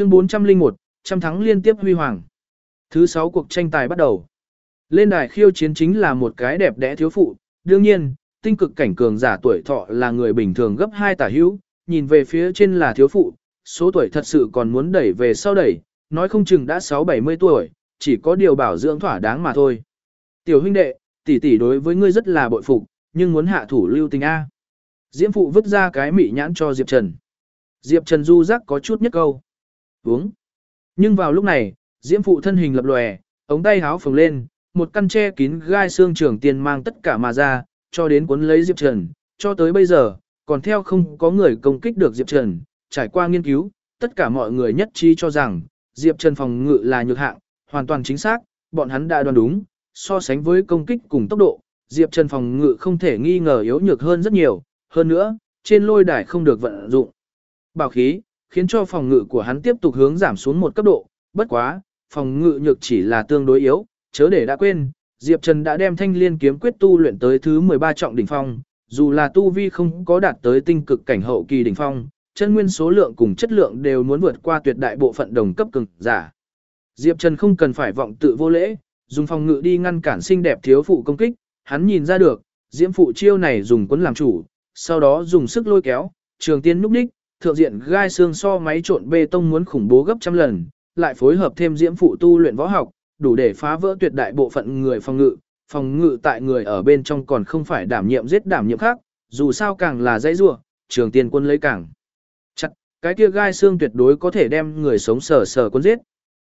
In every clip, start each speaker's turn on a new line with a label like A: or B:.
A: Chương 401, trăm thắng liên tiếp huy hoàng. Thứ 6 cuộc tranh tài bắt đầu. Lên đài khiêu chiến chính là một cái đẹp đẽ thiếu phụ, đương nhiên, tinh cực cảnh cường giả tuổi thọ là người bình thường gấp 2 tả hữu, nhìn về phía trên là thiếu phụ, số tuổi thật sự còn muốn đẩy về sau đẩy, nói không chừng đã 6-70 tuổi, chỉ có điều bảo dưỡng thỏa đáng mà thôi. Tiểu huynh đệ, tỷ tỷ đối với ngươi rất là bội phục, nhưng muốn hạ thủ lưu tình A. Diễm phụ vứt ra cái mị nhãn cho Diệp Trần. Diệp Trần du rắc có chút nhất câu. Uống. Nhưng vào lúc này, Diễm phụ thân hình lập lòe, ống tay háo phồng lên, một căn che kín gai xương trưởng tiền mang tất cả mà ra, cho đến cuốn lấy Diệp Trần, cho tới bây giờ, còn theo không có người công kích được Diệp Trần, trải qua nghiên cứu, tất cả mọi người nhất trí cho rằng, Diệp Trần phòng ngự là nhược hạng, hoàn toàn chính xác, bọn hắn đã đoán đúng, so sánh với công kích cùng tốc độ, Diệp Trần phòng ngự không thể nghi ngờ yếu nhược hơn rất nhiều, hơn nữa, trên lôi đài không được vận dụng. Bảo khí, khiến cho phòng ngự của hắn tiếp tục hướng giảm xuống một cấp độ, bất quá, phòng ngự nhược chỉ là tương đối yếu, chớ để đã quên, Diệp Trần đã đem thanh liên kiếm quyết tu luyện tới thứ 13 trọng đỉnh phong, dù là tu vi không có đạt tới tinh cực cảnh hậu kỳ đỉnh phong, chân nguyên số lượng cùng chất lượng đều muốn vượt qua tuyệt đại bộ phận đồng cấp cường giả. Diệp Trần không cần phải vọng tự vô lễ, dùng phòng ngự đi ngăn cản xinh đẹp thiếu phụ công kích, hắn nhìn ra được, diễm phụ chiêu này dùng quấn làm chủ, sau đó dùng sức lôi kéo, trường tiên núp đích, thượng diện gai xương so máy trộn bê tông muốn khủng bố gấp trăm lần, lại phối hợp thêm diễm phụ tu luyện võ học, đủ để phá vỡ tuyệt đại bộ phận người phòng ngự, phòng ngự tại người ở bên trong còn không phải đảm nhiệm giết đảm nhiệm khác, dù sao càng là dãy rủa, trường tiên quân lấy càng chặt, cái kia gai xương tuyệt đối có thể đem người sống sờ sờ quân giết.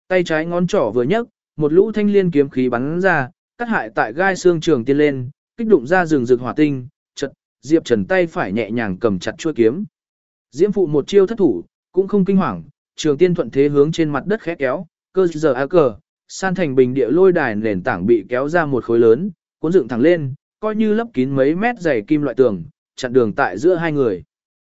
A: Tay trái ngón trỏ vừa nhấc, một lũ thanh liên kiếm khí bắn ra, cắt hại tại gai xương trường tiên lên, kích động ra rừng rực hỏa tinh, chật, Diệp Trần tay phải nhẹ nhàng cầm chặt chuôi kiếm. Diễm phụ một chiêu thất thủ, cũng không kinh hoàng, trường tiên thuận thế hướng trên mặt đất khẽ kéo, cơ giờ á cờ, san thành bình địa lôi đài nền tảng bị kéo ra một khối lớn, cuốn dựng thẳng lên, coi như lấp kín mấy mét dày kim loại tường, chặn đường tại giữa hai người.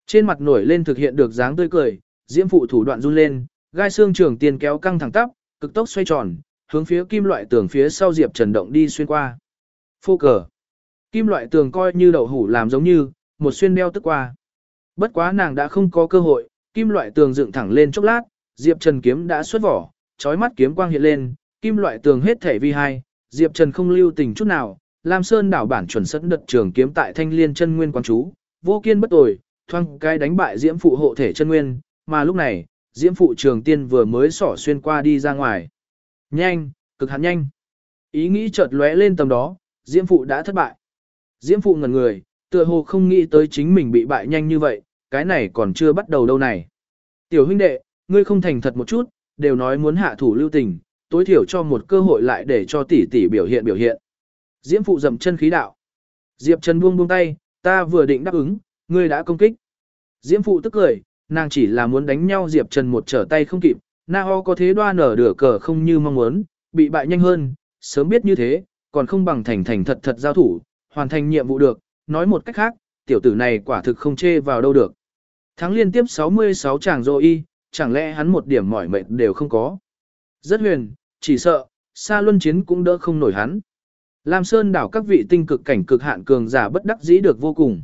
A: Trên mặt nổi lên thực hiện được dáng tươi cười, diễm phụ thủ đoạn run lên, gai xương trường tiên kéo căng thẳng tắp, cực tốc xoay tròn, hướng phía kim loại tường phía sau Diệp Trần động đi xuyên qua. Phô cờ. Kim loại tường coi như đậu hủ làm giống như, một xuyên đeo tức qua. Bất quá nàng đã không có cơ hội, kim loại tường dựng thẳng lên chốc lát, Diệp Trần kiếm đã xuất vỏ, chói mắt kiếm quang hiện lên, kim loại tường hết thể vi hai, Diệp Trần không lưu tình chút nào, Lam Sơn đảo bản chuẩn sẵn đật trường kiếm tại Thanh Liên chân nguyên quán chú, vô kiên bất tồi, thoang cái đánh bại Diễm phụ hộ thể chân nguyên, mà lúc này, Diễm phụ trường tiên vừa mới xỏ xuyên qua đi ra ngoài. Nhanh, cực hạn nhanh. Ý nghĩ chợt lóe lên tầm đó, Diễm phụ đã thất bại. Diễm phụ ngẩn người, tựa hồ không nghĩ tới chính mình bị bại nhanh như vậy, cái này còn chưa bắt đầu đâu này. Tiểu huynh đệ, ngươi không thành thật một chút, đều nói muốn hạ thủ lưu tình, tối thiểu cho một cơ hội lại để cho tỷ tỷ biểu hiện biểu hiện. Diễm phụ dậm chân khí đạo. Diệp Trần buông buông tay, ta vừa định đáp ứng, ngươi đã công kích. Diễm phụ tức cười, nàng chỉ là muốn đánh nhau Diệp Trần một trở tay không kịp, Na Ho có thế đoan nở đửa cờ không như mong muốn, bị bại nhanh hơn, sớm biết như thế, còn không bằng thành thành thật thật giao thủ, hoàn thành nhiệm vụ được, nói một cách khác, tiểu tử này quả thực không chê vào đâu được. Tháng liên tiếp 66 chàng rồi y, chẳng lẽ hắn một điểm mỏi mệt đều không có. Rất huyền, chỉ sợ, xa luân chiến cũng đỡ không nổi hắn. Lam Sơn đảo các vị tinh cực cảnh cực hạn cường giả bất đắc dĩ được vô cùng.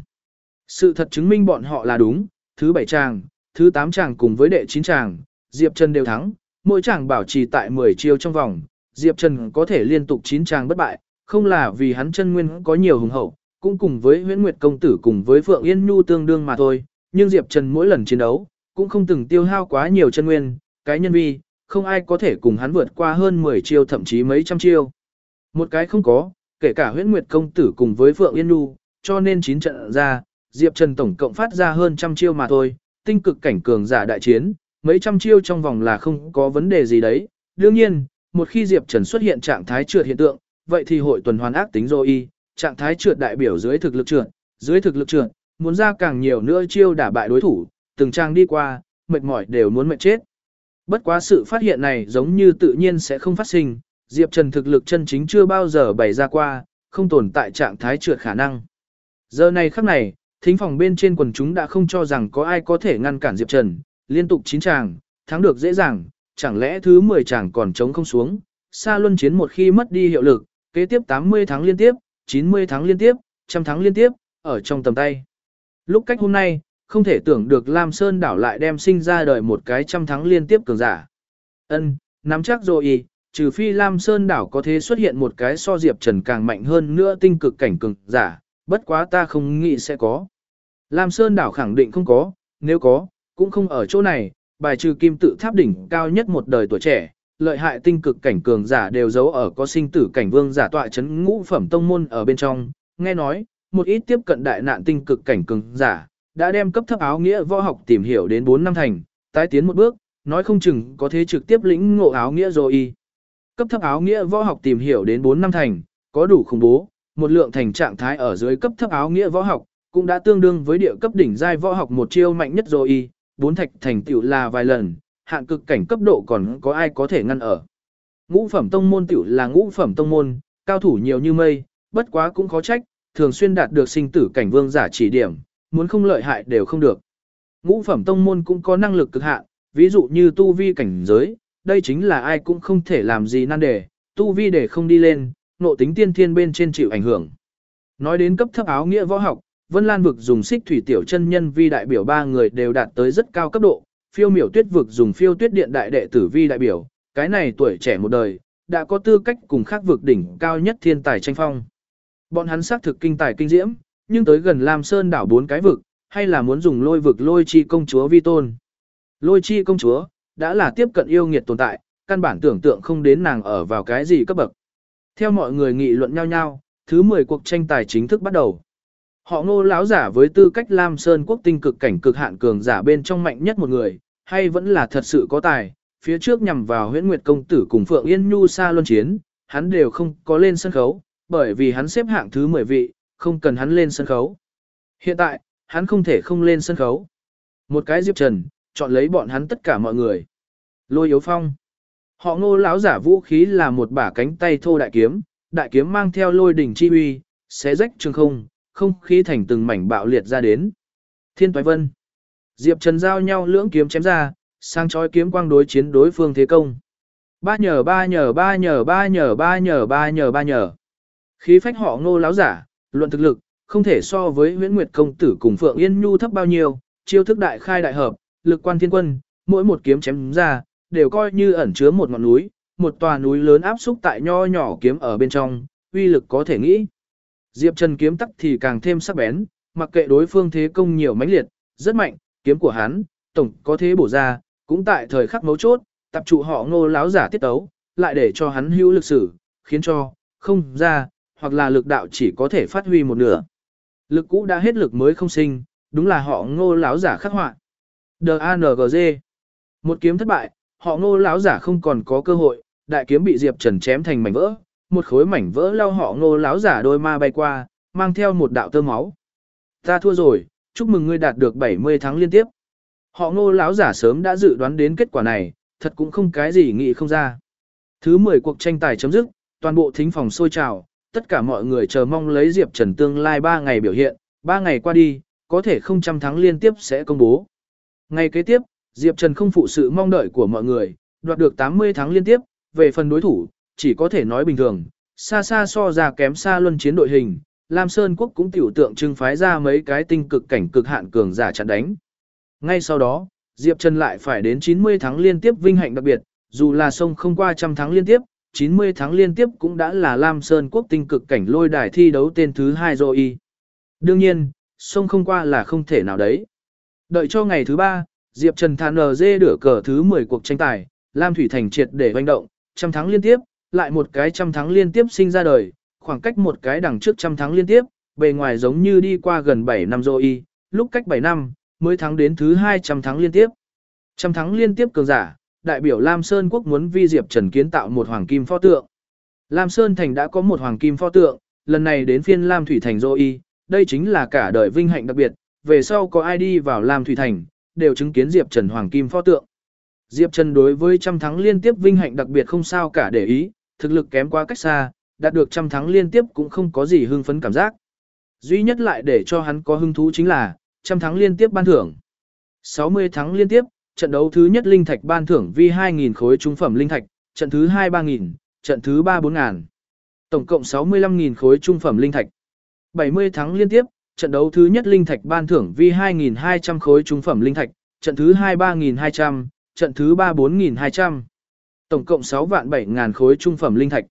A: Sự thật chứng minh bọn họ là đúng, thứ bảy chàng, thứ tám chàng cùng với đệ chín chàng, Diệp Trần đều thắng, mỗi chàng bảo trì tại 10 chiêu trong vòng, Diệp Trần có thể liên tục 9 chàng bất bại, không là vì hắn chân nguyên có nhiều hùng hậu, cũng cùng với Huyễn Nguyệt công tử cùng với Phượng Yên Nhu tương đương mà thôi, nhưng Diệp Trần mỗi lần chiến đấu, cũng không từng tiêu hao quá nhiều chân nguyên, cái nhân vi, không ai có thể cùng hắn vượt qua hơn 10 chiêu thậm chí mấy trăm chiêu. Một cái không có, kể cả Huyễn Nguyệt công tử cùng với Phượng Yên Nhu, cho nên 9 trận ra, Diệp Trần tổng cộng phát ra hơn trăm chiêu mà thôi, tinh cực cảnh cường giả đại chiến, mấy trăm chiêu trong vòng là không có vấn đề gì đấy. Đương nhiên, một khi Diệp Trần xuất hiện trạng thái trượt hiện tượng, vậy thì hội tuần hoàn ác tính rồi y, trạng thái trượt đại biểu dưới thực lực trượt, dưới thực lực trượt, muốn ra càng nhiều nữa chiêu đả bại đối thủ, từng trang đi qua, mệt mỏi đều muốn mệt chết. Bất quá sự phát hiện này giống như tự nhiên sẽ không phát sinh, Diệp Trần thực lực chân chính chưa bao giờ bày ra qua, không tồn tại trạng thái trượt khả năng. Giờ này khắc này, thính phòng bên trên quần chúng đã không cho rằng có ai có thể ngăn cản Diệp Trần, liên tục 9 chàng, thắng được dễ dàng, chẳng lẽ thứ 10 chàng còn chống không xuống. xa luân chiến một khi mất đi hiệu lực, kế tiếp 80 tháng liên tiếp, 90 tháng liên tiếp, trăm tháng liên tiếp, ở trong tầm tay. Lúc cách hôm nay, không thể tưởng được Lam Sơn đảo lại đem sinh ra đời một cái trăm thắng liên tiếp cường giả. Ân, nắm chắc rồi trừ phi Lam Sơn đảo có thể xuất hiện một cái so Diệp Trần càng mạnh hơn nữa tinh cực cảnh cường giả, bất quá ta không nghĩ sẽ có. Lam Sơn đảo khẳng định không có, nếu có, cũng không ở chỗ này, bài trừ kim tự tháp đỉnh cao nhất một đời tuổi trẻ, lợi hại tinh cực cảnh cường giả đều giấu ở có sinh tử cảnh vương giả tọa chấn ngũ phẩm tông môn ở bên trong, nghe nói, một ít tiếp cận đại nạn tinh cực cảnh cường giả, đã đem cấp thấp áo nghĩa võ học tìm hiểu đến 4 năm thành, tái tiến một bước, nói không chừng có thể trực tiếp lĩnh ngộ áo nghĩa rồi Cấp thấp áo nghĩa võ học tìm hiểu đến 4 năm thành, có đủ khủng bố, một lượng thành trạng thái ở dưới cấp thấp áo nghĩa võ học, cũng đã tương đương với địa cấp đỉnh giai võ học một chiêu mạnh nhất rồi bốn thạch thành tựu là vài lần, hạn cực cảnh cấp độ còn có ai có thể ngăn ở. Ngũ phẩm tông môn tiểu là ngũ phẩm tông môn, cao thủ nhiều như mây, bất quá cũng khó trách, thường xuyên đạt được sinh tử cảnh vương giả chỉ điểm, muốn không lợi hại đều không được. Ngũ phẩm tông môn cũng có năng lực cực hạn, ví dụ như tu vi cảnh giới, đây chính là ai cũng không thể làm gì nan đề, tu vi để không đi lên, nộ tính tiên thiên bên trên chịu ảnh hưởng. Nói đến cấp thấp áo nghĩa võ học, Vân Lan vực dùng xích thủy tiểu chân nhân vi đại biểu ba người đều đạt tới rất cao cấp độ, phiêu miểu tuyết vực dùng phiêu tuyết điện đại đệ tử vi đại biểu, cái này tuổi trẻ một đời, đã có tư cách cùng khác vực đỉnh cao nhất thiên tài tranh phong. Bọn hắn xác thực kinh tài kinh diễm, nhưng tới gần Lam Sơn đảo bốn cái vực, hay là muốn dùng lôi vực lôi chi công chúa vi tôn. Lôi chi công chúa, đã là tiếp cận yêu nghiệt tồn tại, căn bản tưởng tượng không đến nàng ở vào cái gì cấp bậc. Theo mọi người nghị luận nhau nhau, thứ 10 cuộc tranh tài chính thức bắt đầu. Họ ngô lão giả với tư cách Lam Sơn quốc tinh cực cảnh cực hạn cường giả bên trong mạnh nhất một người, hay vẫn là thật sự có tài, phía trước nhằm vào huyễn nguyệt công tử cùng Phượng Yên Nhu Sa luân chiến, hắn đều không có lên sân khấu, bởi vì hắn xếp hạng thứ 10 vị, không cần hắn lên sân khấu. Hiện tại, hắn không thể không lên sân khấu. Một cái Diệp Trần, chọn lấy bọn hắn tất cả mọi người. Lôi yếu phong. Họ ngô lão giả vũ khí là một bả cánh tay thô đại kiếm, đại kiếm mang theo lôi đỉnh chi uy, xé rách trường không, không khí thành từng mảnh bạo liệt ra đến. Thiên Toái Vân. Diệp Trần giao nhau lưỡng kiếm chém ra, sang chói kiếm quang đối chiến đối phương thế công. Ba nhờ ba nhờ ba nhờ ba nhờ ba nhờ ba nhờ ba nhờ. Khí phách họ ngô láo giả, luận thực lực, không thể so với Nguyễn Nguyệt công tử cùng Phượng Yên Nhu thấp bao nhiêu, chiêu thức đại khai đại hợp, lực quan thiên quân, mỗi một kiếm chém ra, đều coi như ẩn chứa một ngọn núi, một tòa núi lớn áp xúc tại nho nhỏ kiếm ở bên trong, uy lực có thể nghĩ. Diệp Trần kiếm tắc thì càng thêm sắc bén, mặc kệ đối phương thế công nhiều mãnh liệt, rất mạnh, kiếm của hắn, tổng có thế bổ ra, cũng tại thời khắc mấu chốt, tập trụ họ ngô láo giả tiết tấu, lại để cho hắn hữu lực sử, khiến cho, không ra, hoặc là lực đạo chỉ có thể phát huy một nửa. Lực cũ đã hết lực mới không sinh, đúng là họ ngô láo giả khắc họa. D.A.N.G.G. Một kiếm thất bại, họ ngô láo giả không còn có cơ hội, đại kiếm bị Diệp Trần chém thành mảnh vỡ, một khối mảnh vỡ lao họ ngô láo giả đôi ma bay qua, mang theo một đạo tơ máu. Ta thua rồi, chúc mừng ngươi đạt được 70 tháng liên tiếp. Họ ngô láo giả sớm đã dự đoán đến kết quả này, thật cũng không cái gì nghĩ không ra. Thứ 10 cuộc tranh tài chấm dứt, toàn bộ thính phòng sôi trào, tất cả mọi người chờ mong lấy Diệp Trần tương lai 3 ngày biểu hiện, 3 ngày qua đi, có thể không trăm thắng liên tiếp sẽ công bố. Ngày kế tiếp, Diệp Trần không phụ sự mong đợi của mọi người, đoạt được 80 thắng liên tiếp, về phần đối thủ, chỉ có thể nói bình thường, xa xa so ra kém xa luân chiến đội hình, Lam Sơn Quốc cũng tiểu tượng trưng phái ra mấy cái tinh cực cảnh cực hạn cường giả chặn đánh. Ngay sau đó, Diệp Trần lại phải đến 90 thắng liên tiếp vinh hạnh đặc biệt, dù là sông không qua trăm thắng liên tiếp, 90 tháng liên tiếp cũng đã là Lam Sơn Quốc tinh cực cảnh lôi đài thi đấu tên thứ 2 rồi. Đương nhiên, sông không qua là không thể nào đấy. Đợi cho ngày thứ 3, Diệp Trần thàn NG đửa cờ thứ 10 cuộc tranh tài, Lam Thủy Thành triệt để hoành động, trăm tháng liên tiếp, lại một cái trăm tháng liên tiếp sinh ra đời, khoảng cách một cái đằng trước trăm tháng liên tiếp, bề ngoài giống như đi qua gần 7 năm rồi, lúc cách 7 năm, mới thắng đến thứ 200 tháng liên tiếp. Trăm tháng liên tiếp cường giả, đại biểu Lam Sơn quốc muốn vi Diệp Trần kiến tạo một hoàng kim pho tượng. Lam Sơn thành đã có một hoàng kim pho tượng, lần này đến phiên Lam Thủy thành rồi, đây chính là cả đời vinh hạnh đặc biệt, về sau có ai đi vào Lam Thủy thành, đều chứng kiến Diệp Trần hoàng kim pho tượng. Diệp Trần đối với trăm thắng liên tiếp vinh hạnh đặc biệt không sao cả để ý, thực lực kém quá cách xa, đạt được trăm thắng liên tiếp cũng không có gì hưng phấn cảm giác. Duy nhất lại để cho hắn có hứng thú chính là, trăm thắng liên tiếp ban thưởng. 60 thắng liên tiếp, trận đấu thứ nhất linh thạch ban thưởng vi 2.000 khối trung phẩm linh thạch, trận thứ 2 3.000, trận thứ 3 4.000. Tổng cộng 65.000 khối trung phẩm linh thạch. 70 thắng liên tiếp, trận đấu thứ nhất linh thạch ban thưởng vi 2.200 khối trung phẩm linh thạch, trận thứ hai 3.200, trận thứ ba 4.200. Tổng cộng 6 vạn 7.000 khối trung phẩm linh thạch.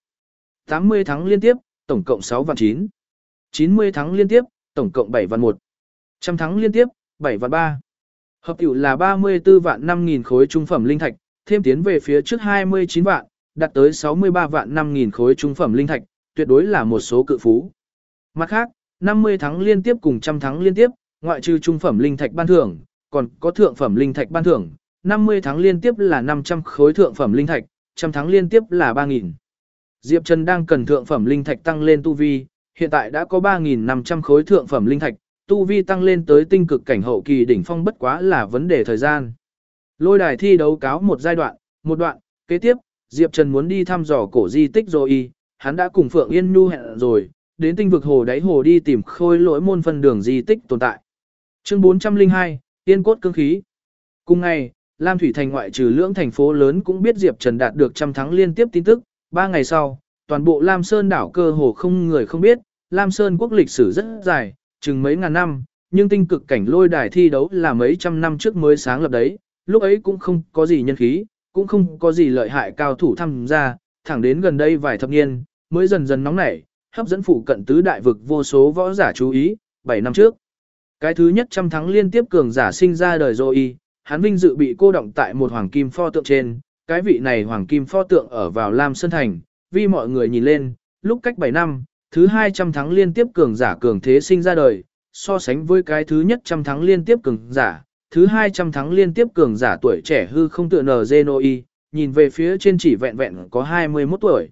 A: 80 thắng liên tiếp, tổng cộng 6 vạn 9. 90 thắng liên tiếp, tổng cộng 7 vạn 1. 100 thắng liên tiếp, 7 vạn 3. Hợp tiểu là 34 vạn 5.000 khối trung phẩm linh thạch, thêm tiến về phía trước 29 vạn, đạt tới 63 vạn 5.000 khối trung phẩm linh thạch, tuyệt đối là một số cự phú. Mặt khác, 50 tháng liên tiếp cùng trăm tháng liên tiếp, ngoại trừ trung phẩm linh thạch ban thưởng, còn có thượng phẩm linh thạch ban thưởng, 50 tháng liên tiếp là 500 khối thượng phẩm linh thạch, trăm tháng liên tiếp là 3.000. Diệp Trần đang cần thượng phẩm linh thạch tăng lên tu vi, hiện tại đã có 3.500 khối thượng phẩm linh thạch, tu vi tăng lên tới tinh cực cảnh hậu kỳ đỉnh phong bất quá là vấn đề thời gian. Lôi đài thi đấu cáo một giai đoạn, một đoạn, kế tiếp, Diệp Trần muốn đi thăm dò cổ di tích rồi hắn đã cùng Phượng Yên Nhu hẹn rồi, đến tinh vực hồ đáy hồ đi tìm khôi lỗi môn phân đường di tích tồn tại. Chương 402, Tiên cốt cương khí. Cùng ngày, Lam Thủy Thành ngoại trừ lưỡng thành phố lớn cũng biết Diệp Trần đạt được trăm thắng liên tiếp tin tức, ba ngày sau, toàn bộ Lam Sơn đảo cơ hồ không người không biết, Lam Sơn quốc lịch sử rất dài, chừng mấy ngàn năm, nhưng tinh cực cảnh lôi đài thi đấu là mấy trăm năm trước mới sáng lập đấy, lúc ấy cũng không có gì nhân khí, cũng không có gì lợi hại cao thủ tham gia, thẳng đến gần đây vài thập niên, mới dần dần nóng nảy, hấp dẫn phụ cận tứ đại vực vô số võ giả chú ý, 7 năm trước. Cái thứ nhất trăm thắng liên tiếp cường giả sinh ra đời rồi hắn vinh dự bị cô động tại một hoàng kim pho tượng trên, cái vị này hoàng kim pho tượng ở vào Lam Sơn Thành, vì mọi người nhìn lên, lúc cách 7 năm, thứ 200 thắng liên tiếp cường giả cường thế sinh ra đời, so sánh với cái thứ nhất trăm thắng liên tiếp cường giả, thứ 200 thắng liên tiếp cường giả tuổi trẻ hư không tựa nở Genoi, nhìn về phía trên chỉ vẹn vẹn có 21 tuổi.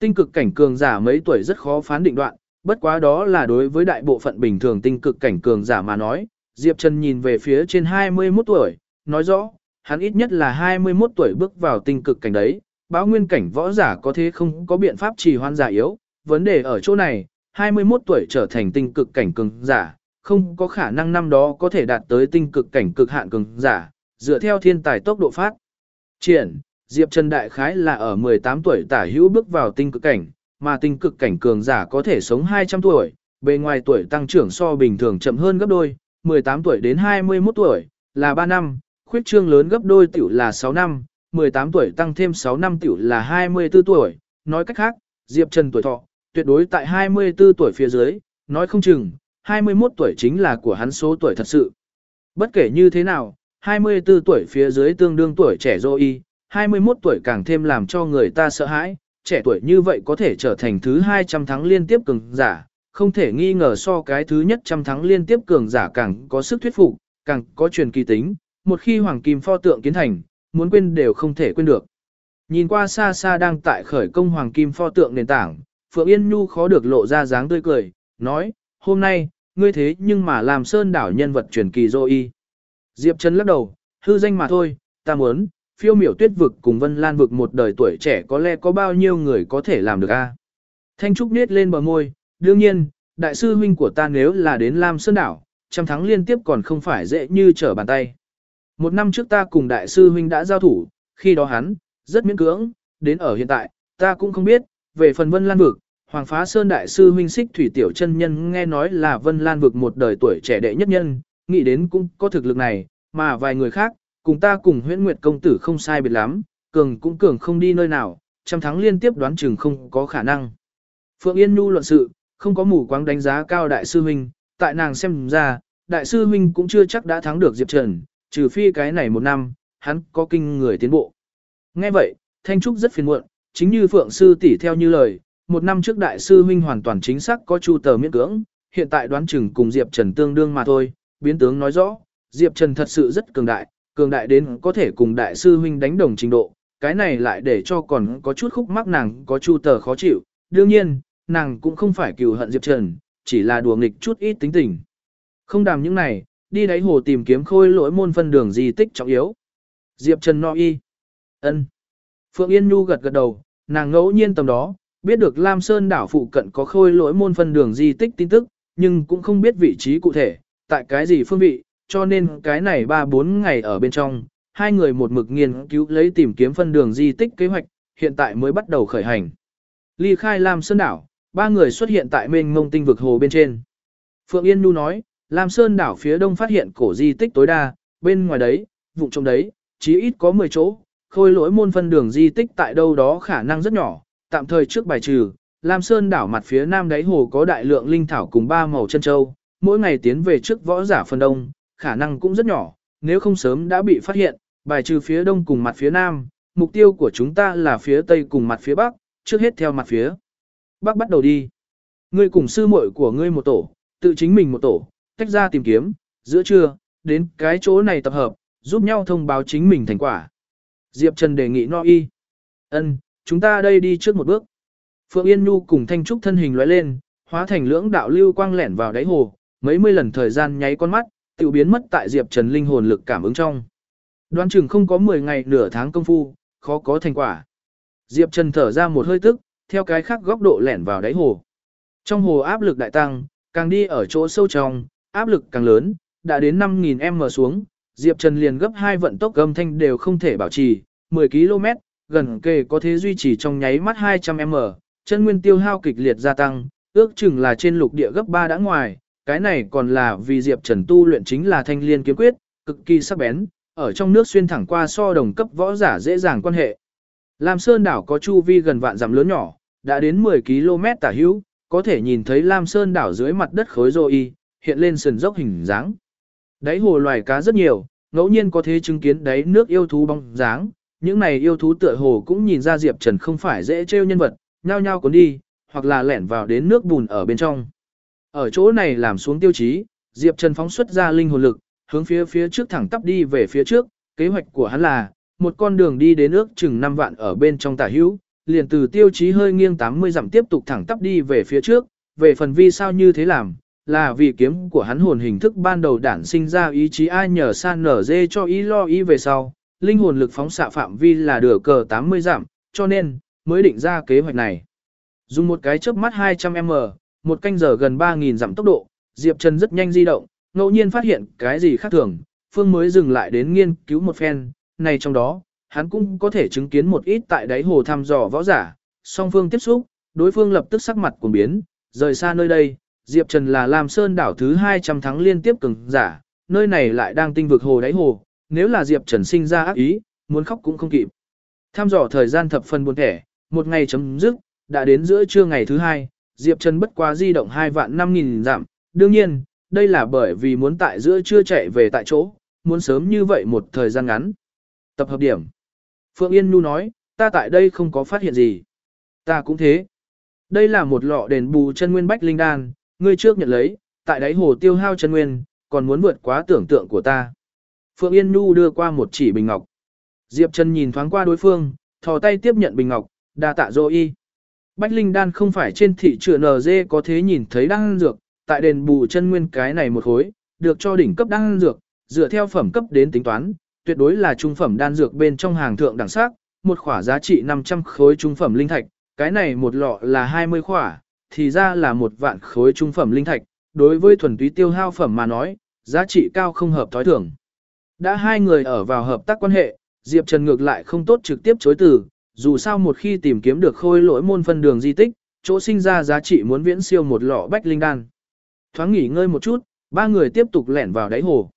A: Tinh cực cảnh cường giả mấy tuổi rất khó phán định đoạn, bất quá đó là đối với đại bộ phận bình thường tinh cực cảnh cường giả mà nói. Diệp Trần nhìn về phía trên 21 tuổi, nói rõ, hắn ít nhất là 21 tuổi bước vào tinh cực cảnh đấy, báo nguyên cảnh võ giả có thế không có biện pháp trì hoãn giả yếu, vấn đề ở chỗ này, 21 tuổi trở thành tinh cực cảnh cường giả, không có khả năng năm đó có thể đạt tới tinh cực cảnh cực hạn cường giả, dựa theo thiên tài tốc độ phát. Triển, Diệp Trần Đại Khái là ở 18 tuổi tả hữu bước vào tinh cực cảnh, mà tinh cực cảnh cường giả có thể sống 200 tuổi, bề ngoài tuổi tăng trưởng so bình thường chậm hơn gấp đôi, 18 tuổi đến 21 tuổi, là 3 năm, khuyết trương lớn gấp đôi tiểu là 6 năm, 18 tuổi tăng thêm 6 năm tiểu là 24 tuổi, nói cách khác, Diệp Trần tuổi thọ, tuyệt đối tại 24 tuổi phía dưới, nói không chừng, 21 tuổi chính là của hắn số tuổi thật sự. Bất kể như thế nào, 24 tuổi phía dưới tương đương tuổi trẻ dô y, 21 tuổi càng thêm làm cho người ta sợ hãi, trẻ tuổi như vậy có thể trở thành thứ 200 thắng liên tiếp cường giả, không thể nghi ngờ so cái thứ nhất trăm thắng liên tiếp cường giả càng có sức thuyết phục, càng có truyền kỳ tính, một khi hoàng kim pho tượng kiến thành, muốn quên đều không thể quên được. Nhìn qua xa xa đang tại khởi công hoàng kim pho tượng nền tảng, Phượng Yên Nhu khó được lộ ra dáng tươi cười, nói, hôm nay, ngươi thế nhưng mà làm sơn đảo nhân vật truyền kỳ dô y. Diệp Trần lắc đầu, hư danh mà thôi, ta muốn, phiêu miểu tuyết vực cùng vân lan vực một đời tuổi trẻ có lẽ có bao nhiêu người có thể làm được a Thanh Trúc nết lên bờ môi, đương nhiên, đại sư huynh của ta nếu là đến Lam Sơn Đảo, trăm thắng liên tiếp còn không phải dễ như trở bàn tay. Một năm trước ta cùng đại sư huynh đã giao thủ, khi đó hắn, rất miễn cưỡng, đến ở hiện tại, ta cũng không biết, về phần Vân Lan Vực, Hoàng Phá Sơn Đại sư huynh xích thủy tiểu chân nhân nghe nói là Vân Lan Vực một đời tuổi trẻ đệ nhất nhân, nghĩ đến cũng có thực lực này, mà vài người khác, cùng ta cùng huyễn nguyệt công tử không sai biệt lắm, cường cũng cường không đi nơi nào, trăm thắng liên tiếp đoán chừng không có khả năng. Phượng Yên Nhu luận sự, không có mù quáng đánh giá cao đại sư huynh, tại nàng xem ra, đại sư huynh cũng chưa chắc đã thắng được Diệp Trần, trừ phi cái này một năm, hắn có kinh người tiến bộ. Nghe vậy, Thanh Trúc rất phiền muộn, chính như Phượng sư tỷ theo như lời, một năm trước đại sư huynh hoàn toàn chính xác có chu tờ miễn cưỡng, hiện tại đoán chừng cùng Diệp Trần tương đương mà thôi, biến tướng nói rõ, Diệp Trần thật sự rất cường đại, cường đại đến có thể cùng đại sư huynh đánh đồng trình độ, cái này lại để cho còn có chút khúc mắc nàng có chu tờ khó chịu, đương nhiên, nàng cũng không phải cừu hận Diệp Trần, chỉ là đùa nghịch chút ít tính tình. Không đàm những này, đi đáy hồ tìm kiếm khôi lỗi môn phân đường di tích trọng yếu. Diệp Trần no y. ân Phượng Yên Nhu gật gật đầu, nàng ngẫu nhiên tầm đó, biết được Lam Sơn đảo phụ cận có khôi lỗi môn phân đường di tích tin tức, nhưng cũng không biết vị trí cụ thể, tại cái gì phương vị, cho nên cái này 3-4 ngày ở bên trong, hai người một mực nghiên cứu lấy tìm kiếm phân đường di tích kế hoạch, hiện tại mới bắt đầu khởi hành. Ly khai Lam Sơn đảo, ba người xuất hiện tại mênh mông tinh vực hồ bên trên. Phượng Yên Nhu nói, Lam Sơn đảo phía đông phát hiện cổ di tích tối đa, bên ngoài đấy, vụ trong đấy, chí ít có 10 chỗ, khôi lỗi môn phân đường di tích tại đâu đó khả năng rất nhỏ, tạm thời trước bài trừ, Lam Sơn đảo mặt phía nam đáy hồ có đại lượng linh thảo cùng ba màu chân châu, mỗi ngày tiến về trước võ giả phần đông, khả năng cũng rất nhỏ, nếu không sớm đã bị phát hiện, bài trừ phía đông cùng mặt phía nam, mục tiêu của chúng ta là phía tây cùng mặt phía bắc, trước hết theo mặt phía bắc bắt đầu đi. Ngươi cùng sư muội của ngươi một tổ, tự chính mình một tổ, tách ra tìm kiếm, giữa trưa, đến cái chỗ này tập hợp, giúp nhau thông báo chính mình thành quả. Diệp Trần đề nghị no y. Ân, chúng ta đây đi trước một bước. Phượng Yên Nhu cùng Thanh Trúc thân hình lóe lên, hóa thành lưỡng đạo lưu quang lẻn vào đáy hồ, mấy mươi lần thời gian nháy con mắt, tiểu biến mất tại Diệp Trần linh hồn lực cảm ứng trong. Đoán chừng không có 10 ngày nửa tháng công phu, khó có thành quả. Diệp Trần thở ra một hơi tức, theo cái khác góc độ lẻn vào đáy hồ. Trong hồ áp lực đại tăng, càng đi ở chỗ sâu trong, áp lực càng lớn, đã đến 5000m xuống, Diệp Trần liền gấp hai vận tốc âm thanh đều không thể bảo trì, 10 km, gần kề có thể duy trì trong nháy mắt 200m, chân nguyên tiêu hao kịch liệt gia tăng, ước chừng là trên lục địa gấp 3 đã ngoài, cái này còn là vì Diệp Trần tu luyện chính là thanh liên kiếm quyết, cực kỳ sắc bén, ở trong nước xuyên thẳng qua so đồng cấp võ giả dễ dàng quan hệ. Lam Sơn đảo có chu vi gần vạn dặm lớn nhỏ, đã đến 10 km tả hữu, có thể nhìn thấy Lam Sơn đảo dưới mặt đất khối rô y, hiện lên sườn dốc hình dáng. Đáy hồ loài cá rất nhiều, ngẫu nhiên có thể chứng kiến đáy nước yêu thú bóng dáng, những này yêu thú tựa hồ cũng nhìn ra Diệp Trần không phải dễ trêu nhân vật, nhao nhao cuốn đi, hoặc là lẻn vào đến nước bùn ở bên trong. Ở chỗ này làm xuống tiêu chí, Diệp Trần phóng xuất ra linh hồn lực, hướng phía phía trước thẳng tắp đi về phía trước, kế hoạch của hắn là một con đường đi đến ước chừng 5 vạn ở bên trong tả hữu, liền từ tiêu chí hơi nghiêng 80 dặm tiếp tục thẳng tắp đi về phía trước, về phần vi sao như thế làm, là vì kiếm của hắn hồn hình thức ban đầu đản sinh ra ý chí ai nhờ san nở dê cho ý lo ý về sau, linh hồn lực phóng xạ phạm vi là đửa cờ 80 giảm, cho nên, mới định ra kế hoạch này. Dùng một cái chớp mắt 200m, một canh giờ gần 3.000 dặm tốc độ, Diệp Trần rất nhanh di động, ngẫu nhiên phát hiện cái gì khác thường, Phương mới dừng lại đến nghiên cứu một phen, này trong đó, hắn cũng có thể chứng kiến một ít tại đáy hồ thăm dò võ giả, song phương tiếp xúc, đối phương lập tức sắc mặt cuồng biến, rời xa nơi đây, Diệp Trần là Lam Sơn đảo thứ 200 thắng liên tiếp cường giả, nơi này lại đang tinh vực hồ đáy hồ, nếu là Diệp Trần sinh ra ác ý, muốn khóc cũng không kịp. Tham dò thời gian thập phần buồn thẻ, một ngày chấm dứt, đã đến giữa trưa ngày thứ hai, Diệp Trần bất quá di động 2 vạn 5 nghìn giảm, đương nhiên, đây là bởi vì muốn tại giữa trưa chạy về tại chỗ, muốn sớm như vậy một thời gian ngắn. Tập hợp điểm. Phượng Yên Nhu nói, ta tại đây không có phát hiện gì. Ta cũng thế. Đây là một lọ đền bù chân nguyên bách linh đan, ngươi trước nhận lấy, tại đáy hồ tiêu hao chân nguyên, còn muốn vượt quá tưởng tượng của ta. Phượng Yên Nhu đưa qua một chỉ bình ngọc. Diệp Trần nhìn thoáng qua đối phương, thò tay tiếp nhận bình ngọc, đa tạ dô y. Bách linh đan không phải trên thị trường NG có thế nhìn thấy đan dược, tại đền bù chân nguyên cái này một khối, được cho đỉnh cấp đan dược, dựa theo phẩm cấp đến tính toán, tuyệt đối là trung phẩm đan dược bên trong hàng thượng đẳng sắc, một khỏa giá trị 500 khối trung phẩm linh thạch, cái này một lọ là 20 khỏa, thì ra là một vạn khối trung phẩm linh thạch, đối với thuần túy tiêu hao phẩm mà nói, giá trị cao không hợp thói thường. Đã hai người ở vào hợp tác quan hệ, Diệp Trần ngược lại không tốt trực tiếp chối từ, dù sao một khi tìm kiếm được khôi lỗi môn phân đường di tích, chỗ sinh ra giá trị muốn viễn siêu một lọ bách linh đan. Thoáng nghỉ ngơi một chút, ba người tiếp tục lẻn vào đáy hồ.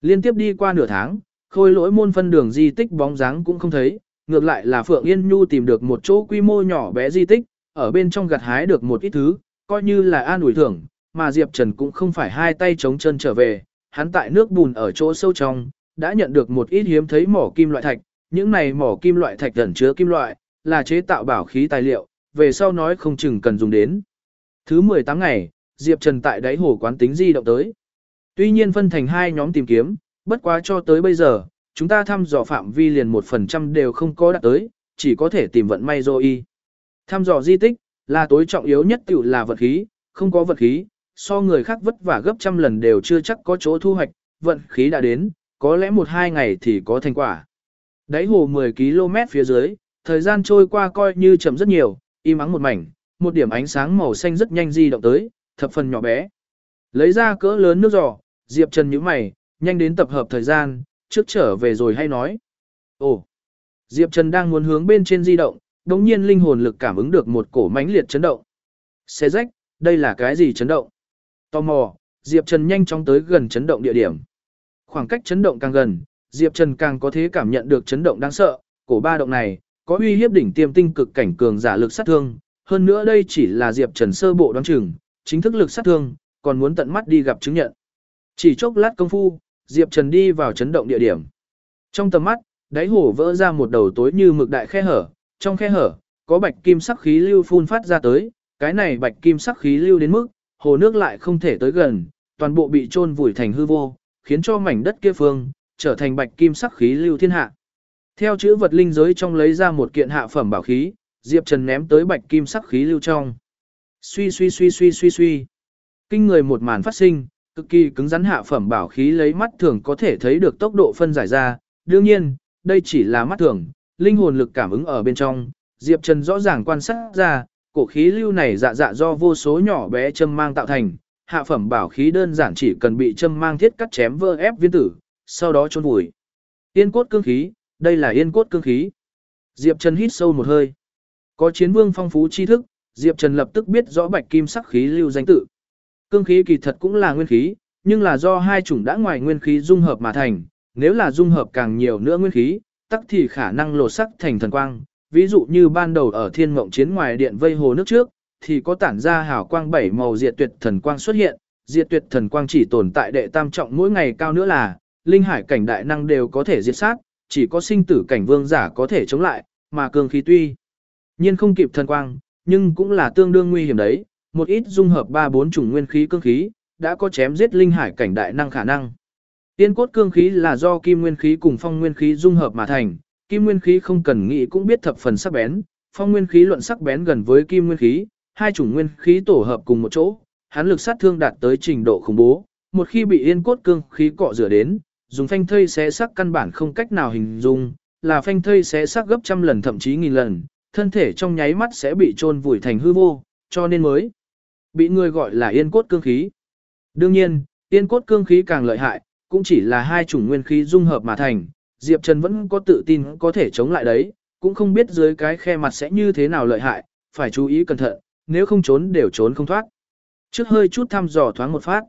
A: Liên tiếp đi qua nửa tháng, khôi lỗi môn phân đường di tích bóng dáng cũng không thấy, ngược lại là Phượng Yên Nhu tìm được một chỗ quy mô nhỏ bé di tích, ở bên trong gặt hái được một ít thứ, coi như là an ủi thưởng, mà Diệp Trần cũng không phải hai tay chống chân trở về, hắn tại nước bùn ở chỗ sâu trong, đã nhận được một ít hiếm thấy mỏ kim loại thạch, những này mỏ kim loại thạch ẩn chứa kim loại, là chế tạo bảo khí tài liệu, về sau nói không chừng cần dùng đến. Thứ 18 ngày, Diệp Trần tại đáy hồ quán tính di động tới. Tuy nhiên phân thành hai nhóm tìm kiếm, bất quá cho tới bây giờ, chúng ta thăm dò phạm vi liền 1% đều không có đạt tới, chỉ có thể tìm vận may dô y. Thăm dò di tích, là tối trọng yếu nhất tiểu là vật khí, không có vật khí, so người khác vất vả gấp trăm lần đều chưa chắc có chỗ thu hoạch, vận khí đã đến, có lẽ một hai ngày thì có thành quả. Đáy hồ 10 km phía dưới, thời gian trôi qua coi như chậm rất nhiều, im ắng một mảnh, một điểm ánh sáng màu xanh rất nhanh di động tới, thập phần nhỏ bé. Lấy ra cỡ lớn nước giò, Diệp Trần nhíu mày, nhanh đến tập hợp thời gian, trước trở về rồi hay nói. Ồ, Diệp Trần đang muốn hướng bên trên di động, đồng nhiên linh hồn lực cảm ứng được một cổ mãnh liệt chấn động. Xe rách, đây là cái gì chấn động? Tò mò, Diệp Trần nhanh chóng tới gần chấn động địa điểm. Khoảng cách chấn động càng gần, Diệp Trần càng có thể cảm nhận được chấn động đáng sợ, cổ ba động này có uy hiếp đỉnh tiêm tinh cực cảnh cường giả lực sát thương, hơn nữa đây chỉ là Diệp Trần sơ bộ đoán chừng, chính thức lực sát thương, còn muốn tận mắt đi gặp chứng nhận. Chỉ chốc lát công phu, Diệp Trần đi vào chấn động địa điểm. Trong tầm mắt, đáy hồ vỡ ra một đầu tối như mực đại khe hở, trong khe hở, có bạch kim sắc khí lưu phun phát ra tới, cái này bạch kim sắc khí lưu đến mức, hồ nước lại không thể tới gần, toàn bộ bị chôn vùi thành hư vô, khiến cho mảnh đất kia phương, trở thành bạch kim sắc khí lưu thiên hạ. Theo chữ vật linh giới trong lấy ra một kiện hạ phẩm bảo khí, Diệp Trần ném tới bạch kim sắc khí lưu trong. Suy suy suy suy suy suy. Kinh người một màn phát sinh, cực kỳ cứng rắn hạ phẩm bảo khí lấy mắt thường có thể thấy được tốc độ phân giải ra. Đương nhiên, đây chỉ là mắt thường, linh hồn lực cảm ứng ở bên trong. Diệp Trần rõ ràng quan sát ra, cổ khí lưu này dạ dạ do vô số nhỏ bé châm mang tạo thành. Hạ phẩm bảo khí đơn giản chỉ cần bị châm mang thiết cắt chém vỡ ép viên tử, sau đó chôn vùi. Yên cốt cương khí, đây là yên cốt cương khí. Diệp Trần hít sâu một hơi. Có chiến vương phong phú tri thức, Diệp Trần lập tức biết rõ bạch kim sắc khí lưu danh tự. Cương khí kỳ thật cũng là nguyên khí, nhưng là do hai chủng đã ngoài nguyên khí dung hợp mà thành, nếu là dung hợp càng nhiều nữa nguyên khí, tắc thì khả năng lột sắc thành thần quang. Ví dụ như ban đầu ở thiên mộng chiến ngoài điện vây hồ nước trước, thì có tản ra hào quang bảy màu diệt tuyệt thần quang xuất hiện, diệt tuyệt thần quang chỉ tồn tại đệ tam trọng mỗi ngày cao nữa là, linh hải cảnh đại năng đều có thể diệt sát, chỉ có sinh tử cảnh vương giả có thể chống lại, mà cương khí tuy nhiên không kịp thần quang, nhưng cũng là tương đương nguy hiểm đấy, một ít dung hợp ba bốn chủng nguyên khí cương khí, đã có chém giết linh hải cảnh đại năng khả năng. Tiên cốt cương khí là do kim nguyên khí cùng phong nguyên khí dung hợp mà thành, kim nguyên khí không cần nghĩ cũng biết thập phần sắc bén, phong nguyên khí luận sắc bén gần với kim nguyên khí, hai chủng nguyên khí tổ hợp cùng một chỗ, hắn lực sát thương đạt tới trình độ khủng bố, một khi bị yên cốt cương khí cọ rửa đến, dùng phanh thây xé sắc căn bản không cách nào hình dung, là phanh thây xé sắc gấp trăm lần thậm chí nghìn lần, thân thể trong nháy mắt sẽ bị chôn vùi thành hư vô, cho nên mới bị người gọi là yên cốt cương khí. Đương nhiên, yên cốt cương khí càng lợi hại, cũng chỉ là hai chủng nguyên khí dung hợp mà thành, Diệp Trần vẫn có tự tin có thể chống lại đấy, cũng không biết dưới cái khe mặt sẽ như thế nào lợi hại, phải chú ý cẩn thận, nếu không trốn đều trốn không thoát. Trước hơi chút thăm dò thoáng một phát,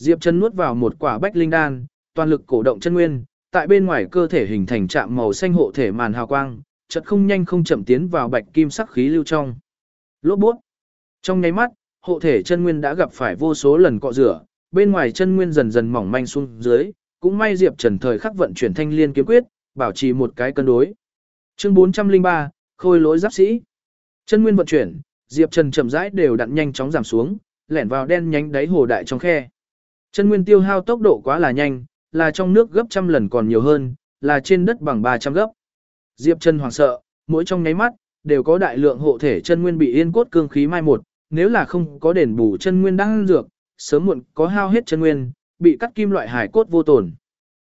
A: Diệp Trần nuốt vào một quả bách linh đan, toàn lực cổ động chân nguyên, tại bên ngoài cơ thể hình thành trạm màu xanh hộ thể màn hào quang, chợt không nhanh không chậm tiến vào bạch kim sắc khí lưu trong. Lốt bút. Trong nháy mắt, hộ thể chân nguyên đã gặp phải vô số lần cọ rửa, bên ngoài chân nguyên dần dần mỏng manh xuống dưới, cũng may Diệp Trần thời khắc vận chuyển thanh liên kiếm quyết, bảo trì một cái cân đối. Chương 403, khôi lỗi giáp sĩ. Chân nguyên vận chuyển, Diệp Trần chậm rãi đều đặn nhanh chóng giảm xuống, lẻn vào đen nhánh đáy hồ đại trong khe. Chân nguyên tiêu hao tốc độ quá là nhanh, là trong nước gấp trăm lần còn nhiều hơn, là trên đất bằng 300 gấp. Diệp Trần hoảng sợ, mỗi trong nháy mắt, đều có đại lượng hộ thể chân nguyên bị yên cốt cương khí mai một, nếu là không có đền bù chân nguyên đang dược, sớm muộn có hao hết chân nguyên, bị cắt kim loại hải cốt vô tổn.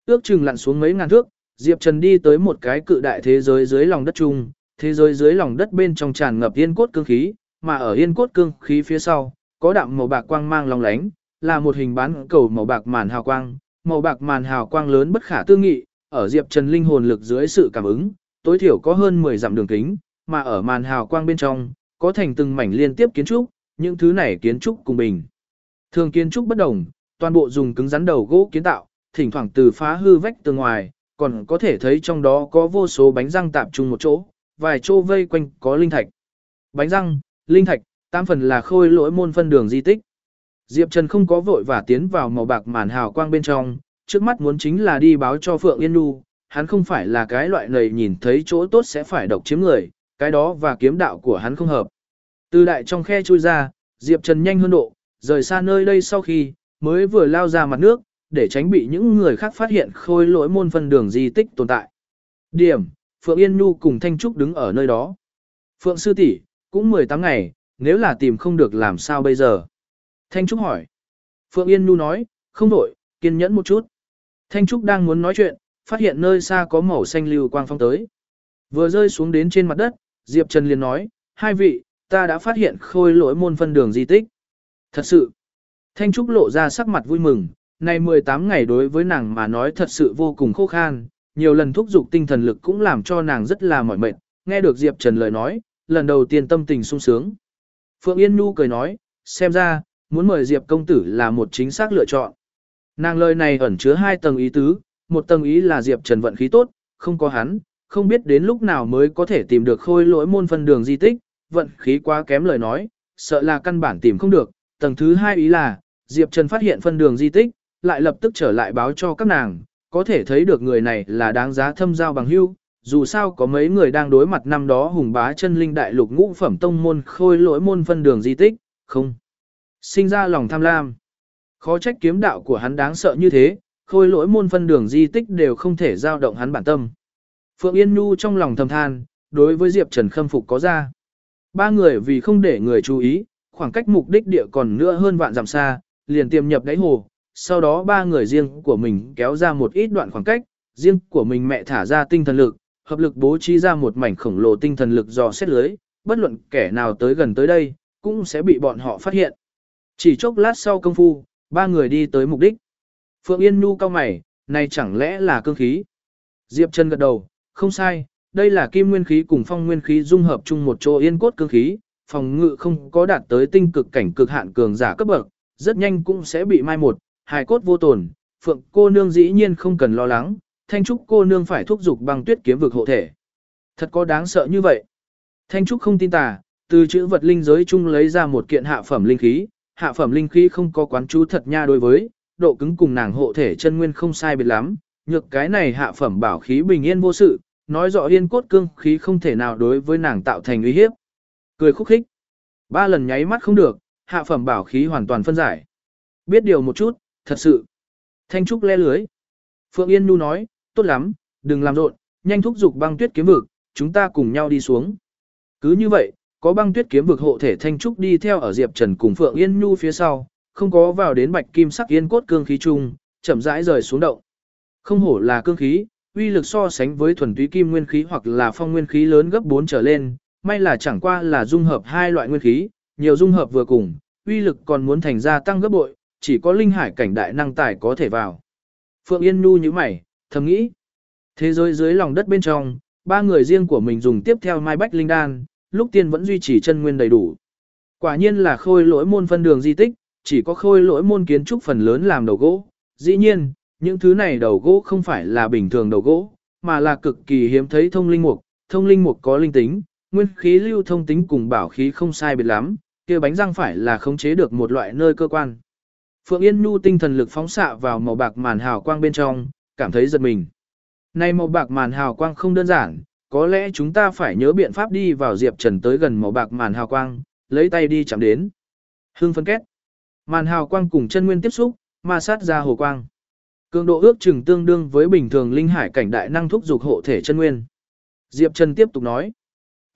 A: Ước chừng lặn xuống mấy ngàn thước, Diệp Trần đi tới một cái cự đại thế giới dưới lòng đất chung, thế giới dưới lòng đất bên trong tràn ngập yên cốt cương khí, mà ở yên cốt cương khí phía sau, có đạm màu bạc quang mang long lánh, là một hình bán cầu màu bạc màn hào quang, màu bạc màn hào quang lớn bất khả tư nghị, ở Diệp Trần linh hồn lực dưới sự cảm ứng, tối thiểu có hơn 10 dặm đường kính, mà ở màn hào quang bên trong, có thành từng mảnh liên tiếp kiến trúc, những thứ này kiến trúc cùng bình. Thường kiến trúc bất đồng, toàn bộ dùng cứng rắn đầu gỗ kiến tạo, thỉnh thoảng từ phá hư vách từ ngoài, còn có thể thấy trong đó có vô số bánh răng tạp chung một chỗ, vài chỗ vây quanh có linh thạch. Bánh răng, linh thạch, tam phần là khôi lỗi môn phân đường di tích. Diệp Trần không có vội và tiến vào màu bạc màn hào quang bên trong, trước mắt muốn chính là đi báo cho Phượng Yên Nhu, hắn không phải là cái loại này nhìn thấy chỗ tốt sẽ phải độc chiếm người, cái đó và kiếm đạo của hắn không hợp. Từ đại trong khe chui ra, Diệp Trần nhanh hơn độ, rời xa nơi đây sau khi, mới vừa lao ra mặt nước, để tránh bị những người khác phát hiện khôi lỗi môn phân đường di tích tồn tại. Điểm, Phượng Yên Nu cùng Thanh Trúc đứng ở nơi đó. Phượng Sư tỷ cũng 18 ngày, nếu là tìm không được làm sao bây giờ? Thanh Trúc hỏi. Phượng Yên Nu nói, không đổi, kiên nhẫn một chút. Thanh Trúc đang muốn nói chuyện, phát hiện nơi xa có màu xanh lưu quang phong tới. Vừa rơi xuống đến trên mặt đất, Diệp Trần liền nói, hai vị, ta đã phát hiện khôi lỗi môn phân đường di tích. Thật sự, Thanh Trúc lộ ra sắc mặt vui mừng, này 18 ngày đối với nàng mà nói thật sự vô cùng khô khan, nhiều lần thúc giục tinh thần lực cũng làm cho nàng rất là mỏi mệt, nghe được Diệp Trần lời nói, lần đầu tiên tâm tình sung sướng. Phượng Yên Nhu cười nói, xem ra, muốn mời Diệp công tử là một chính xác lựa chọn. Nàng lời này ẩn chứa hai tầng ý tứ, một tầng ý là Diệp Trần vận khí tốt, không có hắn, không biết đến lúc nào mới có thể tìm được khôi lỗi môn phân đường di tích, vận khí quá kém lời nói, sợ là căn bản tìm không được. Tầng thứ hai ý là, Diệp Trần phát hiện phân đường di tích, lại lập tức trở lại báo cho các nàng, có thể thấy được người này là đáng giá thâm giao bằng hưu, dù sao có mấy người đang đối mặt năm đó hùng bá chân linh đại lục ngũ phẩm tông môn khôi lỗi môn phân đường di tích, không. Sinh ra lòng tham lam. Khó trách kiếm đạo của hắn đáng sợ như thế, khôi lỗi môn phân đường di tích đều không thể giao động hắn bản tâm. Phượng Yên Nhu trong lòng thầm than, đối với Diệp Trần khâm phục có ra. Ba người vì không để người chú ý, khoảng cách mục đích địa còn nữa hơn vạn dặm xa, liền tiềm nhập đáy hồ, sau đó ba người riêng của mình kéo ra một ít đoạn khoảng cách, riêng của mình mẹ thả ra tinh thần lực, hợp lực bố trí ra một mảnh khổng lồ tinh thần lực dò xét lưới, bất luận kẻ nào tới gần tới đây, cũng sẽ bị bọn họ phát hiện. Chỉ chốc lát sau công phu, ba người đi tới mục đích. Phượng Yên Nhu cao mày, này chẳng lẽ là cương khí? Diệp Trần gật đầu, không sai, đây là kim nguyên khí cùng phong nguyên khí dung hợp chung một chỗ yên cốt cương khí, phòng ngự không có đạt tới tinh cực cảnh cực hạn cường giả cấp bậc, rất nhanh cũng sẽ bị mai một, hài cốt vô tồn. Phượng cô nương dĩ nhiên không cần lo lắng, Thanh Trúc cô nương phải thúc giục băng tuyết kiếm vực hộ thể. Thật có đáng sợ như vậy. Thanh Trúc không tin tà, từ chữ vật linh giới chung lấy ra một kiện hạ phẩm linh khí, hạ phẩm linh khí không có quán chú thật nha đối với, độ cứng cùng nàng hộ thể chân nguyên không sai biệt lắm, nhược cái này hạ phẩm bảo khí bình yên vô sự, nói rõ yên cốt cương khí không thể nào đối với nàng tạo thành uy hiếp. Cười khúc khích. Ba lần nháy mắt không được, hạ phẩm bảo khí hoàn toàn phân giải. Biết điều một chút, thật sự. Thanh Trúc le lưới. Phượng Yên Nhu nói, tốt lắm, đừng làm rộn, nhanh thúc giục băng tuyết kiếm vực, chúng ta cùng nhau đi xuống. Cứ như vậy, có băng tuyết kiếm vực hộ thể Thanh Trúc đi theo ở Diệp Trần cùng Phượng Yên Nhu phía sau, không có vào đến bạch kim sắc yên cốt cương khí chung, chậm rãi rời xuống động. Không hổ là cương khí, uy lực so sánh với thuần túy kim nguyên khí hoặc là phong nguyên khí lớn gấp 4 trở lên, may là chẳng qua là dung hợp hai loại nguyên khí, nhiều dung hợp vừa cùng, uy lực còn muốn thành ra tăng gấp bội, chỉ có linh hải cảnh đại năng tài có thể vào. Phượng Yên Nhu như mày, thầm nghĩ. Thế giới dưới lòng đất bên trong, ba người riêng của mình dùng tiếp theo mai bách linh đan, lúc tiên vẫn duy trì chân nguyên đầy đủ. Quả nhiên là khôi lỗi môn phân đường di tích, chỉ có khôi lỗi môn kiến trúc phần lớn làm đầu gỗ. Dĩ nhiên, những thứ này đầu gỗ không phải là bình thường đầu gỗ, mà là cực kỳ hiếm thấy thông linh mục, thông linh mục có linh tính, nguyên khí lưu thông tính cùng bảo khí không sai biệt lắm, kia bánh răng phải là khống chế được một loại nơi cơ quan. Phượng Yên Nhu tinh thần lực phóng xạ vào màu bạc màn hào quang bên trong, cảm thấy giật mình. Này màu bạc màn hào quang không đơn giản, có lẽ chúng ta phải nhớ biện pháp đi vào Diệp Trần tới gần màu bạc màn hào quang, lấy tay đi chạm đến. Hưng phân kết. Màn hào quang cùng chân nguyên tiếp xúc, ma sát ra hồ quang. Cường độ ước chừng tương đương với bình thường linh hải cảnh đại năng thúc dục hộ thể chân nguyên. Diệp Trần tiếp tục nói.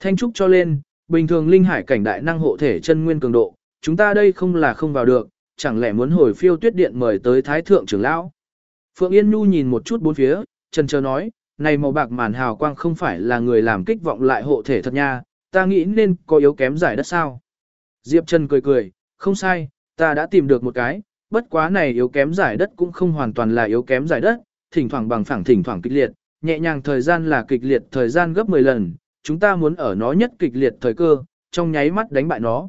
A: Thanh trúc cho lên, bình thường linh hải cảnh đại năng hộ thể chân nguyên cường độ, chúng ta đây không là không vào được, chẳng lẽ muốn hồi phiêu tuyết điện mời tới thái thượng trưởng lão. Phượng Yên Nhu nhìn một chút bốn phía, Trần chờ nói, này màu bạc màn hào quang không phải là người làm kích vọng lại hộ thể thật nha, ta nghĩ nên có yếu kém giải đất sao. Diệp Trần cười cười, không sai, ta đã tìm được một cái, bất quá này yếu kém giải đất cũng không hoàn toàn là yếu kém giải đất, thỉnh thoảng bằng phẳng thỉnh thoảng kịch liệt, nhẹ nhàng thời gian là kịch liệt thời gian gấp 10 lần, chúng ta muốn ở nó nhất kịch liệt thời cơ, trong nháy mắt đánh bại nó.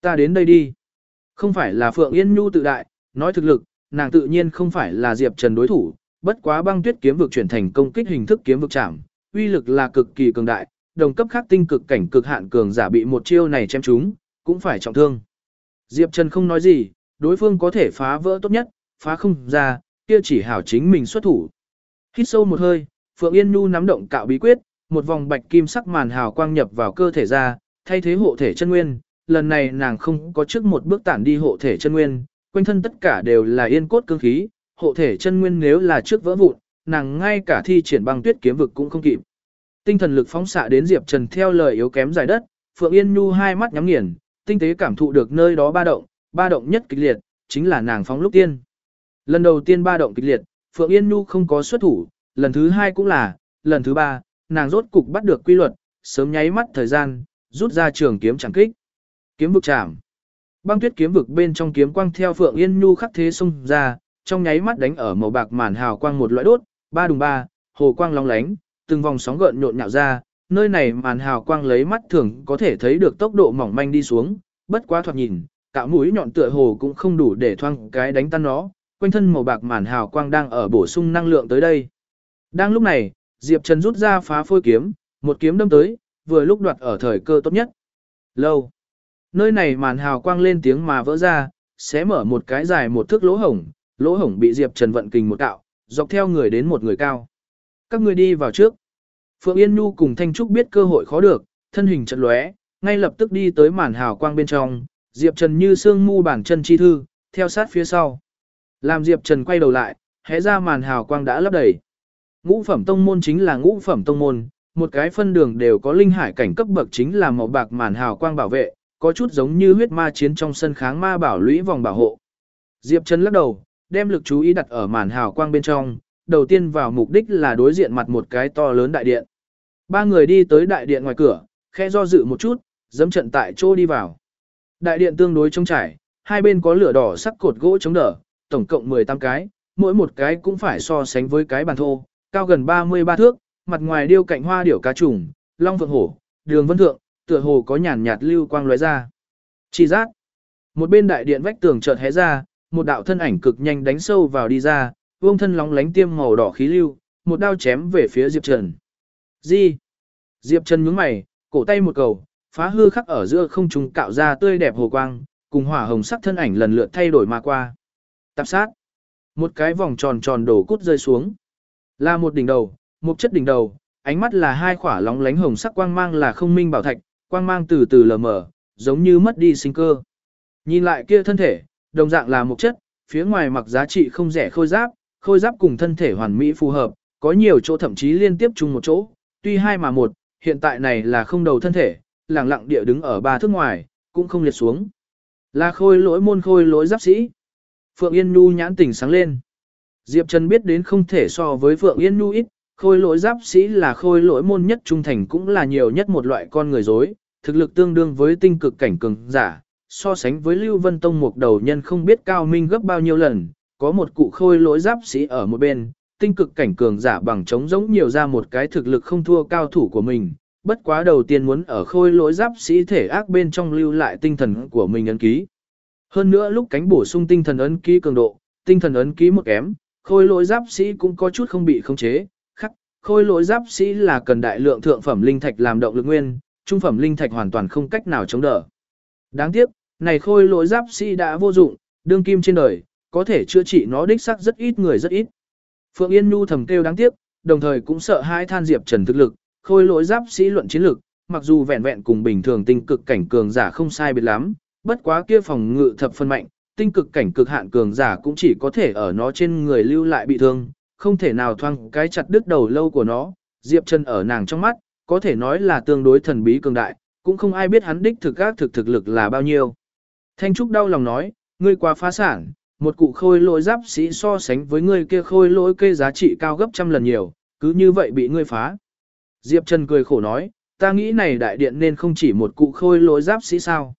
A: Ta đến đây đi. Không phải là Phượng Yên Nhu tự đại, nói thực lực, nàng tự nhiên không phải là Diệp Trần đối thủ, bất quá băng tuyết kiếm vực chuyển thành công kích hình thức kiếm vực chạm, uy lực là cực kỳ cường đại, đồng cấp khác tinh cực cảnh cực hạn cường giả bị một chiêu này chém trúng, cũng phải trọng thương. Diệp Trần không nói gì, đối phương có thể phá vỡ tốt nhất, phá không ra, kia chỉ hảo chính mình xuất thủ. Hít sâu một hơi, Phượng Yên Nhu nắm động cạo bí quyết, một vòng bạch kim sắc màn hào quang nhập vào cơ thể ra, thay thế hộ thể chân nguyên, lần này nàng không có trước một bước tản đi hộ thể chân nguyên, quanh thân tất cả đều là yên cốt cương khí, hộ thể chân nguyên nếu là trước vỡ vụn, nàng ngay cả thi triển băng tuyết kiếm vực cũng không kịp. Tinh thần lực phóng xạ đến Diệp Trần theo lời yếu kém giải đất, Phượng Yên Nhu hai mắt nhắm nghiền, tinh tế cảm thụ được nơi đó ba động, ba động nhất kịch liệt, chính là nàng phóng lúc tiên. Lần đầu tiên ba động kịch liệt, Phượng Yên Nhu không có xuất thủ, lần thứ hai cũng là, lần thứ ba, nàng rốt cục bắt được quy luật, sớm nháy mắt thời gian, rút ra trường kiếm chẳng kích. Kiếm vực chạm. Băng tuyết kiếm vực bên trong kiếm quang theo Phượng Yên Nhu khắc thế xung ra, trong nháy mắt đánh ở màu bạc màn hào quang một loại đốt, ba đùng ba, hồ quang long lánh, từng vòng sóng gợn nhộn nhạo ra, nơi này màn hào quang lấy mắt thường có thể thấy được tốc độ mỏng manh đi xuống, bất quá thoạt nhìn, cạo mũi nhọn tựa hồ cũng không đủ để thoang cái đánh tan nó, quanh thân màu bạc màn hào quang đang ở bổ sung năng lượng tới đây. Đang lúc này, Diệp Trần rút ra phá phôi kiếm, một kiếm đâm tới, vừa lúc đoạt ở thời cơ tốt nhất. Lâu. Nơi này màn hào quang lên tiếng mà vỡ ra, sẽ mở một cái dài một thước lỗ hổng, lỗ hổng bị Diệp Trần vận kình một đạo, dọc theo người đến một người cao. Các người đi vào trước. Phượng Yên Nhu cùng Thanh Trúc biết cơ hội khó được, thân hình chật lóe, ngay lập tức đi tới màn hào quang bên trong, Diệp Trần như xương mu bản chân chi thư, theo sát phía sau. Làm Diệp Trần quay đầu lại, hé ra màn hào quang đã lấp đầy. Ngũ phẩm tông môn chính là ngũ phẩm tông môn, một cái phân đường đều có linh hải cảnh cấp bậc chính là màu bạc màn hào quang bảo vệ, có chút giống như huyết ma chiến trong sân kháng ma bảo lũy vòng bảo hộ. Diệp Trần lắc đầu, đem lực chú ý đặt ở màn hào quang bên trong, đầu tiên vào mục đích là đối diện mặt một cái to lớn đại điện. Ba người đi tới đại điện ngoài cửa, khẽ do dự một chút, dẫm trận tại chỗ đi vào. Đại điện tương đối trống trải, hai bên có lửa đỏ sắc cột gỗ chống đỡ, tổng cộng 18 cái, mỗi một cái cũng phải so sánh với cái bàn thô, cao gần 33 thước, mặt ngoài điêu cạnh hoa điểu cá trùng, long vượng hổ, đường vân thượng, tựa hồ có nhàn nhạt lưu quang lóe ra. Chỉ giác. Một bên đại điện vách tường chợt hé ra, một đạo thân ảnh cực nhanh đánh sâu vào đi ra, vương thân lóng lánh tiêm màu đỏ khí lưu, một đao chém về phía Diệp Trần. Gì? Diệp Trần nhướng mày, cổ tay một cầu, phá hư khắc ở giữa không trung cạo ra tươi đẹp hồ quang, cùng hỏa hồng sắc thân ảnh lần lượt thay đổi mà qua. Tạp sát. Một cái vòng tròn tròn đổ cút rơi xuống. Là một đỉnh đầu, một chất đỉnh đầu, ánh mắt là hai khỏa lóng lánh hồng sắc quang mang là không minh bảo thạch, quang mang từ từ lờ mờ, giống như mất đi sinh cơ. Nhìn lại kia thân thể, đồng dạng là một chất, phía ngoài mặc giá trị không rẻ khôi giáp, khôi giáp cùng thân thể hoàn mỹ phù hợp, có nhiều chỗ thậm chí liên tiếp chung một chỗ, tuy hai mà một, hiện tại này là không đầu thân thể, lẳng lặng địa đứng ở ba thước ngoài, cũng không liệt xuống. Là khôi lỗi môn khôi lỗi giáp sĩ. Phượng Yên Nhu nhãn tỉnh sáng lên. Diệp Trần biết đến không thể so với Phượng Yên Nhu ít, khôi lỗi giáp sĩ là khôi lỗi môn nhất trung thành cũng là nhiều nhất một loại con người dối, thực lực tương đương với tinh cực cảnh cường giả, so sánh với Lưu Vân Tông một đầu nhân không biết cao minh gấp bao nhiêu lần, có một cụ khôi lỗi giáp sĩ ở một bên, tinh cực cảnh cường giả bằng chống giống nhiều ra một cái thực lực không thua cao thủ của mình, bất quá đầu tiên muốn ở khôi lỗi giáp sĩ thể ác bên trong lưu lại tinh thần của mình ấn ký. Hơn nữa lúc cánh bổ sung tinh thần ấn ký cường độ, tinh thần ấn ký một kém, khôi lỗi giáp sĩ cũng có chút không bị khống chế, khắc, khôi lỗi giáp sĩ là cần đại lượng thượng phẩm linh thạch làm động lực nguyên, trung phẩm linh thạch hoàn toàn không cách nào chống đỡ. Đáng tiếc, này khôi lỗi giáp sĩ đã vô dụng, đương kim trên đời, có thể chữa trị nó đích xác rất ít người rất ít. Phượng Yên Nhu thầm kêu đáng tiếc, đồng thời cũng sợ hai than Diệp Trần thực lực, khôi lỗi giáp sĩ luận chiến lực, mặc dù vẹn vẹn cùng bình thường tinh cực cảnh cường giả không sai biệt lắm, bất quá kia phòng ngự thập phân mạnh, tinh cực cảnh cực hạn cường giả cũng chỉ có thể ở nó trên người lưu lại bị thương, không thể nào thoang cái chặt đứt đầu lâu của nó. Diệp Trần ở nàng trong mắt, có thể nói là tương đối thần bí cường đại, cũng không ai biết hắn đích thực các thực thực lực là bao nhiêu. Thanh Trúc đau lòng nói, ngươi quá phá sản, một cụ khôi lỗi giáp sĩ so sánh với ngươi kia khôi lỗi kê giá trị cao gấp trăm lần nhiều, cứ như vậy bị ngươi phá. Diệp Trần cười khổ nói, ta nghĩ này đại điện nên không chỉ một cụ khôi lỗi giáp sĩ sao.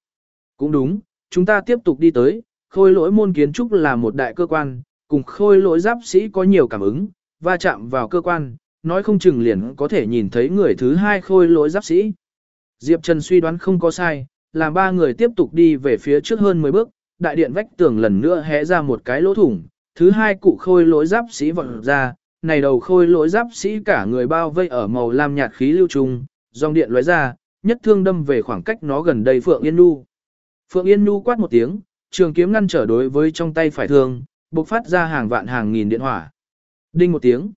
A: Cũng đúng, chúng ta tiếp tục đi tới, khôi lỗi môn kiến trúc là một đại cơ quan, cùng khôi lỗi giáp sĩ có nhiều cảm ứng, va chạm vào cơ quan, nói không chừng liền có thể nhìn thấy người thứ hai khôi lỗi giáp sĩ. Diệp Trần suy đoán không có sai, làm ba người tiếp tục đi về phía trước hơn 10 bước, đại điện vách tường lần nữa hé ra một cái lỗ thủng, thứ hai cụ khôi lỗi giáp sĩ vọt ra, này đầu khôi lỗi giáp sĩ cả người bao vây ở màu lam nhạt khí lưu trùng, dòng điện lóe ra, nhất thương đâm về khoảng cách nó gần đây Phượng Yên Nhu. Phượng Yên Nhu quát một tiếng, trường kiếm ngăn trở đối với trong tay phải thương, bộc phát ra hàng vạn hàng nghìn điện hỏa. Đinh một tiếng.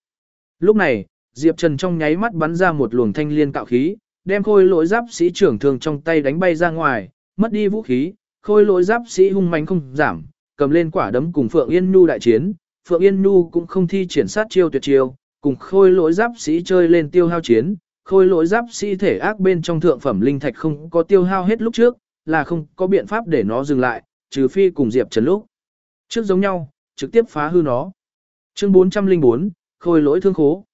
A: Lúc này, Diệp Trần trong nháy mắt bắn ra một luồng thanh liên cạo khí, đem khôi lỗi giáp sĩ trưởng thương trong tay đánh bay ra ngoài, mất đi vũ khí, khôi lỗi giáp sĩ hung mạnh không giảm, cầm lên quả đấm cùng Phượng Yên Nhu đại chiến, Phượng Yên Nhu cũng không thi triển sát chiêu tuyệt chiêu, cùng khôi lỗi giáp sĩ chơi lên tiêu hao chiến, khôi lỗi giáp sĩ thể ác bên trong thượng phẩm linh thạch không có tiêu hao hết lúc trước, là không có biện pháp để nó dừng lại, trừ phi cùng Diệp Trần lúc. Trước giống nhau, trực tiếp phá hư nó. Chương 404, khôi lỗi thương khố.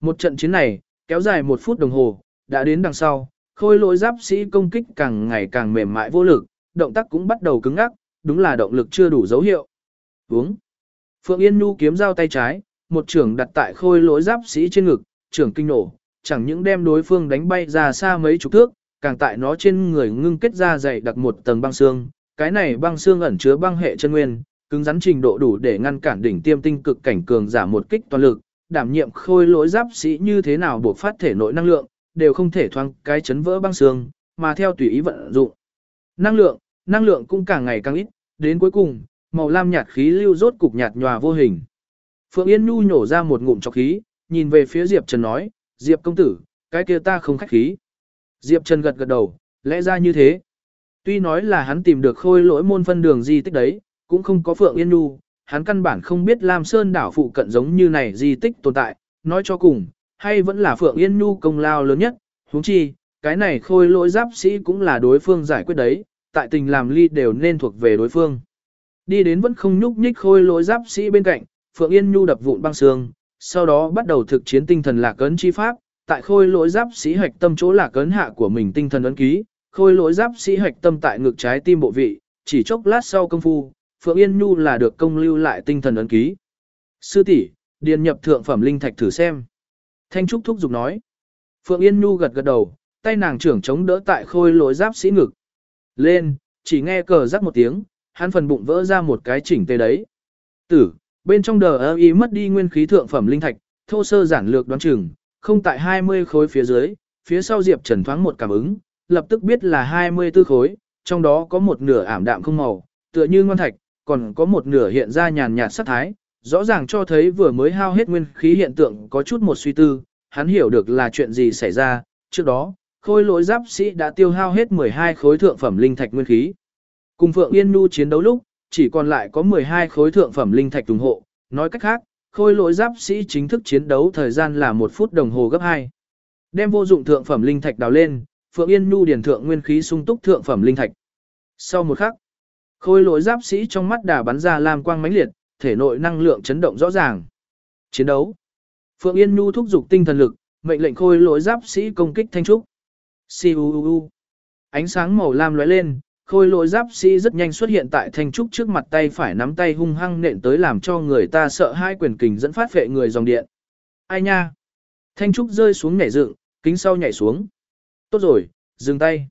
A: Một trận chiến này, kéo dài một phút đồng hồ, đã đến đằng sau, khôi lỗi giáp sĩ công kích càng ngày càng mềm mại vô lực, động tác cũng bắt đầu cứng ngắc, đúng là động lực chưa đủ dấu hiệu. Uống. Phượng Yên Nhu kiếm dao tay trái, một trưởng đặt tại khôi lỗi giáp sĩ trên ngực, trưởng kinh nổ, chẳng những đem đối phương đánh bay ra xa mấy chục thước, càng tại nó trên người ngưng kết ra dày đặc một tầng băng xương, cái này băng xương ẩn chứa băng hệ chân nguyên, cứng rắn trình độ đủ để ngăn cản đỉnh tiêm tinh cực cảnh cường giả một kích toàn lực, đảm nhiệm khôi lỗi giáp sĩ như thế nào buộc phát thể nội năng lượng, đều không thể thoáng cái chấn vỡ băng xương, mà theo tùy ý vận dụng. Năng lượng, năng lượng cũng càng ngày càng ít, đến cuối cùng, màu lam nhạt khí lưu rốt cục nhạt nhòa vô hình. Phượng Yên Nhu nhổ ra một ngụm trọc khí, nhìn về phía Diệp Trần nói, Diệp công tử, cái kia ta không khách khí. Diệp Trần gật gật đầu, lẽ ra như thế. Tuy nói là hắn tìm được khôi lỗi môn phân đường di tích đấy, cũng không có Phượng Yên Nhu, hắn căn bản không biết Lam Sơn đảo phụ cận giống như này di tích tồn tại, nói cho cùng, hay vẫn là Phượng Yên Nhu công lao lớn nhất, huống chi, cái này khôi lỗi giáp sĩ cũng là đối phương giải quyết đấy, tại tình làm ly đều nên thuộc về đối phương. Đi đến vẫn không nhúc nhích khôi lỗi giáp sĩ bên cạnh, Phượng Yên Nhu đập vụn băng xương, sau đó bắt đầu thực chiến tinh thần lạc ấn chi pháp, tại khôi lỗi giáp sĩ hạch tâm chỗ lạc ấn hạ của mình tinh thần ấn ký, khôi lỗi giáp sĩ hạch tâm tại ngực trái tim bộ vị, chỉ chốc lát sau công phu, Phượng Yên Nhu là được công lưu lại tinh thần ấn ký. Sư tỷ, điền nhập thượng phẩm linh thạch thử xem. Thanh Trúc thúc giục nói. Phượng Yên Nhu gật gật đầu, tay nàng trưởng chống đỡ tại khôi lỗi giáp sĩ ngực. Lên, chỉ nghe cờ rắc một tiếng, hắn phần bụng vỡ ra một cái chỉnh tề đấy. Tử, bên trong đờ ơ y mất đi nguyên khí thượng phẩm linh thạch, thô sơ giản lược đoán chừng, không tại 20 khối phía dưới, phía sau Diệp Trần thoáng một cảm ứng, lập tức biết là 24 khối, trong đó có một nửa ảm đạm không màu, tựa như ngon thạch, còn có một nửa hiện ra nhàn nhạt sắc thái, rõ ràng cho thấy vừa mới hao hết nguyên khí hiện tượng có chút một suy tư, hắn hiểu được là chuyện gì xảy ra, trước đó, khôi lỗi giáp sĩ đã tiêu hao hết 12 khối thượng phẩm linh thạch nguyên khí. Cùng Phượng Yên Nhu chiến đấu lúc, chỉ còn lại có 12 khối thượng phẩm linh thạch ủng hộ, nói cách khác, khôi lỗi giáp sĩ chính thức chiến đấu thời gian là 1 phút đồng hồ gấp 2. Đem vô dụng thượng phẩm linh thạch đào lên, Phượng Yên Nhu điển thượng nguyên khí sung túc thượng phẩm linh thạch. Sau một khắc, khôi lỗi giáp sĩ trong mắt đà bắn ra lam quang mãnh liệt, thể nội năng lượng chấn động rõ ràng. Chiến đấu. Phượng Yên Nhu thúc giục tinh thần lực, mệnh lệnh khôi lỗi giáp sĩ công kích thanh trúc. Siu Ánh sáng màu lam lóe lên, khôi lỗi giáp sĩ rất nhanh xuất hiện tại thanh trúc trước mặt tay phải nắm tay hung hăng nện tới làm cho người ta sợ hai quyền kình dẫn phát vệ người dòng điện. Ai nha? Thanh trúc rơi xuống nhảy dựng, kính sau nhảy xuống. Tốt rồi, dừng tay.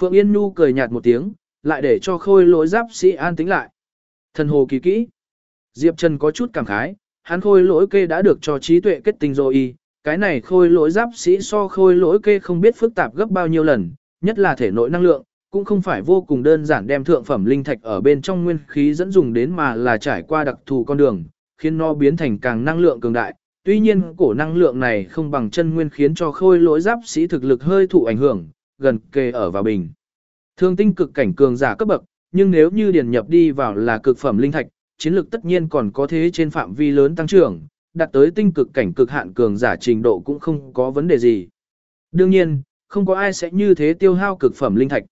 A: Phượng Yên Nhu cười nhạt một tiếng, lại để cho khôi lỗi giáp sĩ an tĩnh lại. Thần hồ kỳ kỹ. Diệp Trần có chút cảm khái, hắn khôi lỗi kê đã được cho trí tuệ kết tinh rồi y, cái này khôi lỗi giáp sĩ so khôi lỗi kê không biết phức tạp gấp bao nhiêu lần, nhất là thể nội năng lượng, cũng không phải vô cùng đơn giản đem thượng phẩm linh thạch ở bên trong nguyên khí dẫn dùng đến mà là trải qua đặc thù con đường, khiến nó biến thành càng năng lượng cường đại. Tuy nhiên cổ năng lượng này không bằng chân nguyên khiến cho khôi lỗi giáp sĩ thực lực hơi thụ ảnh hưởng, gần kề ở vào bình. Thương tinh cực cảnh cường giả cấp bậc, nhưng nếu như điền nhập đi vào là cực phẩm linh thạch, chiến lực tất nhiên còn có thế trên phạm vi lớn tăng trưởng, đạt tới tinh cực cảnh cực hạn cường giả trình độ cũng không có vấn đề gì. Đương nhiên, không có ai sẽ như thế tiêu hao cực phẩm linh thạch.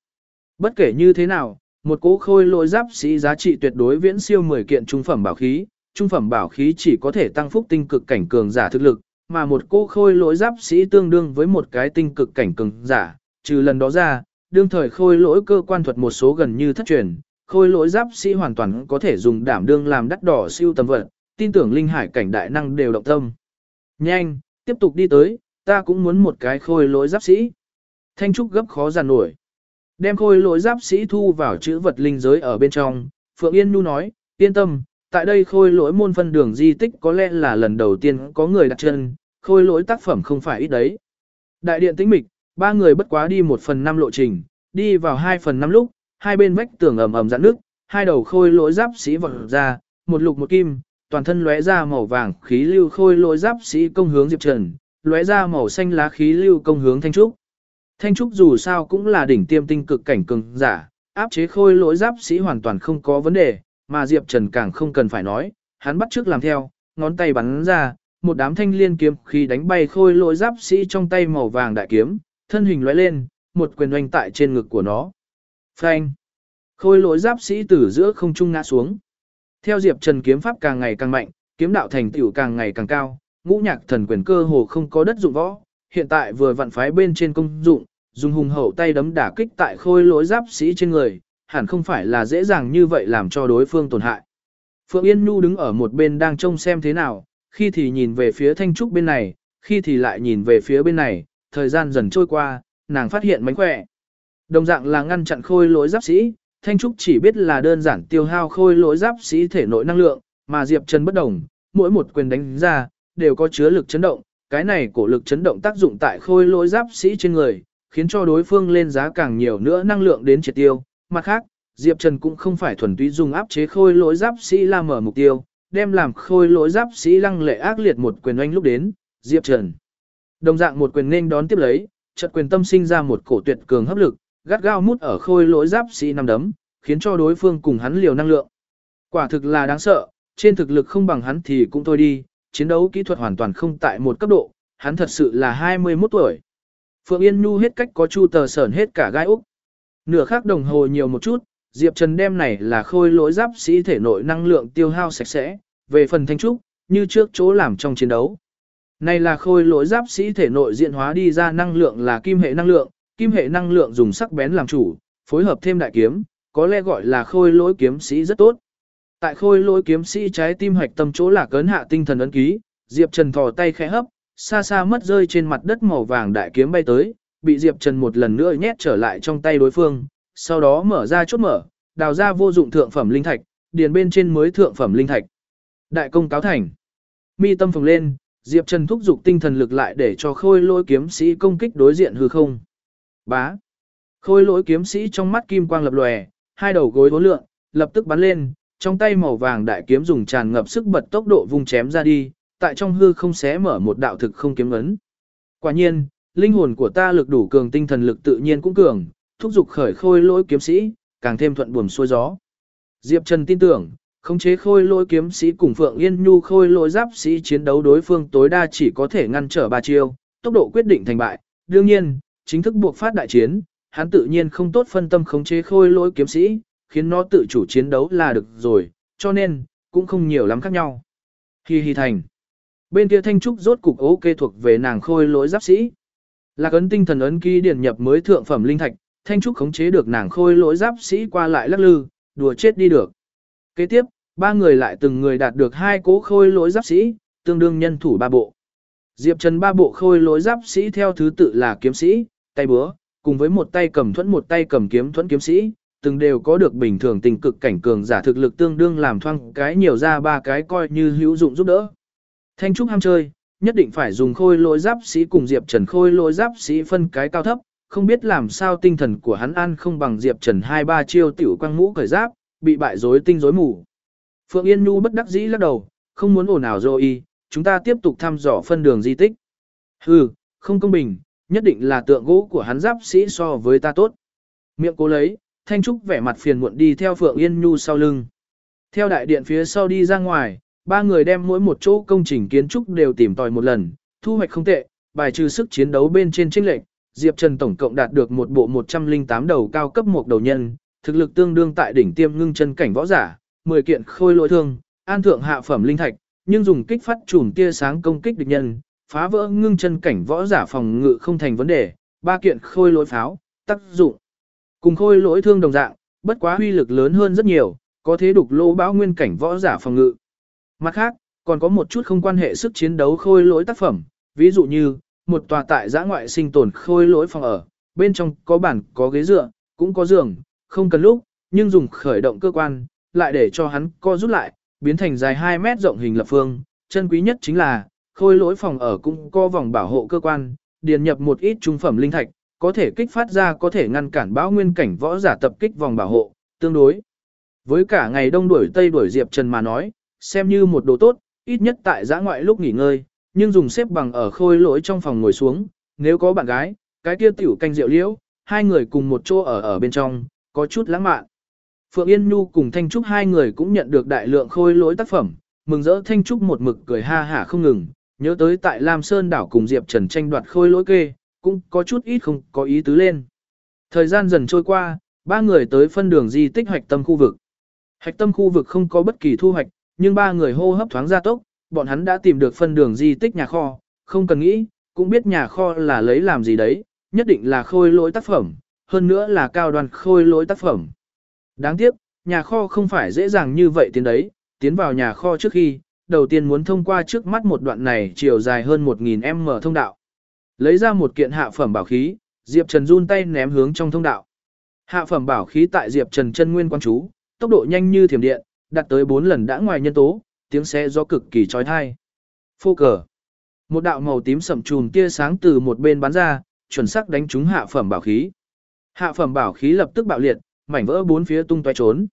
A: Bất kể như thế nào, một cố khôi lỗi giáp sĩ giá trị tuyệt đối viễn siêu 10 kiện trung phẩm bảo khí, trung phẩm bảo khí chỉ có thể tăng phúc tinh cực cảnh cường giả thực lực, mà một cô khôi lỗi giáp sĩ tương đương với một cái tinh cực cảnh cường giả, trừ lần đó ra, đương thời khôi lỗi cơ quan thuật một số gần như thất truyền, khôi lỗi giáp sĩ hoàn toàn có thể dùng đảm đương làm đắt đỏ siêu tầm vật, tin tưởng linh hải cảnh đại năng đều động tâm. Nhanh, tiếp tục đi tới, ta cũng muốn một cái khôi lỗi giáp sĩ. Thanh trúc gấp khó giàn nổi. Đem khôi lỗi giáp sĩ thu vào chữ vật linh giới ở bên trong, Phượng Yên Nhu nói, yên tâm, tại đây khôi lỗi môn phân đường di tích có lẽ là lần đầu tiên có người đặt chân, khôi lỗi tác phẩm không phải ít đấy. Đại điện tĩnh mịch, ba người bất quá đi một phần năm lộ trình, đi vào hai phần năm lúc, hai bên vách tường ầm ầm dạn nước, hai đầu khôi lỗi giáp sĩ vọt ra, một lục một kim, toàn thân lóe ra màu vàng khí lưu khôi lỗi giáp sĩ công hướng Diệp Trần, lóe ra màu xanh lá khí lưu công hướng Thanh Trúc. Thanh Trúc dù sao cũng là đỉnh tiêm tinh cực cảnh cường giả, áp chế khôi lỗi giáp sĩ hoàn toàn không có vấn đề, mà Diệp Trần càng không cần phải nói, hắn bắt trước làm theo, ngón tay bắn ra, một đám thanh liên kiếm khi đánh bay khôi lỗi giáp sĩ trong tay màu vàng đại kiếm, thân hình lóe lên, một quyền oanh tại trên ngực của nó. Phanh! Khôi lỗi giáp sĩ từ giữa không trung ngã xuống. Theo Diệp Trần kiếm pháp càng ngày càng mạnh, kiếm đạo thành tựu càng ngày càng cao, ngũ nhạc thần quyền cơ hồ không có đất dụng võ, hiện tại vừa vặn phái bên trên công dụng, dùng hùng hậu tay đấm đả kích tại khôi lỗi giáp sĩ trên người, hẳn không phải là dễ dàng như vậy làm cho đối phương tổn hại. Phượng Yên Nhu đứng ở một bên đang trông xem thế nào, khi thì nhìn về phía Thanh Trúc bên này, khi thì lại nhìn về phía bên này, thời gian dần trôi qua, nàng phát hiện mánh khỏe. Đồng dạng là ngăn chặn khôi lỗi giáp sĩ, Thanh Trúc chỉ biết là đơn giản tiêu hao khôi lỗi giáp sĩ thể nội năng lượng, mà Diệp Trần bất đồng, mỗi một quyền đánh ra, đều có chứa lực chấn động, cái này cổ lực chấn động tác dụng tại khôi lỗi giáp sĩ trên người, khiến cho đối phương lên giá càng nhiều nữa năng lượng đến triệt tiêu. Mặt khác, Diệp Trần cũng không phải thuần túy dùng áp chế khôi lỗi giáp sĩ la mở mục tiêu, đem làm khôi lỗi giáp sĩ lăng lệ ác liệt một quyền oanh lúc đến, Diệp Trần. Đồng dạng một quyền nên đón tiếp lấy, chợt quyền tâm sinh ra một cổ tuyệt cường hấp lực, gắt gao mút ở khôi lỗi giáp sĩ năm đấm, khiến cho đối phương cùng hắn liều năng lượng. Quả thực là đáng sợ, trên thực lực không bằng hắn thì cũng thôi đi, chiến đấu kỹ thuật hoàn toàn không tại một cấp độ, hắn thật sự là 21 tuổi. Phượng Yên Nhu hết cách có chu tờ sởn hết cả gai úc. Nửa khắc đồng hồ nhiều một chút, Diệp Trần đem này là khôi lỗi giáp sĩ thể nội năng lượng tiêu hao sạch sẽ, về phần thanh trúc, như trước chỗ làm trong chiến đấu. Này là khôi lỗi giáp sĩ thể nội diện hóa đi ra năng lượng là kim hệ năng lượng, kim hệ năng lượng dùng sắc bén làm chủ, phối hợp thêm đại kiếm, có lẽ gọi là khôi lỗi kiếm sĩ rất tốt. Tại khôi lỗi kiếm sĩ trái tim hoạch tâm chỗ là cấn hạ tinh thần ấn ký, Diệp Trần thò tay khẽ hấp, xa xa mất rơi trên mặt đất màu vàng đại kiếm bay tới, bị Diệp Trần một lần nữa nhét trở lại trong tay đối phương, sau đó mở ra chốt mở, đào ra vô dụng thượng phẩm linh thạch, điền bên trên mới thượng phẩm linh thạch. Đại công cáo thành. Mi tâm phồng lên, Diệp Trần thúc giục tinh thần lực lại để cho khôi lỗi kiếm sĩ công kích đối diện hư không. Bá. Khôi lỗi kiếm sĩ trong mắt kim quang lập lòe, hai đầu gối vốn lượng, lập tức bắn lên, trong tay màu vàng đại kiếm dùng tràn ngập sức bật tốc độ vung chém ra đi, tại trong hư không xé mở một đạo thực không kiếm ấn. Quả nhiên, linh hồn của ta lực đủ cường tinh thần lực tự nhiên cũng cường, thúc giục khởi khôi lỗi kiếm sĩ, càng thêm thuận buồm xuôi gió. Diệp Trần tin tưởng, khống chế khôi lỗi kiếm sĩ cùng Phượng Yên Nhu khôi lỗi giáp sĩ chiến đấu đối phương tối đa chỉ có thể ngăn trở ba chiêu, tốc độ quyết định thành bại. Đương nhiên, chính thức buộc phát đại chiến, hắn tự nhiên không tốt phân tâm khống chế khôi lỗi kiếm sĩ, khiến nó tự chủ chiến đấu là được rồi, cho nên, cũng không nhiều lắm khác nhau. Hi hi thành. Bên kia Thanh Trúc rốt cục ok thuộc về nàng khôi lỗi giáp sĩ. Lạc ấn tinh thần ấn ký điển nhập mới thượng phẩm linh thạch, Thanh Trúc khống chế được nàng khôi lỗi giáp sĩ qua lại lắc lư, đùa chết đi được. Kế tiếp, ba người lại từng người đạt được hai cố khôi lỗi giáp sĩ, tương đương nhân thủ ba bộ. Diệp Trần ba bộ khôi lỗi giáp sĩ theo thứ tự là kiếm sĩ, tay búa, cùng với một tay cầm thuẫn một tay cầm kiếm thuẫn kiếm sĩ, từng đều có được bình thường tình cực cảnh cường giả thực lực tương đương làm thoang cái nhiều ra ba cái coi như hữu dụng giúp đỡ. Thanh Trúc ham chơi, nhất định phải dùng khôi lỗi giáp sĩ cùng Diệp Trần khôi lỗi giáp sĩ phân cái cao thấp, không biết làm sao tinh thần của hắn ăn không bằng Diệp Trần hai ba chiêu tiểu quang mũ cởi giáp, bị bại rối tinh rối mù. Phượng Yên Nhu bất đắc dĩ lắc đầu, không muốn ồn ào rồi chúng ta tiếp tục thăm dò phân đường di tích. Hừ, không công bình, nhất định là tượng gỗ của hắn giáp sĩ so với ta tốt. Miệng cố lấy, Thanh Trúc vẻ mặt phiền muộn đi theo Phượng Yên Nhu sau lưng. Theo đại điện phía sau đi ra ngoài, ba người đem mỗi một chỗ công trình kiến trúc đều tìm tòi một lần, thu hoạch không tệ, bài trừ sức chiến đấu bên trên trinh lệnh, Diệp Trần tổng cộng đạt được một bộ 108 đầu cao cấp một đầu nhân, thực lực tương đương tại đỉnh tiêm ngưng chân cảnh võ giả, 10 kiện khôi lỗi thương, an thượng hạ phẩm linh thạch, nhưng dùng kích phát chùm tia sáng công kích địch nhân, phá vỡ ngưng chân cảnh võ giả phòng ngự không thành vấn đề, ba kiện khôi lỗi pháo, tác dụng. Cùng khôi lỗi thương đồng dạng, bất quá huy lực lớn hơn rất nhiều, có thế đục lỗ báo nguyên cảnh võ giả phòng ngự. Mặt khác, còn có một chút không quan hệ sức chiến đấu khôi lỗi tác phẩm, ví dụ như, một tòa tại giã ngoại sinh tồn khôi lỗi phòng ở, bên trong có bàn, có ghế dựa, cũng có giường, không cần lúc, nhưng dùng khởi động cơ quan, lại để cho hắn co rút lại, biến thành dài 2 mét rộng hình lập phương. Chân quý nhất chính là, khôi lỗi phòng ở cũng có vòng bảo hộ cơ quan, điền nhập một ít trung phẩm linh thạch, có thể kích phát ra có thể ngăn cản bão nguyên cảnh võ giả tập kích vòng bảo hộ, tương đối. Với cả ngày đông đuổi tây đuổi Diệp Trần mà nói, xem như một đồ tốt, ít nhất tại giã ngoại lúc nghỉ ngơi, nhưng dùng xếp bằng ở khôi lỗi trong phòng ngồi xuống, nếu có bạn gái, cái kia tiểu canh rượu liễu, hai người cùng một chỗ ở ở bên trong, có chút lãng mạn. Phượng Yên Nhu cùng Thanh Trúc hai người cũng nhận được đại lượng khôi lỗi tác phẩm, mừng rỡ Thanh Trúc một mực cười ha hả không ngừng, nhớ tới tại Lam Sơn đảo cùng Diệp Trần tranh đoạt khôi lỗi kê, cũng có chút ít không có ý tứ lên. Thời gian dần trôi qua, ba người tới phân đường di tích hoạch tâm khu vực. Hạch tâm khu vực không có bất kỳ thu hoạch, nhưng ba người hô hấp thoáng ra tốc, bọn hắn đã tìm được phân đường di tích nhà kho, không cần nghĩ, cũng biết nhà kho là lấy làm gì đấy, nhất định là khôi lỗi tác phẩm, hơn nữa là cao đoàn khôi lỗi tác phẩm. Đáng tiếc, nhà kho không phải dễ dàng như vậy tiến đấy, tiến vào nhà kho trước khi, đầu tiên muốn thông qua trước mắt một đoạn này chiều dài hơn 1.000m thông đạo. Lấy ra một kiện hạ phẩm bảo khí, Diệp Trần run tay ném hướng trong thông đạo. Hạ phẩm bảo khí tại Diệp Trần chân nguyên quan chú, tốc độ nhanh như thiểm điện, đạt tới 4 lần đã ngoài nhân tố, tiếng xe do cực kỳ chói tai. Phô cờ. Một đạo màu tím sậm trùm tia sáng từ một bên bắn ra, chuẩn xác đánh trúng hạ phẩm bảo khí. Hạ phẩm bảo khí lập tức bạo liệt, mảnh vỡ bốn phía tung tóe trốn.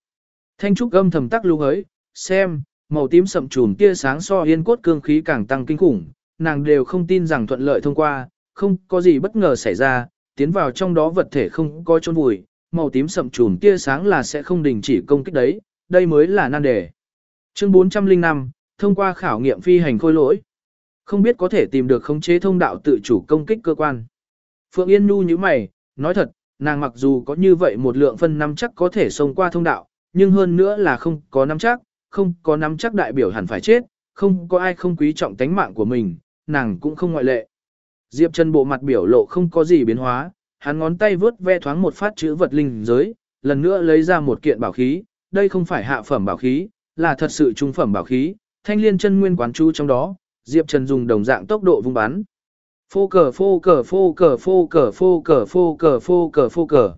A: Thanh trúc âm thầm tắc lưu hới, xem, màu tím sậm trùm tia sáng so yên cốt cương khí càng tăng kinh khủng, nàng đều không tin rằng thuận lợi thông qua, không có gì bất ngờ xảy ra, tiến vào trong đó vật thể không có chôn vùi, màu tím sậm trùm tia sáng là sẽ không đình chỉ công kích đấy, đây mới là nan đề. Chương 405, thông qua khảo nghiệm phi hành khôi lỗi. Không biết có thể tìm được khống chế thông đạo tự chủ công kích cơ quan. Phượng Yên Nhu như mày, nói thật, nàng mặc dù có như vậy một lượng phân năm chắc có thể xông qua thông đạo, nhưng hơn nữa là không có nắm chắc, không có nắm chắc đại biểu hẳn phải chết, không có ai không quý trọng tánh mạng của mình, nàng cũng không ngoại lệ. Diệp Trần bộ mặt biểu lộ không có gì biến hóa, hắn ngón tay vướt ve thoáng một phát chữ vật linh giới, lần nữa lấy ra một kiện bảo khí, đây không phải hạ phẩm bảo khí, là thật sự trung phẩm bảo khí, thanh liên chân nguyên quán chú trong đó, Diệp Trần dùng đồng dạng tốc độ vung bắn. Phô cờ phô cờ phô cờ phô cờ phô cờ phô cờ phô cờ phô cờ.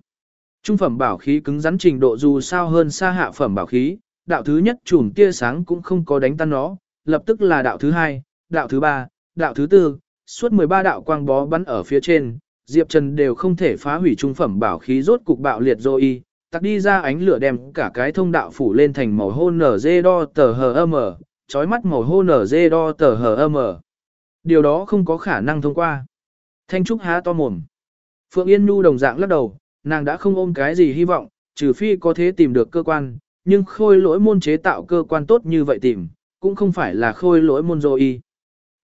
A: Trung phẩm bảo khí cứng rắn trình độ dù sao hơn xa hạ phẩm bảo khí, đạo thứ nhất chùm tia sáng cũng không có đánh tan nó, lập tức là đạo thứ hai, đạo thứ ba, đạo thứ tư, suốt 13 đạo quang bó bắn ở phía trên, Diệp Trần đều không thể phá hủy trung phẩm bảo khí rốt cục bạo liệt rồi y, tặc đi ra ánh lửa đem cả cái thông đạo phủ lên thành màu hôn nở dê đo tờ hờ âm chói mắt màu hôn nở dê đo tờ hờ âm Điều đó không có khả năng thông qua. Thanh Trúc há to mồm. Phượng Yên Nhu đồng dạng lắc đầu, nàng đã không ôm cái gì hy vọng, trừ phi có thế tìm được cơ quan, nhưng khôi lỗi môn chế tạo cơ quan tốt như vậy tìm, cũng không phải là khôi lỗi môn rồi.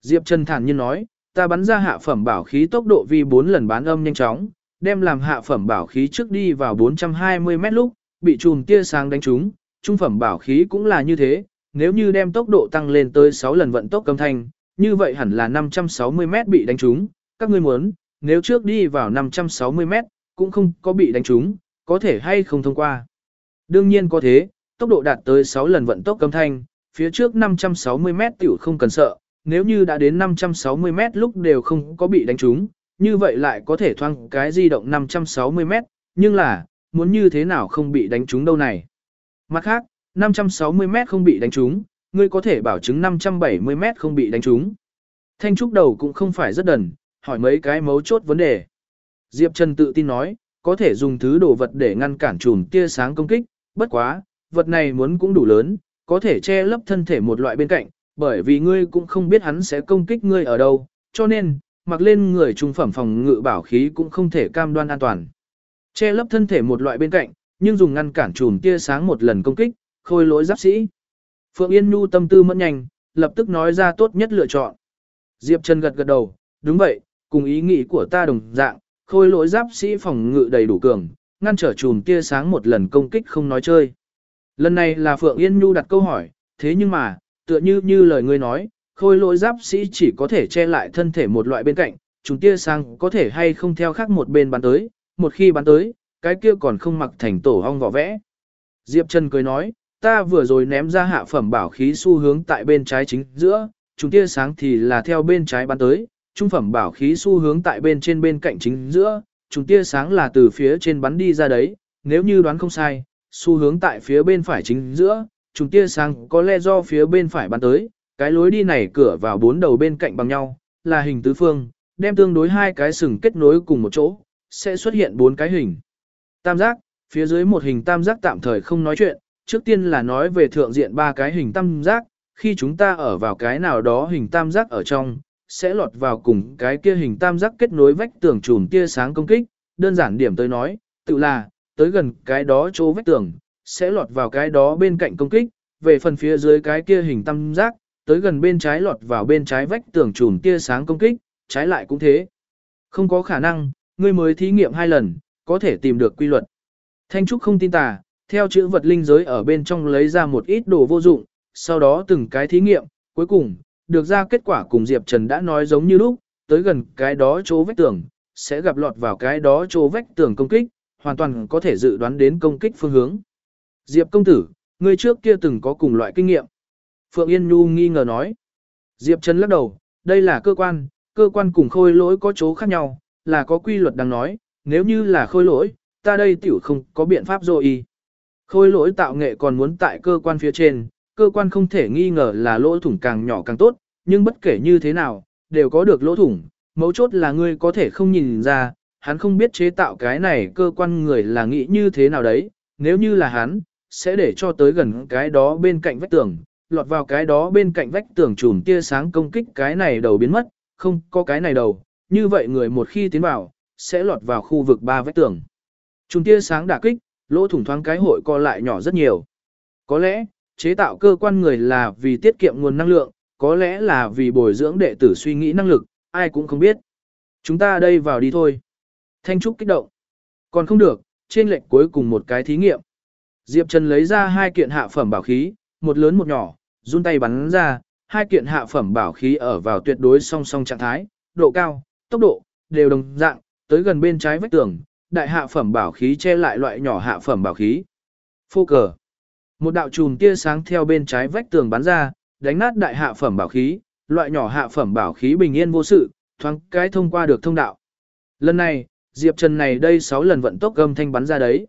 A: Diệp Trần thản nhiên nói, ta bắn ra hạ phẩm bảo khí tốc độ vi 4 lần bán âm nhanh chóng, đem làm hạ phẩm bảo khí trước đi vào 420 mét lúc, bị chùm tia sáng đánh trúng, trung phẩm bảo khí cũng là như thế, nếu như đem tốc độ tăng lên tới 6 lần vận tốc cầm thanh, như vậy hẳn là 560 mét bị đánh trúng, các ngươi muốn, nếu trước đi vào 560 mét, cũng không có bị đánh trúng, có thể hay không thông qua. Đương nhiên có thế, tốc độ đạt tới 6 lần vận tốc cầm thanh, phía trước 560 mét tiểu không cần sợ, nếu như đã đến 560 mét lúc đều không có bị đánh trúng, như vậy lại có thể thoang cái di động 560 mét, nhưng là, muốn như thế nào không bị đánh trúng đâu này. Mặt khác, 560 mét không bị đánh trúng, ngươi có thể bảo chứng 570 mét không bị đánh trúng. Thanh Trúc đầu cũng không phải rất đần, hỏi mấy cái mấu chốt vấn đề. Diệp Trần tự tin nói, có thể dùng thứ đồ vật để ngăn cản chùm tia sáng công kích, bất quá, vật này muốn cũng đủ lớn, có thể che lấp thân thể một loại bên cạnh, bởi vì ngươi cũng không biết hắn sẽ công kích ngươi ở đâu, cho nên, mặc lên người trung phẩm phòng ngự bảo khí cũng không thể cam đoan an toàn. Che lấp thân thể một loại bên cạnh, nhưng dùng ngăn cản chùm tia sáng một lần công kích, khôi lỗi giáp sĩ. Phượng Yên Nhu tâm tư mẫn nhanh, lập tức nói ra tốt nhất lựa chọn. Diệp Trần gật gật đầu, đúng vậy, cùng ý nghĩ của ta đồng dạng, khôi lỗi giáp sĩ phòng ngự đầy đủ cường, ngăn trở chùm tia sáng một lần công kích không nói chơi. Lần này là Phượng Yên Nhu đặt câu hỏi, thế nhưng mà, tựa như như lời ngươi nói, khôi lỗi giáp sĩ chỉ có thể che lại thân thể một loại bên cạnh, chúng tia sáng có thể hay không theo khác một bên bắn tới, một khi bắn tới, cái kia còn không mặc thành tổ ong vỏ vẽ. Diệp Trần cười nói, ta vừa rồi ném ra hạ phẩm bảo khí xu hướng tại bên trái chính giữa, chúng tia sáng thì là theo bên trái bắn tới, trung phẩm bảo khí xu hướng tại bên trên bên cạnh chính giữa, chúng tia sáng là từ phía trên bắn đi ra đấy, nếu như đoán không sai, xu hướng tại phía bên phải chính giữa, chúng tia sáng có lẽ do phía bên phải bắn tới, cái lối đi này cửa vào bốn đầu bên cạnh bằng nhau, là hình tứ phương, đem tương đối hai cái sừng kết nối cùng một chỗ, sẽ xuất hiện bốn cái hình. Tam giác, phía dưới một hình tam giác tạm thời không nói chuyện, trước tiên là nói về thượng diện ba cái hình tam giác, khi chúng ta ở vào cái nào đó hình tam giác ở trong, sẽ lọt vào cùng cái kia hình tam giác kết nối vách tường trùm tia sáng công kích, đơn giản điểm tới nói, tự là, tới gần cái đó chỗ vách tường, sẽ lọt vào cái đó bên cạnh công kích, về phần phía dưới cái kia hình tam giác, tới gần bên trái lọt vào bên trái vách tường chùm tia sáng công kích, trái lại cũng thế. Không có khả năng, ngươi mới thí nghiệm hai lần, có thể tìm được quy luật. Thanh Trúc không tin tà, theo chữ vật linh giới ở bên trong lấy ra một ít đồ vô dụng, sau đó từng cái thí nghiệm, cuối cùng, được ra kết quả cùng Diệp Trần đã nói giống như lúc, tới gần cái đó chỗ vách tường, sẽ gặp lọt vào cái đó chỗ vách tường công kích, hoàn toàn có thể dự đoán đến công kích phương hướng. Diệp công tử, ngươi trước kia từng có cùng loại kinh nghiệm. Phượng Yên Nhu nghi ngờ nói. Diệp Trần lắc đầu, đây là cơ quan, cơ quan cùng khôi lỗi có chỗ khác nhau, là có quy luật đang nói, nếu như là khôi lỗi, ta đây tiểu không có biện pháp rồi y. Khôi lỗi tạo nghệ còn muốn tại cơ quan phía trên, cơ quan không thể nghi ngờ là lỗ thủng càng nhỏ càng tốt, nhưng bất kể như thế nào, đều có được lỗ thủng, mấu chốt là ngươi có thể không nhìn ra, hắn không biết chế tạo cái này cơ quan người là nghĩ như thế nào đấy, nếu như là hắn, sẽ để cho tới gần cái đó bên cạnh vách tường, lọt vào cái đó bên cạnh vách tường trùm tia sáng công kích cái này đầu biến mất, không có cái này đầu, như vậy người một khi tiến vào, sẽ lọt vào khu vực ba vách tường. Trùm tia sáng đả kích, lỗ thủng thoáng cái hội co lại nhỏ rất nhiều. Có lẽ, chế tạo cơ quan người là vì tiết kiệm nguồn năng lượng, có lẽ là vì bồi dưỡng đệ tử suy nghĩ năng lực, ai cũng không biết. Chúng ta đây vào đi thôi. Thanh Trúc kích động. Còn không được, trên lệnh cuối cùng một cái thí nghiệm. Diệp Trần lấy ra hai kiện hạ phẩm bảo khí, một lớn một nhỏ, run tay bắn ra, hai kiện hạ phẩm bảo khí ở vào tuyệt đối song song trạng thái, độ cao, tốc độ, đều đồng dạng, tới gần bên trái vách tường, đại hạ phẩm bảo khí che lại loại nhỏ hạ phẩm bảo khí. Phô cờ. Một đạo chùm tia sáng theo bên trái vách tường bắn ra, đánh nát đại hạ phẩm bảo khí, loại nhỏ hạ phẩm bảo khí bình yên vô sự, thoáng cái thông qua được thông đạo. Lần này, Diệp Trần này đây 6 lần vận tốc gầm thanh bắn ra đấy.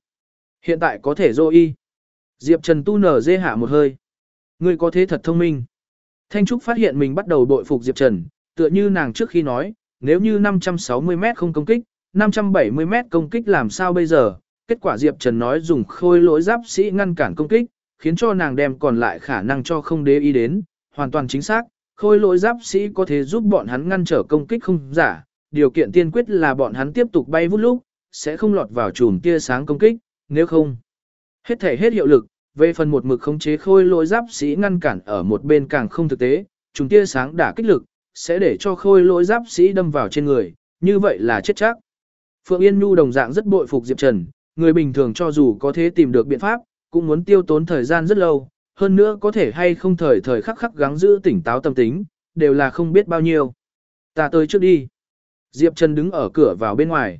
A: Hiện tại có thể dô y. Diệp Trần tu nở dê hạ một hơi. Ngươi có thế thật thông minh. Thanh Trúc phát hiện mình bắt đầu bội phục Diệp Trần, tựa như nàng trước khi nói, nếu như 560 mét không công kích, 570 mét công kích làm sao bây giờ? Kết quả Diệp Trần nói dùng khôi lỗi giáp sĩ ngăn cản công kích, khiến cho nàng đem còn lại khả năng cho không đế ý đến, hoàn toàn chính xác. Khôi lỗi giáp sĩ có thể giúp bọn hắn ngăn trở công kích không giả, điều kiện tiên quyết là bọn hắn tiếp tục bay vút lúc, sẽ không lọt vào chùm tia sáng công kích, nếu không, hết thể hết hiệu lực, về phần một mực khống chế khôi lỗi giáp sĩ ngăn cản ở một bên càng không thực tế, chúng tia sáng đả kích lực, sẽ để cho khôi lỗi giáp sĩ đâm vào trên người, như vậy là chết chắc. Phượng Yên Nhu đồng dạng rất bội phục Diệp Trần, người bình thường cho dù có thể tìm được biện pháp, cũng muốn tiêu tốn thời gian rất lâu, hơn nữa có thể hay không thời thời khắc khắc gắng giữ tỉnh táo tâm tính, đều là không biết bao nhiêu. Ta tới trước đi. Diệp Trần đứng ở cửa vào bên ngoài.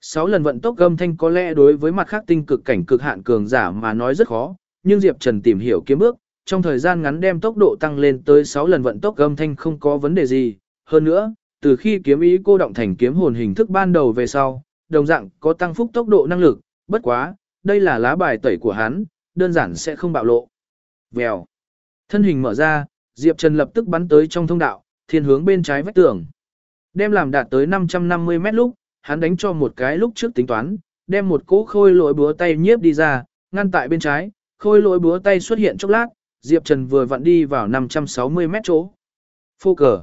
A: Sáu lần vận tốc gâm thanh có lẽ đối với mặt khác tinh cực cảnh cực hạn cường giả mà nói rất khó, nhưng Diệp Trần tìm hiểu kiếm bước, trong thời gian ngắn đem tốc độ tăng lên tới 6 lần vận tốc gâm thanh không có vấn đề gì. Hơn nữa, từ khi kiếm ý cô động thành kiếm hồn hình thức ban đầu về sau, đồng dạng có tăng phúc tốc độ năng lực, bất quá, đây là lá bài tẩy của hắn, đơn giản sẽ không bạo lộ. Vèo. Thân hình mở ra, Diệp Trần lập tức bắn tới trong thông đạo, thiên hướng bên trái vách tường. Đem làm đạt tới 550 mét lúc, hắn đánh cho một cái lúc trước tính toán, đem một cỗ khôi lỗi búa tay nhiếp đi ra, ngăn tại bên trái, khôi lỗi búa tay xuất hiện chốc lát, Diệp Trần vừa vặn đi vào 560 mét chỗ. Phô cờ.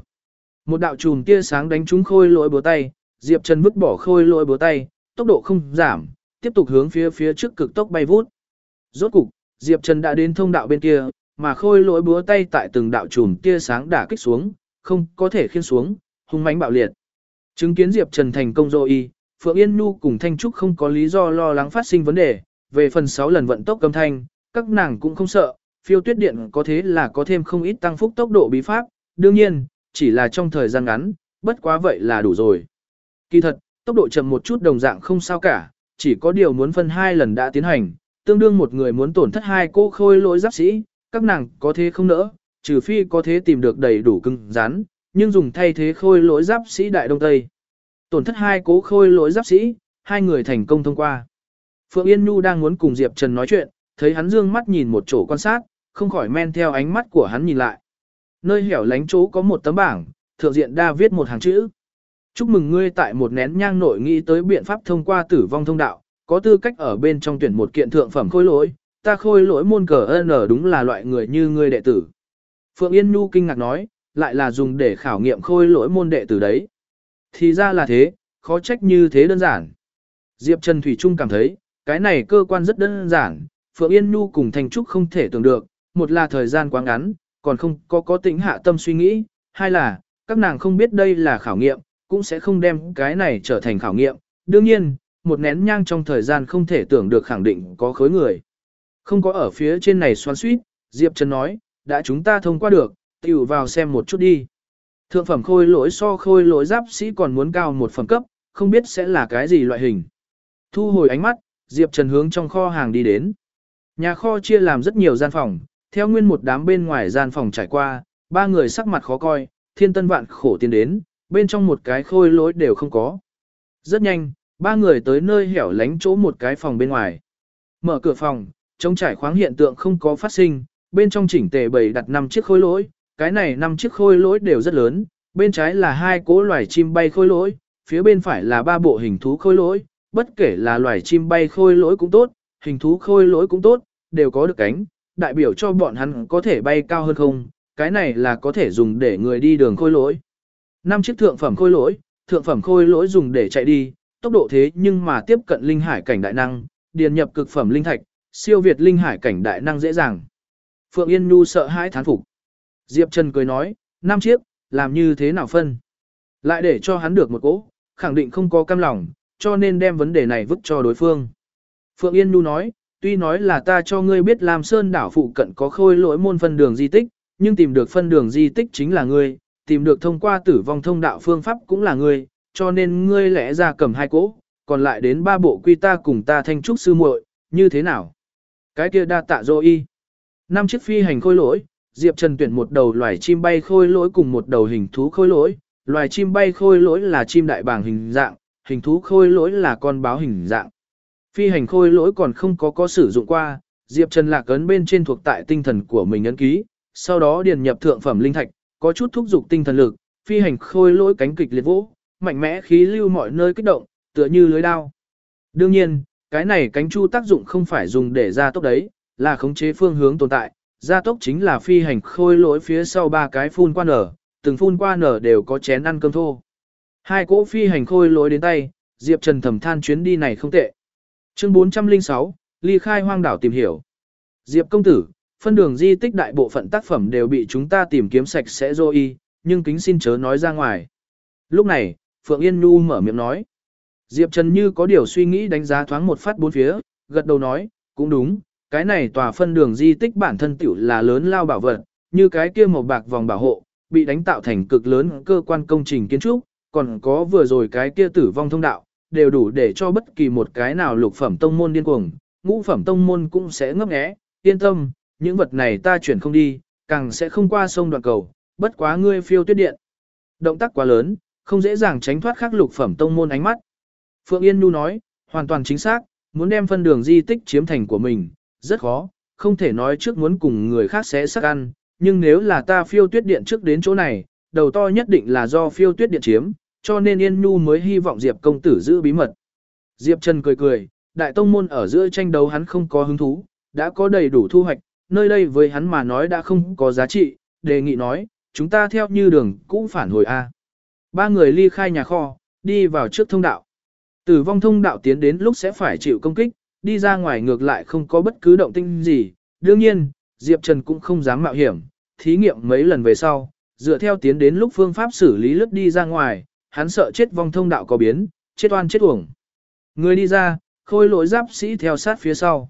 A: Một đạo chùm tia sáng đánh trúng khôi lỗi búa tay, Diệp Trần vứt bỏ khôi lỗi búa tay, tốc độ không giảm, tiếp tục hướng phía phía trước cực tốc bay vút. Rốt cục, Diệp Trần đã đến thông đạo bên kia, mà khôi lỗi búa tay tại từng đạo chùm tia sáng đả kích xuống, không có thể khiên xuống, hung mãnh bạo liệt. Chứng kiến Diệp Trần thành công rồi y, Phượng Yên Nhu cùng Thanh Trúc không có lý do lo lắng phát sinh vấn đề, về phần 6 lần vận tốc cầm thanh, các nàng cũng không sợ, phiêu tuyết điện có thế là có thêm không ít tăng phúc tốc độ bí pháp, đương nhiên, chỉ là trong thời gian ngắn, bất quá vậy là đủ rồi. Kỳ thật, tốc độ chậm một chút đồng dạng không sao cả, chỉ có điều muốn phân hai lần đã tiến hành, tương đương một người muốn tổn thất hai cô khôi lỗi giáp sĩ, các nàng có thế không nỡ, trừ phi có thế tìm được đầy đủ cưng rắn, nhưng dùng thay thế khôi lỗi giáp sĩ đại đông tây. Tổn thất hai cố khôi lỗi giáp sĩ, hai người thành công thông qua. Phượng Yên Nhu đang muốn cùng Diệp Trần nói chuyện, thấy hắn dương mắt nhìn một chỗ quan sát, không khỏi men theo ánh mắt của hắn nhìn lại. Nơi hẻo lánh chỗ có một tấm bảng, thượng diện đa viết một hàng chữ. Chúc mừng ngươi tại một nén nhang nội nghĩ tới biện pháp thông qua tử vong thông đạo, có tư cách ở bên trong tuyển một kiện thượng phẩm khôi lỗi, ta khôi lỗi môn cờ N đúng là loại người như ngươi đệ tử. Phượng Yên Nhu kinh ngạc nói, lại là dùng để khảo nghiệm khôi lỗi môn đệ từ đấy. Thì ra là thế, khó trách như thế đơn giản. Diệp Trần Thủy Trung cảm thấy, cái này cơ quan rất đơn giản, Phượng Yên Nhu cùng Thành Trúc không thể tưởng được, một là thời gian quá ngắn, còn không có có tính hạ tâm suy nghĩ, hai là, các nàng không biết đây là khảo nghiệm, cũng sẽ không đem cái này trở thành khảo nghiệm. Đương nhiên, một nén nhang trong thời gian không thể tưởng được khẳng định có khối người. Không có ở phía trên này xoắn suýt, Diệp Trần nói, đã chúng ta thông qua được, tiểu vào xem một chút đi. Thượng phẩm khôi lỗi so khôi lỗi giáp sĩ còn muốn cao một phẩm cấp, không biết sẽ là cái gì loại hình. Thu hồi ánh mắt, Diệp Trần hướng trong kho hàng đi đến. Nhà kho chia làm rất nhiều gian phòng, theo nguyên một đám bên ngoài gian phòng trải qua, ba người sắc mặt khó coi, thiên tân vạn khổ tiến đến, bên trong một cái khôi lỗi đều không có. Rất nhanh, ba người tới nơi hẻo lánh chỗ một cái phòng bên ngoài. Mở cửa phòng, trông trải khoáng hiện tượng không có phát sinh, bên trong chỉnh tề bày đặt 5 chiếc khối lỗi, cái này năm chiếc khôi lỗi đều rất lớn, bên trái là hai cỗ loài chim bay khôi lỗi, phía bên phải là ba bộ hình thú khôi lỗi, bất kể là loài chim bay khôi lỗi cũng tốt, hình thú khôi lỗi cũng tốt, đều có được cánh, đại biểu cho bọn hắn có thể bay cao hơn không, cái này là có thể dùng để người đi đường khôi lỗi. Năm chiếc thượng phẩm khôi lỗi, thượng phẩm khôi lỗi dùng để chạy đi, tốc độ thế nhưng mà tiếp cận linh hải cảnh đại năng, điền nhập cực phẩm linh thạch, siêu việt linh hải cảnh đại năng dễ dàng. Phượng Yên Nhu sợ hãi thán phục. Diệp Trần cười nói, năm chiếc, làm như thế nào phân? Lại để cho hắn được một cỗ, khẳng định không có cam lòng, cho nên đem vấn đề này vứt cho đối phương. Phượng Yên Nhu nói, tuy nói là ta cho ngươi biết làm sơn đảo phụ cận có khôi lỗi môn phân đường di tích, nhưng tìm được phân đường di tích chính là ngươi, tìm được thông qua tử vong thông đạo phương pháp cũng là ngươi, cho nên ngươi lẽ ra cầm hai cỗ, còn lại đến ba bộ quy ta cùng ta thanh trúc sư muội, như thế nào? Cái kia đa tạ dô y. Năm chiếc phi hành khôi lỗi, Diệp Trần tuyển một đầu loài chim bay khôi lỗi cùng một đầu hình thú khôi lỗi. Loài chim bay khôi lỗi là chim đại bàng hình dạng, hình thú khôi lỗi là con báo hình dạng. Phi hành khôi lỗi còn không có có sử dụng qua, Diệp Trần lạc ấn bên trên thuộc tại tinh thần của mình ấn ký, sau đó điền nhập thượng phẩm linh thạch, có chút thúc dục tinh thần lực, phi hành khôi lỗi cánh kịch liệt vũ, mạnh mẽ khí lưu mọi nơi kích động, tựa như lưới đao. Đương nhiên, cái này cánh chu tác dụng không phải dùng để ra tốc đấy, là khống chế phương hướng tồn tại, gia tốc chính là phi hành khôi lỗi phía sau ba cái phun qua nở, từng phun qua nở đều có chén ăn cơm thô. Hai cỗ phi hành khôi lỗi đến tay, Diệp Trần thầm than chuyến đi này không tệ. Chương 406, ly khai hoang đảo tìm hiểu. Diệp công tử, phân đường di tích đại bộ phận tác phẩm đều bị chúng ta tìm kiếm sạch sẽ rồi nhưng kính xin chớ nói ra ngoài. Lúc này, Phượng Yên Nhu mở miệng nói. Diệp Trần như có điều suy nghĩ đánh giá thoáng một phát bốn phía, gật đầu nói, cũng đúng, cái này tòa phân đường di tích bản thân tiểu là lớn lao bảo vật, như cái kia màu bạc vòng bảo hộ, bị đánh tạo thành cực lớn cơ quan công trình kiến trúc, còn có vừa rồi cái kia tử vong thông đạo, đều đủ để cho bất kỳ một cái nào lục phẩm tông môn điên cuồng, ngũ phẩm tông môn cũng sẽ ngấp nghé, yên tâm, những vật này ta chuyển không đi, càng sẽ không qua sông đoạn cầu, bất quá ngươi phiêu tuyết điện. Động tác quá lớn, không dễ dàng tránh thoát khắc lục phẩm tông môn ánh mắt. Phượng Yên Nhu nói, hoàn toàn chính xác, muốn đem phân đường di tích chiếm thành của mình, rất khó, không thể nói trước muốn cùng người khác sẽ sắc ăn, nhưng nếu là ta phiêu tuyết điện trước đến chỗ này, đầu to nhất định là do phiêu tuyết điện chiếm, cho nên Yên Nhu mới hy vọng Diệp công tử giữ bí mật. Diệp Trần cười cười, đại tông môn ở giữa tranh đấu hắn không có hứng thú, đã có đầy đủ thu hoạch, nơi đây với hắn mà nói đã không có giá trị, đề nghị nói, chúng ta theo như đường cũ phản hồi A. Ba người ly khai nhà kho, đi vào trước thông đạo. Tử vong thông đạo tiến đến lúc sẽ phải chịu công kích, đi ra ngoài ngược lại không có bất cứ động tinh gì. Đương nhiên, Diệp Trần cũng không dám mạo hiểm, thí nghiệm mấy lần về sau, dựa theo tiến đến lúc phương pháp xử lý lướt đi ra ngoài, hắn sợ chết vong thông đạo có biến, chết oan chết uổng. Người đi ra, khôi lỗi giáp sĩ theo sát phía sau.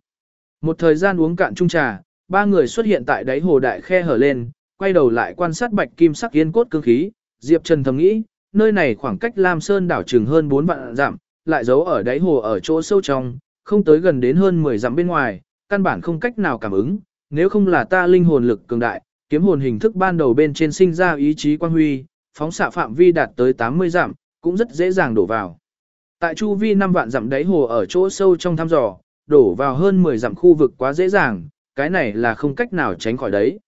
A: Một thời gian uống cạn chung trà, ba người xuất hiện tại đáy hồ đại khe hở lên, quay đầu lại quan sát bạch kim sắc yên cốt cương khí, Diệp Trần thầm nghĩ, nơi này khoảng cách Lam Sơn đảo chừng hơn 4 vạn dặm, lại giấu ở đáy hồ ở chỗ sâu trong, không tới gần đến hơn 10 dặm bên ngoài, căn bản không cách nào cảm ứng, nếu không là ta linh hồn lực cường đại, kiếm hồn hình thức ban đầu bên trên sinh ra ý chí quan huy, phóng xạ phạm vi đạt tới 80 dặm, cũng rất dễ dàng đổ vào. Tại chu vi 5 vạn dặm đáy hồ ở chỗ sâu trong thăm dò, đổ vào hơn 10 dặm khu vực quá dễ dàng, cái này là không cách nào tránh khỏi đấy.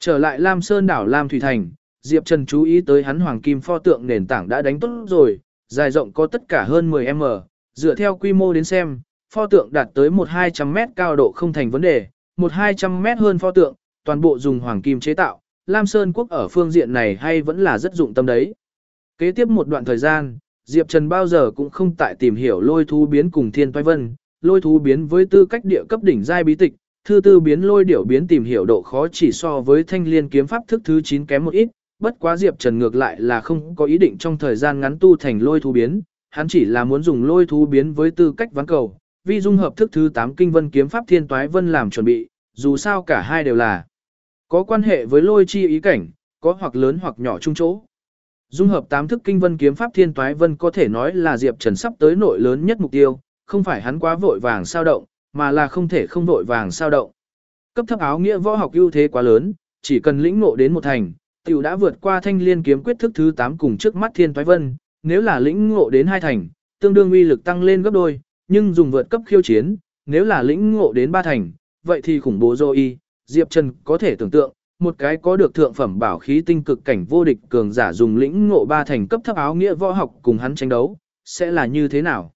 A: Trở lại Lam Sơn đảo Lam Thủy Thành, Diệp Trần chú ý tới hắn hoàng kim pho tượng nền tảng đã đánh tốt rồi, dài rộng có tất cả hơn 10m, dựa theo quy mô đến xem, pho tượng đạt tới 1-200 mét cao độ không thành vấn đề, 1-200 mét hơn pho tượng, toàn bộ dùng hoàng kim chế tạo, Lam Sơn Quốc ở phương diện này hay vẫn là rất dụng tâm đấy. Kế tiếp một đoạn thời gian, Diệp Trần bao giờ cũng không tại tìm hiểu lôi thú biến cùng thiên toái vân, lôi thú biến với tư cách địa cấp đỉnh giai bí tịch, thư tư biến lôi điểu biến tìm hiểu độ khó chỉ so với thanh liên kiếm pháp thức thứ 9 kém một ít, bất quá Diệp Trần ngược lại là không có ý định trong thời gian ngắn tu thành lôi thú biến, hắn chỉ là muốn dùng lôi thú biến với tư cách ván cầu, vi dung hợp thức thứ 8 kinh vân kiếm pháp thiên toái vân làm chuẩn bị, dù sao cả hai đều là có quan hệ với lôi chi ý cảnh, có hoặc lớn hoặc nhỏ chung chỗ. Dung hợp tám thức kinh vân kiếm pháp thiên toái vân có thể nói là Diệp Trần sắp tới nội lớn nhất mục tiêu, không phải hắn quá vội vàng sao động, mà là không thể không vội vàng sao động. Cấp thấp áo nghĩa võ học ưu thế quá lớn, chỉ cần lĩnh ngộ đến một thành, tiểu đã vượt qua thanh liên kiếm quyết thức thứ 8 cùng trước mắt thiên toái vân, nếu là lĩnh ngộ đến hai thành, tương đương uy lực tăng lên gấp đôi, nhưng dùng vượt cấp khiêu chiến, nếu là lĩnh ngộ đến ba thành, vậy thì khủng bố rồi Diệp Trần có thể tưởng tượng, một cái có được thượng phẩm bảo khí tinh cực cảnh vô địch cường giả dùng lĩnh ngộ ba thành cấp thấp áo nghĩa võ học cùng hắn tranh đấu, sẽ là như thế nào?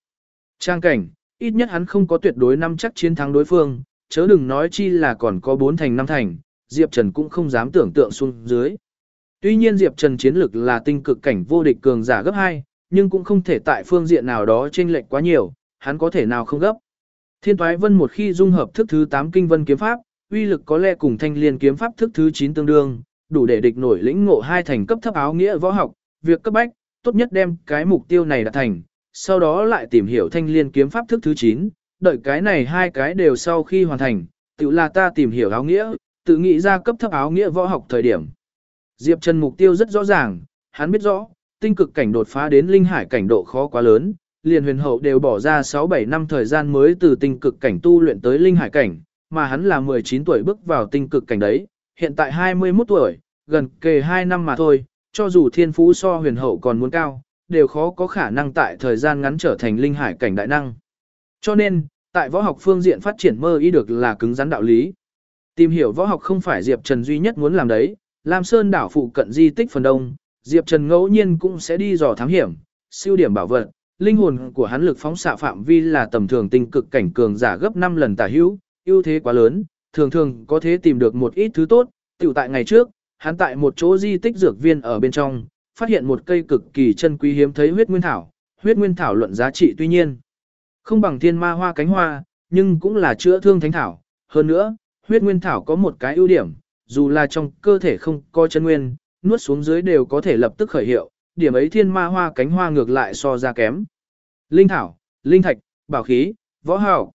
A: Trang cảnh, ít nhất hắn không có tuyệt đối năm chắc chiến thắng đối phương, chớ đừng nói chi là còn có bốn thành năm thành, Diệp Trần cũng không dám tưởng tượng xuống dưới. Tuy nhiên Diệp Trần chiến lực là tinh cực cảnh vô địch cường giả gấp 2, nhưng cũng không thể tại phương diện nào đó chênh lệch quá nhiều, hắn có thể nào không gấp. Thiên Toái Vân một khi dung hợp thức thứ 8 kinh vân kiếm pháp, uy lực có lẽ cùng thanh liên kiếm pháp thức thứ 9 tương đương, đủ để địch nổi lĩnh ngộ hai thành cấp thấp áo nghĩa võ học, việc cấp bách, tốt nhất đem cái mục tiêu này đạt thành, sau đó lại tìm hiểu thanh liên kiếm pháp thức thứ 9, đợi cái này hai cái đều sau khi hoàn thành, tự là ta tìm hiểu áo nghĩa, tự nghĩ ra cấp thấp áo nghĩa võ học thời điểm. Diệp Trần mục tiêu rất rõ ràng, hắn biết rõ, tinh cực cảnh đột phá đến linh hải cảnh độ khó quá lớn, liền huyền hậu đều bỏ ra 6-7 năm thời gian mới từ tinh cực cảnh tu luyện tới linh hải cảnh, mà hắn là 19 tuổi bước vào tinh cực cảnh đấy, hiện tại 21 tuổi, gần kề 2 năm mà thôi, cho dù thiên phú so huyền hậu còn muốn cao, đều khó có khả năng tại thời gian ngắn trở thành linh hải cảnh đại năng. Cho nên, tại võ học phương diện phát triển mơ ý được là cứng rắn đạo lý. Tìm hiểu võ học không phải Diệp Trần duy nhất muốn làm đấy, Lam Sơn đảo phụ cận di tích phần đông, Diệp Trần ngẫu nhiên cũng sẽ đi dò thám hiểm, siêu điểm bảo vật, linh hồn của hắn lực phóng xạ phạm vi là tầm thường tinh cực cảnh cường giả gấp 5 lần tả hữu, ưu thế quá lớn, thường thường có thể tìm được một ít thứ tốt, tiểu tại ngày trước, hắn tại một chỗ di tích dược viên ở bên trong, phát hiện một cây cực kỳ chân quý hiếm thấy huyết nguyên thảo, huyết nguyên thảo luận giá trị tuy nhiên không bằng thiên ma hoa cánh hoa, nhưng cũng là chữa thương thánh thảo, hơn nữa, huyết nguyên thảo có một cái ưu điểm, dù là trong cơ thể không có chân nguyên, nuốt xuống dưới đều có thể lập tức khởi hiệu, điểm ấy thiên ma hoa cánh hoa ngược lại so ra kém. Linh thảo, linh thạch, bảo khí, võ hào.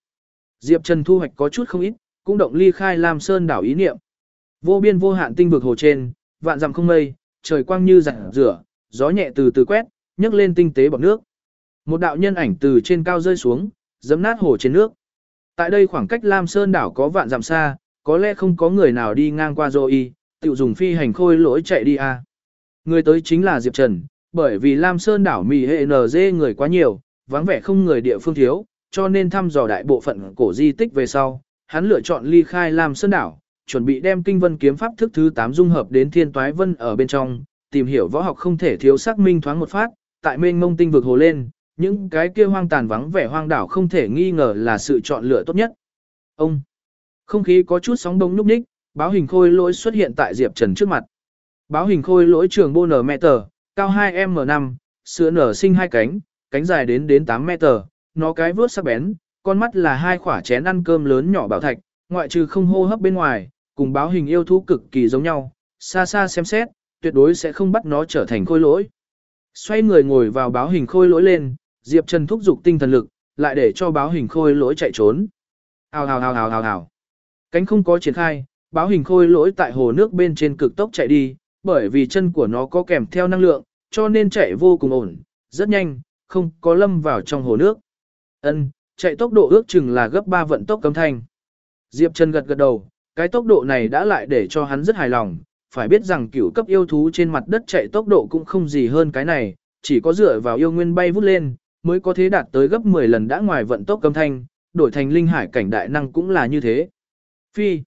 A: Diệp Trần thu hoạch có chút không ít, cũng động ly khai Lam Sơn đảo ý niệm. Vô biên vô hạn tinh vực hồ trên, vạn dặm không mây, trời quang như rạng rửa, gió nhẹ từ từ quét, nhấc lên tinh tế bọt nước. Một đạo nhân ảnh từ trên cao rơi xuống, giẫm nát hồ trên nước. Tại đây khoảng cách Lam Sơn đảo có vạn dặm xa, có lẽ không có người nào đi ngang qua rồi, tự dùng phi hành khôi lỗi chạy đi à. Người tới chính là Diệp Trần, bởi vì Lam Sơn đảo mì hệ NG người quá nhiều, vắng vẻ không người địa phương thiếu, cho nên thăm dò đại bộ phận cổ di tích về sau, hắn lựa chọn ly khai Lam Sơn đảo, chuẩn bị đem kinh vân kiếm pháp thức thứ 8 dung hợp đến thiên toái vân ở bên trong, tìm hiểu võ học không thể thiếu xác minh thoáng một phát, tại mênh mông tinh vực hồ lên, những cái kia hoang tàn vắng vẻ hoang đảo không thể nghi ngờ là sự chọn lựa tốt nhất. Ông, không khí có chút sóng đông núp ních, báo hình khôi lỗi xuất hiện tại Diệp Trần trước mặt. Báo hình khôi lỗi trường bô nở mẹ tờ, cao 2M5, sữa nở sinh hai cánh, cánh dài đến đến 8 mét nó cái vướt sắc bén, con mắt là hai khỏa chén ăn cơm lớn nhỏ bảo thạch, ngoại trừ không hô hấp bên ngoài, cùng báo hình yêu thú cực kỳ giống nhau, xa xa xem xét, tuyệt đối sẽ không bắt nó trở thành khôi lỗi. Xoay người ngồi vào báo hình khôi lỗi lên, Diệp Trần thúc giục tinh thần lực, lại để cho báo hình khôi lỗi chạy trốn. Hào hào hào hào hào hào. Cánh không có triển khai, báo hình khôi lỗi tại hồ nước bên trên cực tốc chạy đi, bởi vì chân của nó có kèm theo năng lượng, cho nên chạy vô cùng ổn, rất nhanh, không có lâm vào trong hồ nước. Ân, chạy tốc độ ước chừng là gấp 3 vận tốc cấm thanh. Diệp Trần gật gật đầu, cái tốc độ này đã lại để cho hắn rất hài lòng, phải biết rằng cửu cấp yêu thú trên mặt đất chạy tốc độ cũng không gì hơn cái này, chỉ có dựa vào yêu nguyên bay vút lên, mới có thể đạt tới gấp 10 lần đã ngoài vận tốc cấm thanh, đổi thành linh hải cảnh đại năng cũng là như thế. Phi.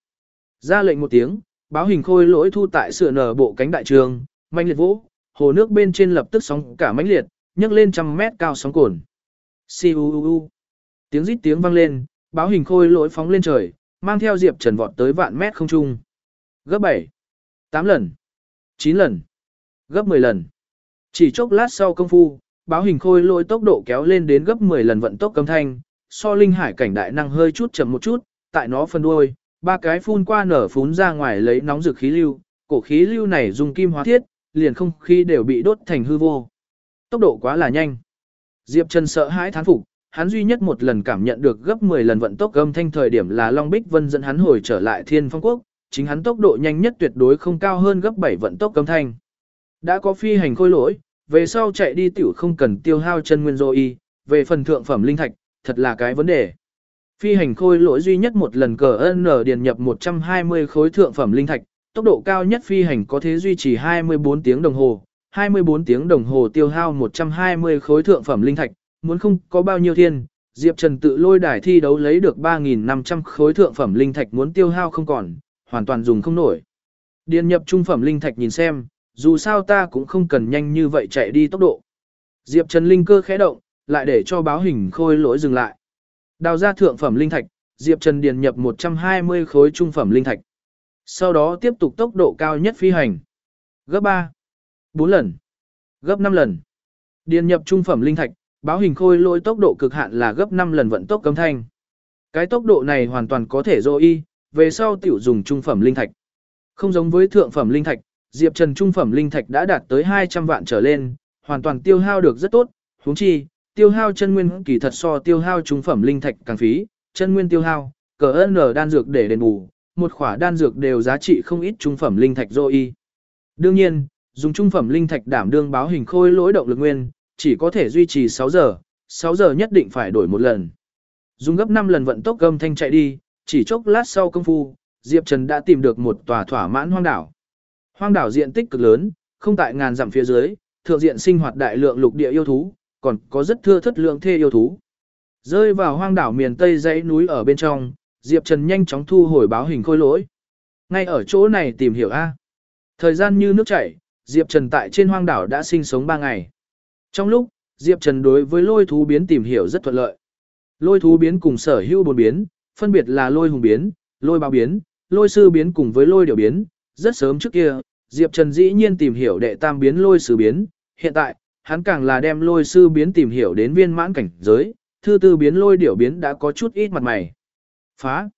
A: Ra lệnh một tiếng, báo hình khôi lỗi thu tại sửa nở bộ cánh đại trường, manh liệt vũ, hồ nước bên trên lập tức sóng cả mãnh liệt, nhấc lên trăm mét cao sóng cồn. Siu Tiếng rít tiếng vang lên, báo hình khôi lỗi phóng lên trời, mang theo Diệp Trần vọt tới vạn mét không trung. Gấp 7, 8 lần, 9 lần, gấp 10 lần. Chỉ chốc lát sau công phu, báo hình khôi lỗi tốc độ kéo lên đến gấp 10 lần vận tốc cấm thanh, so linh hải cảnh đại năng hơi chút chậm một chút, tại nó phân đuôi, ba cái phun qua nở phún ra ngoài lấy nóng dược khí lưu, cổ khí lưu này dùng kim hóa thiết, liền không khí đều bị đốt thành hư vô. Tốc độ quá là nhanh. Diệp Trần sợ hãi thán phục, hắn duy nhất một lần cảm nhận được gấp 10 lần vận tốc âm thanh thời điểm là Long Bích Vân dẫn hắn hồi trở lại Thiên Phong Quốc, chính hắn tốc độ nhanh nhất tuyệt đối không cao hơn gấp 7 vận tốc âm thanh. Đã có phi hành khôi lỗi, về sau chạy đi tiểu không cần tiêu hao chân nguyên rồi y, về phần thượng phẩm linh thạch, thật là cái vấn đề. Phi hành khôi lỗi duy nhất một lần cờ N điền nhập 120 khối thượng phẩm linh thạch, tốc độ cao nhất phi hành có thể duy trì 24 tiếng đồng hồ, 24 tiếng đồng hồ tiêu hao 120 khối thượng phẩm linh thạch, muốn không có bao nhiêu thiên, Diệp Trần tự lôi đài thi đấu lấy được 3.500 khối thượng phẩm linh thạch muốn tiêu hao không còn, hoàn toàn dùng không nổi. Điền nhập trung phẩm linh thạch nhìn xem, dù sao ta cũng không cần nhanh như vậy chạy đi tốc độ. Diệp Trần linh cơ khẽ động, lại để cho báo hình khôi lỗi dừng lại. Đào ra thượng phẩm linh thạch, Diệp Trần điền nhập 120 khối trung phẩm linh thạch. Sau đó tiếp tục tốc độ cao nhất phi hành. Gấp 3, 4 lần, gấp 5 lần. Điền nhập trung phẩm linh thạch, báo hình khôi lỗi tốc độ cực hạn là gấp 5 lần vận tốc cấm thanh. Cái tốc độ này hoàn toàn có thể dô y, về sau tiểu dùng trung phẩm linh thạch. Không giống với thượng phẩm linh thạch, Diệp Trần trung phẩm linh thạch đã đạt tới 200 vạn trở lên, hoàn toàn tiêu hao được rất tốt, huống chi, tiêu hao chân nguyên kỳ thật so tiêu hao trung phẩm linh thạch càng phí, chân nguyên tiêu hao, cờ ơn đan dược để đền bù, một khỏa đan dược đều giá trị không ít trung phẩm linh thạch dô y. Đương nhiên, dùng trung phẩm linh thạch đảm đương báo hình khôi lỗi động lực nguyên, chỉ có thể duy trì 6 giờ, 6 giờ nhất định phải đổi một lần. Dùng gấp 5 lần vận tốc gầm thanh chạy đi, chỉ chốc lát sau công phu, Diệp Trần đã tìm được một tòa thỏa mãn hoang đảo. Hoang đảo diện tích cực lớn, không tại ngàn dặm phía dưới, thượng diện sinh hoạt đại lượng lục địa yêu thú, còn có rất thưa thất lượng thê yêu thú. Rơi vào hoang đảo miền Tây dãy núi ở bên trong, Diệp Trần nhanh chóng thu hồi báo hình khôi lỗi. Ngay ở chỗ này tìm hiểu A. Thời gian như nước chảy, Diệp Trần tại trên hoang đảo đã sinh sống 3 ngày. Trong lúc, Diệp Trần đối với lôi thú biến tìm hiểu rất thuận lợi. Lôi thú biến cùng sở hữu bốn biến, phân biệt là lôi hùng biến, lôi bao biến, lôi sư biến cùng với lôi điều biến. Rất sớm trước kia, Diệp Trần dĩ nhiên tìm hiểu đệ tam biến lôi sư biến. Hiện tại, hắn càng là đem lôi sư biến tìm hiểu đến viên mãn cảnh giới, thư tư biến lôi điểu biến đã có chút ít mặt mày. Phá!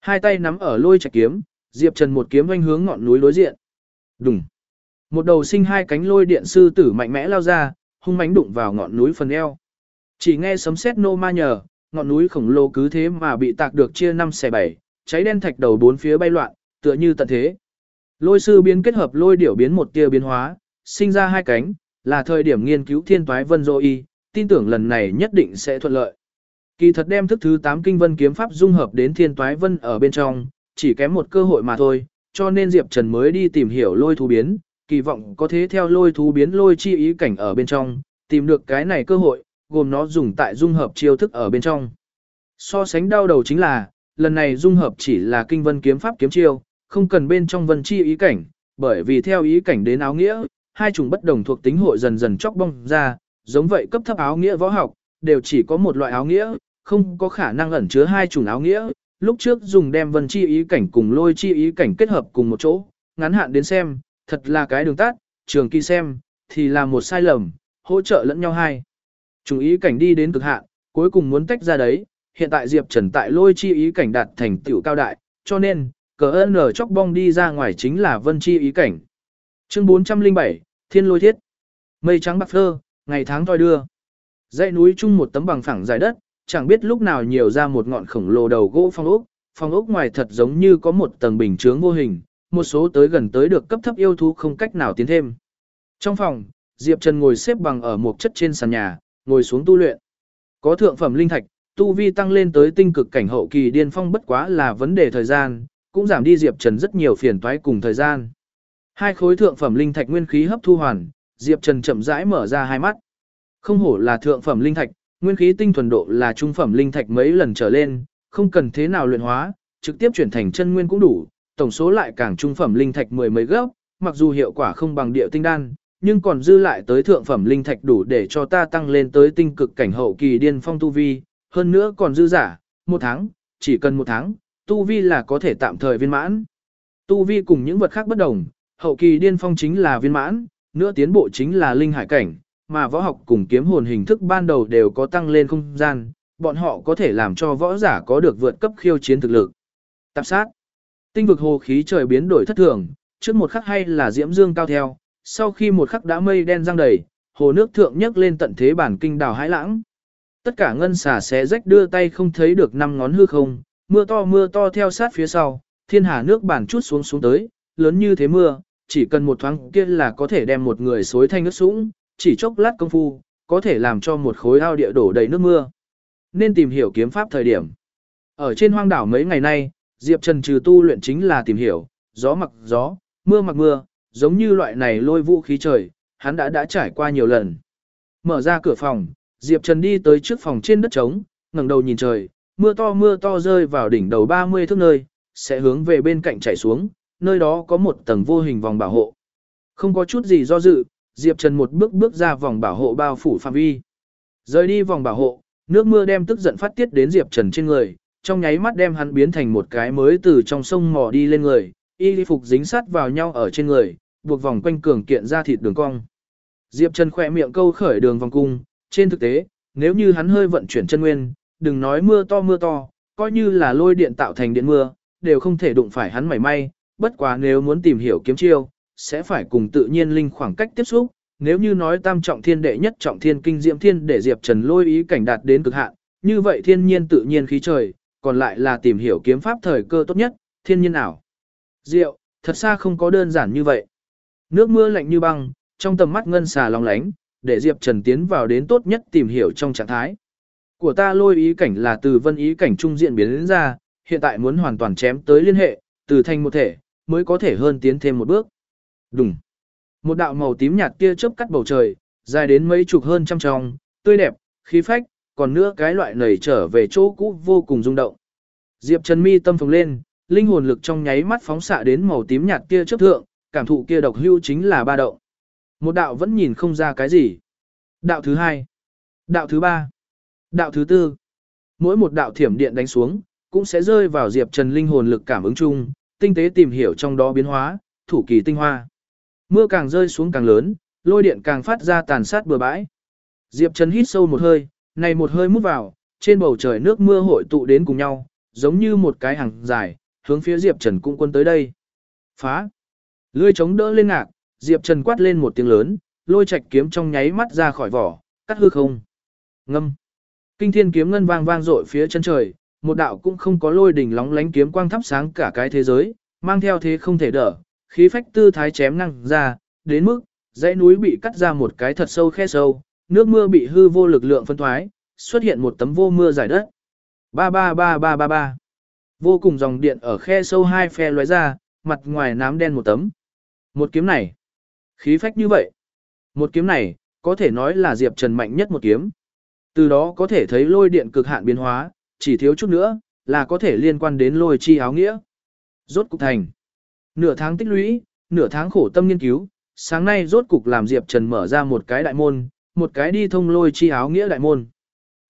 A: Hai tay nắm ở lôi chạch kiếm, Diệp Trần một kiếm doanh hướng ngọn núi đối diện. Đùng! Một đầu sinh hai cánh lôi điện sư tử mạnh mẽ lao ra, hung mãnh đụng vào ngọn núi phần eo. Chỉ nghe sấm sét nô ma nhờ, ngọn núi khổng lồ cứ thế mà bị tạc được chia năm xẻ bảy, cháy đen thạch đầu bốn phía bay loạn, tựa như tận thế. Lôi sư biến kết hợp lôi điểu biến một tia biến hóa, sinh ra hai cánh, là thời điểm nghiên cứu thiên toái vân dô y, tin tưởng lần này nhất định sẽ thuận lợi. Kỳ thật đem thức thứ 8 kinh vân kiếm pháp dung hợp đến thiên toái vân ở bên trong, chỉ kém một cơ hội mà thôi, cho nên Diệp Trần mới đi tìm hiểu lôi thú biến, kỳ vọng có thế theo lôi thú biến lôi chi ý cảnh ở bên trong, tìm được cái này cơ hội, gồm nó dùng tại dung hợp chiêu thức ở bên trong. So sánh đau đầu chính là, lần này dung hợp chỉ là kinh vân kiếm pháp kiếm chiêu, không cần bên trong vân chi ý cảnh, bởi vì theo ý cảnh đến áo nghĩa, hai chủng bất đồng thuộc tính hội dần dần chóc bong ra, giống vậy cấp thấp áo nghĩa võ học, đều chỉ có một loại áo nghĩa, không có khả năng ẩn chứa hai chủng áo nghĩa. Lúc trước dùng đem vân chi ý cảnh cùng lôi chi ý cảnh kết hợp cùng một chỗ, ngắn hạn đến xem, thật là cái đường tắt, trường kỳ xem, thì là một sai lầm, hỗ trợ lẫn nhau hai. Chủ ý cảnh đi đến cực hạn, cuối cùng muốn tách ra đấy, hiện tại Diệp Trần tại lôi chi ý cảnh đạt thành tiểu cao đại, cho nên, cờ ơn ở chóc bong đi ra ngoài chính là vân chi ý cảnh. Chương 407, Thiên lôi thiết. Mây trắng bạc phơ, ngày tháng toi đưa. Dãy núi chung một tấm bằng phẳng dài đất, chẳng biết lúc nào nhiều ra một ngọn khổng lồ đầu gỗ phong ốc, phong ốc ngoài thật giống như có một tầng bình chướng vô hình, một số tới gần tới được cấp thấp yêu thú không cách nào tiến thêm. Trong phòng, Diệp Trần ngồi xếp bằng ở một chất trên sàn nhà, ngồi xuống tu luyện. Có thượng phẩm linh thạch, tu vi tăng lên tới tinh cực cảnh hậu kỳ điên phong bất quá là vấn đề thời gian, cũng giảm đi Diệp Trần rất nhiều phiền toái cùng thời gian. Hai khối thượng phẩm linh thạch nguyên khí hấp thu hoàn, Diệp Trần chậm rãi mở ra hai mắt. Không hổ là thượng phẩm linh thạch, nguyên khí tinh thuần độ là trung phẩm linh thạch mấy lần trở lên, không cần thế nào luyện hóa, trực tiếp chuyển thành chân nguyên cũng đủ, tổng số lại càng trung phẩm linh thạch mười mấy gấp, mặc dù hiệu quả không bằng địa tinh đan, nhưng còn dư lại tới thượng phẩm linh thạch đủ để cho ta tăng lên tới tinh cực cảnh hậu kỳ điên phong tu vi, hơn nữa còn dư giả, một tháng, chỉ cần một tháng, tu vi là có thể tạm thời viên mãn. Tu vi cùng những vật khác bất đồng, hậu kỳ điên phong chính là viên mãn, nữa tiến bộ chính là linh hải cảnh, mà võ học cùng kiếm hồn hình thức ban đầu đều có tăng lên không gian, bọn họ có thể làm cho võ giả có được vượt cấp khiêu chiến thực lực. Tạp sát Tinh vực hồ khí trời biến đổi thất thường, trước một khắc hay là diễm dương cao theo, sau khi một khắc đã mây đen răng đầy, hồ nước thượng nhấc lên tận thế bản kinh đào hãi lãng. Tất cả ngân xà xé rách đưa tay không thấy được năm ngón hư không, mưa to mưa to theo sát phía sau, thiên hà nước bản chút xuống xuống tới, lớn như thế mưa, chỉ cần một thoáng kia là có thể đem một người xối thanh nước sũng, chỉ chốc lát công phu, có thể làm cho một khối ao địa đổ đầy nước mưa. Nên tìm hiểu kiếm pháp thời điểm. Ở trên hoang đảo mấy ngày nay, Diệp Trần trừ tu luyện chính là tìm hiểu, gió mặc gió, mưa mặc mưa, giống như loại này lôi vũ khí trời, hắn đã đã trải qua nhiều lần. Mở ra cửa phòng, Diệp Trần đi tới trước phòng trên đất trống, ngẩng đầu nhìn trời, mưa to mưa to rơi vào đỉnh đầu 30 thước nơi, sẽ hướng về bên cạnh chảy xuống, nơi đó có một tầng vô hình vòng bảo hộ. Không có chút gì do dự, Diệp Trần một bước bước ra vòng bảo hộ bao phủ phạm vi. Rời đi vòng bảo hộ, nước mưa đem tức giận phát tiết đến Diệp Trần trên người, trong nháy mắt đem hắn biến thành một cái mới từ trong sông mò đi lên người, y phục dính sát vào nhau ở trên người, buộc vòng quanh cường kiện ra thịt đường cong. Diệp Trần khỏe miệng câu khởi đường vòng cung, trên thực tế, nếu như hắn hơi vận chuyển chân nguyên, đừng nói mưa to mưa to, coi như là lôi điện tạo thành điện mưa, đều không thể đụng phải hắn mảy may, bất quá nếu muốn tìm hiểu kiếm chiêu, sẽ phải cùng tự nhiên linh khoảng cách tiếp xúc, nếu như nói tam trọng thiên đệ nhất trọng thiên kinh diệm thiên để Diệp Trần lôi ý cảnh đạt đến cực hạn, như vậy thiên nhiên tự nhiên khí trời, còn lại là tìm hiểu kiếm pháp thời cơ tốt nhất, thiên nhiên ảo. Diệu, thật xa không có đơn giản như vậy. Nước mưa lạnh như băng, trong tầm mắt ngân xà long lánh, để Diệp Trần tiến vào đến tốt nhất tìm hiểu trong trạng thái. Của ta lôi ý cảnh là từ vân ý cảnh trung diện biến đến ra, hiện tại muốn hoàn toàn chém tới liên hệ, từ thành một thể, mới có thể hơn tiến thêm một bước. Đùng. Một đạo màu tím nhạt kia chớp cắt bầu trời, dài đến mấy chục hơn trăm tròng, tươi đẹp, khí phách, còn nữa cái loại nảy trở về chỗ cũ vô cùng rung động. Diệp Trần mi tâm phồng lên, linh hồn lực trong nháy mắt phóng xạ đến màu tím nhạt kia chớp thượng, cảm thụ kia độc hưu chính là ba động. Một đạo vẫn nhìn không ra cái gì. Đạo thứ hai. Đạo thứ ba. Đạo thứ tư. Mỗi một đạo thiểm điện đánh xuống, cũng sẽ rơi vào Diệp Trần linh hồn lực cảm ứng chung, tinh tế tìm hiểu trong đó biến hóa, thủ kỳ tinh hoa. Mưa càng rơi xuống càng lớn, lôi điện càng phát ra tàn sát bừa bãi. Diệp Trần hít sâu một hơi, này một hơi mút vào, trên bầu trời nước mưa hội tụ đến cùng nhau, giống như một cái hàng dài, hướng phía Diệp Trần cũng quân tới đây. Phá! Lươi chống đỡ lên ngạc, Diệp Trần quát lên một tiếng lớn, lôi chạch kiếm trong nháy mắt ra khỏi vỏ, cắt hư không. Ngâm! Kinh thiên kiếm ngân vang vang rội phía chân trời, một đạo cũng không có lôi đỉnh lóng lánh kiếm quang thắp sáng cả cái thế giới, mang theo thế không thể đỡ, khí phách tư thái chém năng ra, đến mức, dãy núi bị cắt ra một cái thật sâu khe sâu, nước mưa bị hư vô lực lượng phân thoái, xuất hiện một tấm vô mưa giải đất. Ba ba ba ba ba ba. Vô cùng dòng điện ở khe sâu hai phe lóe ra, mặt ngoài nám đen một tấm. Một kiếm này, khí phách như vậy. Một kiếm này, có thể nói là Diệp Trần mạnh nhất một kiếm. Từ đó có thể thấy lôi điện cực hạn biến hóa, chỉ thiếu chút nữa, là có thể liên quan đến lôi chi áo nghĩa. Rốt cục thành. Nửa tháng tích lũy, nửa tháng khổ tâm nghiên cứu, sáng nay rốt cục làm Diệp Trần mở ra một cái đại môn, một cái đi thông lôi chi áo nghĩa đại môn.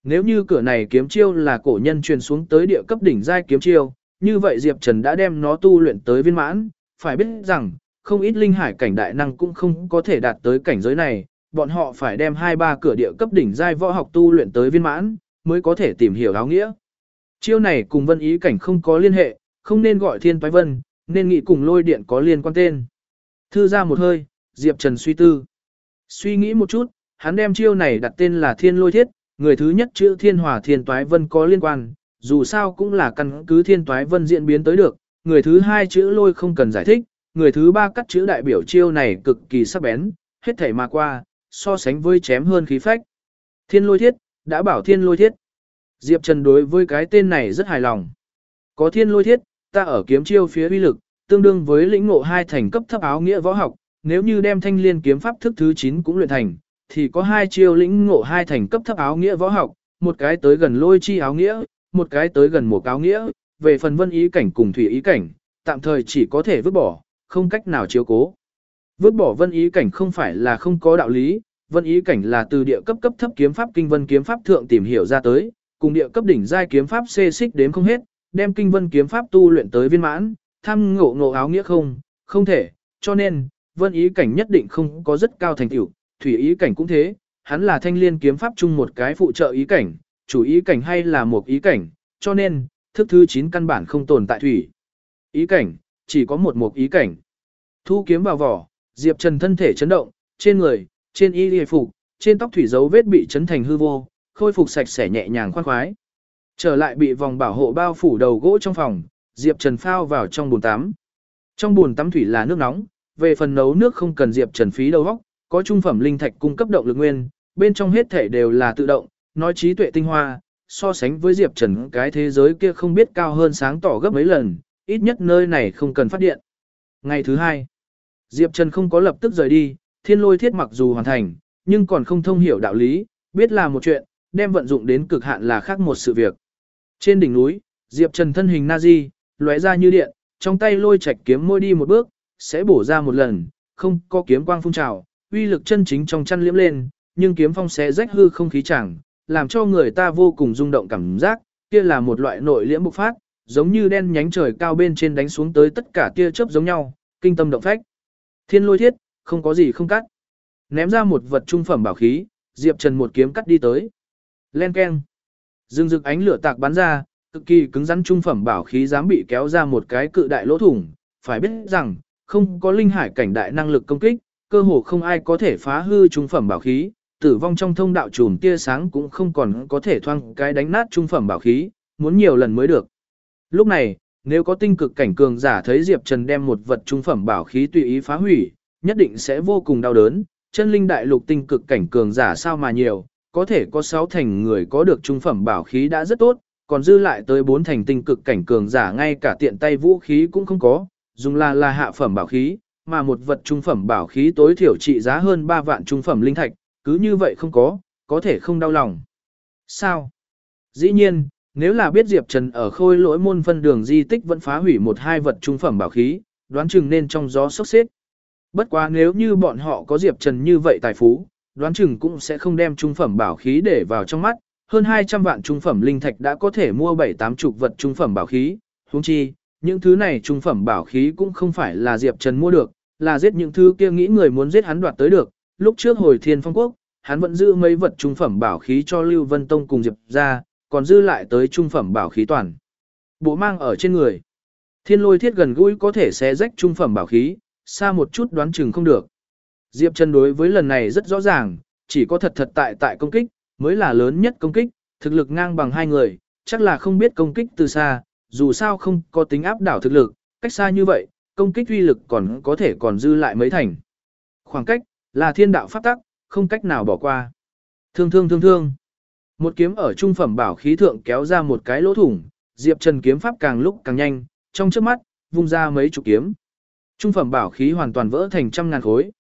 A: Nếu như cửa này kiếm chiêu là cổ nhân truyền xuống tới địa cấp đỉnh giai kiếm chiêu, như vậy Diệp Trần đã đem nó tu luyện tới viên mãn, phải biết rằng, không ít linh hải cảnh đại năng cũng không có thể đạt tới cảnh giới này, bọn họ phải đem hai ba cửa địa cấp đỉnh giai võ học tu luyện tới viên mãn, mới có thể tìm hiểu áo nghĩa. Chiêu này cùng vân ý cảnh không có liên hệ, không nên gọi thiên toái vân, nên nghĩ cùng lôi điện có liên quan tên. Thư ra một hơi, Diệp Trần suy tư. Suy nghĩ một chút, hắn đem chiêu này đặt tên là thiên lôi thiết, người thứ nhất chữ thiên hòa thiên toái vân có liên quan, dù sao cũng là căn cứ thiên toái vân diễn biến tới được, người thứ hai chữ lôi không cần giải thích, người thứ ba cắt chữ đại biểu chiêu này cực kỳ sắc bén, hết thảy mà qua, so sánh với chém hơn khí phách. Thiên lôi thiết, đã bảo thiên lôi thiết. Diệp Trần đối với cái tên này rất hài lòng. Có thiên lôi thiết, ta ở kiếm chiêu phía uy lực, tương đương với lĩnh ngộ hai thành cấp thấp áo nghĩa võ học, nếu như đem thanh liên kiếm pháp thức thứ 9 cũng luyện thành, thì có hai chiêu lĩnh ngộ hai thành cấp thấp áo nghĩa võ học, một cái tới gần lôi chi áo nghĩa, một cái tới gần một áo nghĩa, về phần vân ý cảnh cùng thủy ý cảnh, tạm thời chỉ có thể vứt bỏ, không cách nào chiếu cố. Vứt bỏ vân ý cảnh không phải là không có đạo lý, vân ý cảnh là từ địa cấp cấp thấp kiếm pháp kinh vân kiếm pháp thượng tìm hiểu ra tới, cùng địa cấp đỉnh giai kiếm pháp xê xích đếm không hết, đem kinh vân kiếm pháp tu luyện tới viên mãn, thăm ngộ ngộ áo nghĩa không, không thể, cho nên, vân ý cảnh nhất định không có rất cao thành tựu, thủy ý cảnh cũng thế, hắn là thanh liên kiếm pháp chung một cái phụ trợ ý cảnh, chủ ý cảnh hay là một ý cảnh, cho nên, thức thứ 9 căn bản không tồn tại thủy. Ý cảnh, chỉ có một một ý cảnh. Thu kiếm vào vỏ, Diệp Trần thân thể chấn động, trên người, trên y hề phục, trên tóc thủy dấu vết bị chấn thành hư vô, khôi phục sạch sẽ nhẹ nhàng khoan khoái. Trở lại bị vòng bảo hộ bao phủ đầu gỗ trong phòng, Diệp Trần phao vào trong bồn tắm. Trong bồn tắm thủy là nước nóng, về phần nấu nước không cần Diệp Trần phí đầu óc, có trung phẩm linh thạch cung cấp động lực nguyên, bên trong hết thể đều là tự động, nói trí tuệ tinh hoa, so sánh với Diệp Trần cái thế giới kia không biết cao hơn sáng tỏ gấp mấy lần, ít nhất nơi này không cần phát điện. Ngày thứ hai, Diệp Trần không có lập tức rời đi, thiên lôi thiết mặc dù hoàn thành, nhưng còn không thông hiểu đạo lý, biết là một chuyện, đem vận dụng đến cực hạn là khác một sự việc. Trên đỉnh núi, Diệp Trần thân hình Nazi, lóe ra như điện, trong tay lôi chạch kiếm môi đi một bước, sẽ bổ ra một lần, không có kiếm quang phun trào, uy lực chân chính trong chăn liễm lên, nhưng kiếm phong sẽ rách hư không khí chẳng, làm cho người ta vô cùng rung động cảm giác, kia là một loại nội liễm bộc phát, giống như đen nhánh trời cao bên trên đánh xuống tới tất cả tia chớp giống nhau, kinh tâm động phách. Thiên lôi thiết, không có gì không cắt. Ném ra một vật trung phẩm bảo khí, Diệp Trần một kiếm cắt đi tới. Len keng. Dương rực ánh lửa tạc bắn ra, cực kỳ cứng rắn trung phẩm bảo khí dám bị kéo ra một cái cự đại lỗ thủng, phải biết rằng, không có linh hải cảnh đại năng lực công kích, cơ hồ không ai có thể phá hư trung phẩm bảo khí, tử vong trong thông đạo trùm tia sáng cũng không còn có thể thoang cái đánh nát trung phẩm bảo khí, muốn nhiều lần mới được. Lúc này, nếu có tinh cực cảnh cường giả thấy Diệp Trần đem một vật trung phẩm bảo khí tùy ý phá hủy, nhất định sẽ vô cùng đau đớn, chân linh đại lục tinh cực cảnh cường giả sao mà nhiều, có thể có 6 thành người có được trung phẩm bảo khí đã rất tốt, còn dư lại tới 4 thành tinh cực cảnh cường giả ngay cả tiện tay vũ khí cũng không có, dùng là là hạ phẩm bảo khí, mà một vật trung phẩm bảo khí tối thiểu trị giá hơn 3 vạn trung phẩm linh thạch, cứ như vậy không có, có thể không đau lòng. Sao? Dĩ nhiên, nếu là biết Diệp Trần ở khôi lỗi môn phân đường di tích vẫn phá hủy một hai vật trung phẩm bảo khí, đoán chừng nên trong gió sốc xếp. Bất quá nếu như bọn họ có Diệp Trần như vậy tài phú, đoán chừng cũng sẽ không đem trung phẩm bảo khí để vào trong mắt, hơn 200 vạn trung phẩm linh thạch đã có thể mua 7-8 chục vật trung phẩm bảo khí, huống chi, những thứ này trung phẩm bảo khí cũng không phải là Diệp Trần mua được, là giết những thứ kia nghĩ người muốn giết hắn đoạt tới được, lúc trước hồi Thiên Phong Quốc, hắn vẫn giữ mấy vật trung phẩm bảo khí cho Lưu Vân Tông cùng Diệp ra, còn dư lại tới trung phẩm bảo khí toàn. Bộ mang ở trên người. Thiên lôi thiết gần gũi có thể xé rách trung phẩm bảo khí, xa một chút đoán chừng không được. Diệp Trần đối với lần này rất rõ ràng, chỉ có thật thật tại tại công kích, mới là lớn nhất công kích, thực lực ngang bằng hai người, chắc là không biết công kích từ xa, dù sao không có tính áp đảo thực lực, cách xa như vậy, công kích uy lực còn có thể còn dư lại mấy thành. Khoảng cách, là thiên đạo pháp tắc, không cách nào bỏ qua. Thương thương thương thương. Một kiếm ở trung phẩm bảo khí thượng kéo ra một cái lỗ thủng, Diệp Trần kiếm pháp càng lúc càng nhanh, trong trước mắt, vung ra mấy chục kiếm. Trung phẩm bảo khí hoàn toàn vỡ thành trăm ngàn khối.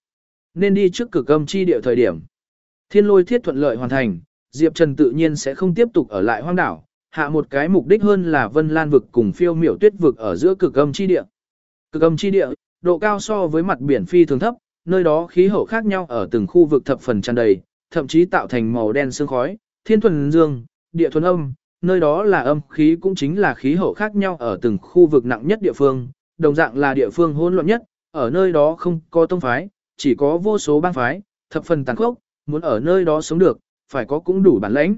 A: Nên đi trước cực âm chi địa thời điểm. Thiên lôi thiết thuận lợi hoàn thành, Diệp Trần tự nhiên sẽ không tiếp tục ở lại hoang đảo, hạ một cái mục đích hơn là Vân Lan vực cùng phiêu miểu tuyết vực ở giữa cực âm chi địa. Cực âm chi địa, độ cao so với mặt biển phi thường thấp, nơi đó khí hậu khác nhau ở từng khu vực thập phần tràn đầy, thậm chí tạo thành màu đen sương khói, thiên thuần dương, địa thuần âm, nơi đó là âm khí cũng chính là khí hậu khác nhau ở từng khu vực nặng nhất địa phương, đồng dạng là địa phương hỗn loạn nhất, ở nơi đó không có tông phái, chỉ có vô số bang phái, thập phần tàn khốc, muốn ở nơi đó sống được, phải có cũng đủ bản lãnh.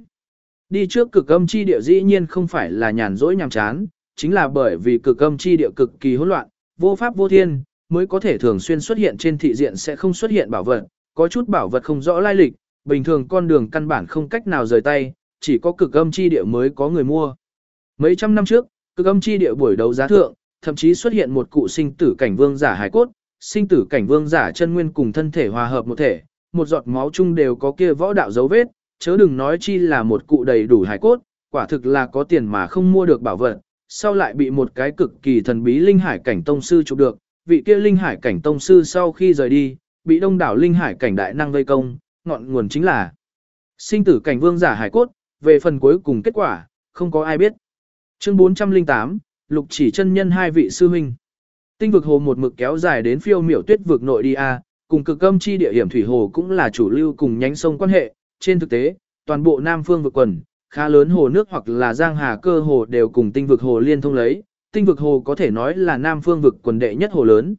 A: Đi trước cực âm chi địa dĩ nhiên không phải là nhàn rỗi nhàm chán, chính là bởi vì cực âm chi địa cực kỳ hỗn loạn, vô pháp vô thiên, mới có thể thường xuyên xuất hiện trên thị diện sẽ không xuất hiện bảo vật, có chút bảo vật không rõ lai lịch, bình thường con đường căn bản không cách nào rời tay, chỉ có cực âm chi địa mới có người mua. Mấy trăm năm trước, cực âm chi địa buổi đấu giá thượng, thậm chí xuất hiện một cụ sinh tử cảnh vương giả hải cốt, sinh tử cảnh vương giả chân nguyên cùng thân thể hòa hợp một thể, một giọt máu chung đều có kia võ đạo dấu vết, chớ đừng nói chi là một cụ đầy đủ hải cốt, quả thực là có tiền mà không mua được bảo vật, sau lại bị một cái cực kỳ thần bí linh hải cảnh tông sư chụp được, vị kia linh hải cảnh tông sư sau khi rời đi, bị đông đảo linh hải cảnh đại năng vây công, ngọn nguồn chính là sinh tử cảnh vương giả hải cốt, về phần cuối cùng kết quả, không có ai biết. Chương 408, Lục chỉ chân nhân hai vị sư huynh. Tinh vực hồ một mực kéo dài đến phiêu miểu tuyết vực nội đi a, cùng cực âm chi địa hiểm thủy hồ cũng là chủ lưu cùng nhánh sông quan hệ, trên thực tế, toàn bộ Nam phương vực quần, khá lớn hồ nước hoặc là giang hà cơ hồ đều cùng tinh vực hồ liên thông lấy, tinh vực hồ có thể nói là Nam phương vực quần đệ nhất hồ lớn.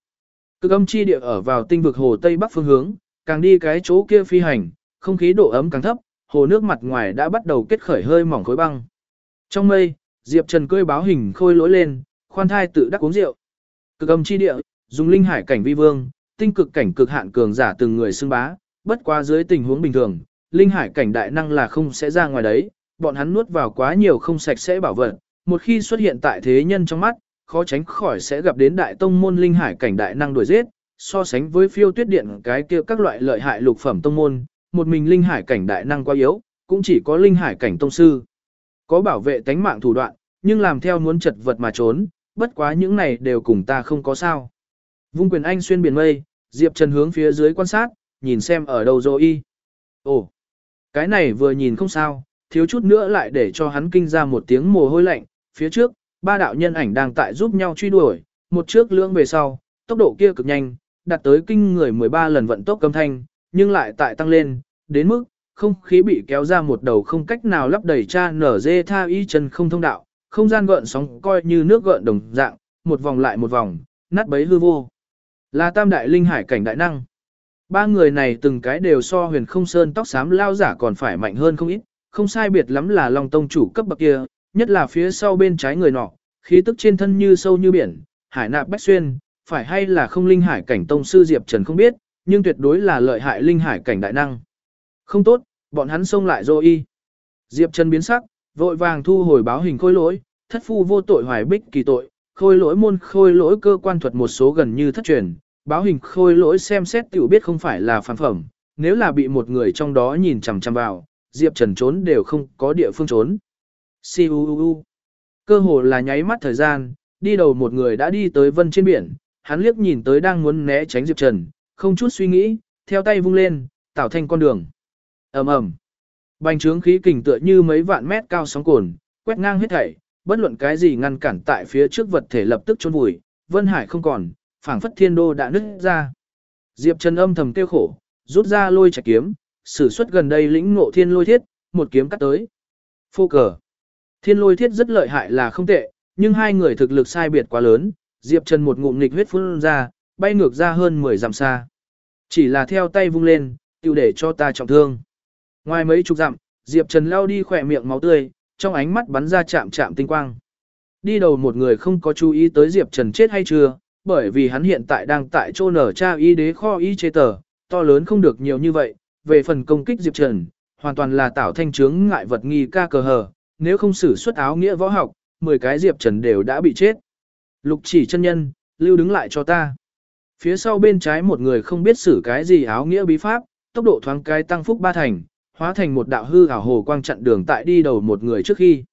A: Cực âm chi địa ở vào tinh vực hồ Tây Bắc phương hướng, càng đi cái chỗ kia phi hành, không khí độ ấm càng thấp, hồ nước mặt ngoài đã bắt đầu kết khởi hơi mỏng khối băng. Trong mây, Diệp Trần cơi báo hình khôi lỗi lên, khoan thai tự đắc uống rượu. Cực âm chi địa, dùng linh hải cảnh vi vương, tinh cực cảnh cực hạn cường giả từng người xưng bá, bất quá dưới tình huống bình thường, linh hải cảnh đại năng là không sẽ ra ngoài đấy, bọn hắn nuốt vào quá nhiều không sạch sẽ bảo vật, một khi xuất hiện tại thế nhân trong mắt, khó tránh khỏi sẽ gặp đến đại tông môn linh hải cảnh đại năng đuổi giết, so sánh với phiêu tuyết điện cái kia các loại lợi hại lục phẩm tông môn, một mình linh hải cảnh đại năng quá yếu, cũng chỉ có linh hải cảnh tông sư. Có bảo vệ tánh mạng thủ đoạn, nhưng làm theo muốn chật vật mà trốn, bất quá những này đều cùng ta không có sao. Vung quyền anh xuyên biển mây, Diệp Trần hướng phía dưới quan sát, nhìn xem ở đâu rồi y. Ồ, Cái này vừa nhìn không sao, thiếu chút nữa lại để cho hắn kinh ra một tiếng mồ hôi lạnh, phía trước, ba đạo nhân ảnh đang tại giúp nhau truy đuổi, một trước lưỡng về sau, tốc độ kia cực nhanh, đạt tới kinh người 13 lần vận tốc âm thanh, nhưng lại tại tăng lên, đến mức, không khí bị kéo ra một đầu không cách nào lắp đầy cha nở dê tha y chân không thông đạo, không gian gợn sóng coi như nước gợn đồng dạng, một vòng lại một vòng, nát bấy hư vô. Là tam đại linh hải cảnh đại năng. Ba người này từng cái đều so huyền không sơn tóc xám lao giả còn phải mạnh hơn không ít, không sai biệt lắm là Long Tông chủ cấp bậc kia, nhất là phía sau bên trái người nọ, khí tức trên thân như sâu như biển, hải nạp bách xuyên, phải hay là không linh hải cảnh tông sư Diệp Trần không biết, nhưng tuyệt đối là lợi hại linh hải cảnh đại năng. Không tốt, bọn hắn xông lại rồi y. Diệp Trần biến sắc, vội vàng thu hồi báo hình khôi lỗi, thất phu vô tội hoài bích kỳ tội, khôi lỗi môn khôi lỗi cơ quan thuật một số gần như thất truyền, báo hình khôi lỗi xem xét tiểu biết không phải là phản phẩm, nếu là bị một người trong đó nhìn chằm chằm vào, Diệp Trần trốn đều không có địa phương trốn. Siu Cơ hồ là nháy mắt thời gian, đi đầu một người đã đi tới vân trên biển, hắn liếc nhìn tới đang muốn né tránh Diệp Trần, không chút suy nghĩ, theo tay vung lên, tạo thành con đường. ầm ầm, Bành trướng khí kình tựa như mấy vạn mét cao sóng cồn, quét ngang hết thảy, bất luận cái gì ngăn cản tại phía trước vật thể lập tức chôn vùi, Vân Hải không còn, phảng phất thiên đô đã nứt ra. Diệp Trần âm thầm tiêu khổ, rút ra lôi chạy kiếm, sử xuất gần đây lĩnh ngộ thiên lôi thiết, một kiếm cắt tới. Phô cờ. Thiên lôi thiết rất lợi hại là không tệ, nhưng hai người thực lực sai biệt quá lớn, Diệp Trần một ngụm nghịch huyết phun ra, bay ngược ra hơn 10 dặm xa. Chỉ là theo tay vung lên, tiêu để cho ta trọng thương. Ngoài mấy chục dặm, Diệp Trần lao đi khỏe miệng máu tươi, trong ánh mắt bắn ra chạm chạm tinh quang. Đi đầu một người không có chú ý tới Diệp Trần chết hay chưa, bởi vì hắn hiện tại đang tại chỗ nở tra y đế kho y chế tờ, to lớn không được nhiều như vậy, về phần công kích Diệp Trần, hoàn toàn là tạo thanh chướng ngại vật nghi ca cờ hờ, nếu không sử xuất áo nghĩa võ học, 10 cái Diệp Trần đều đã bị chết. Lục chỉ chân nhân, lưu đứng lại cho ta. Phía sau bên trái một người không biết sử cái gì áo nghĩa bí pháp, tốc độ thoáng cái tăng phúc ba thành, hóa thành một đạo hư ảo hồ quang chặn đường tại đi đầu một người trước khi.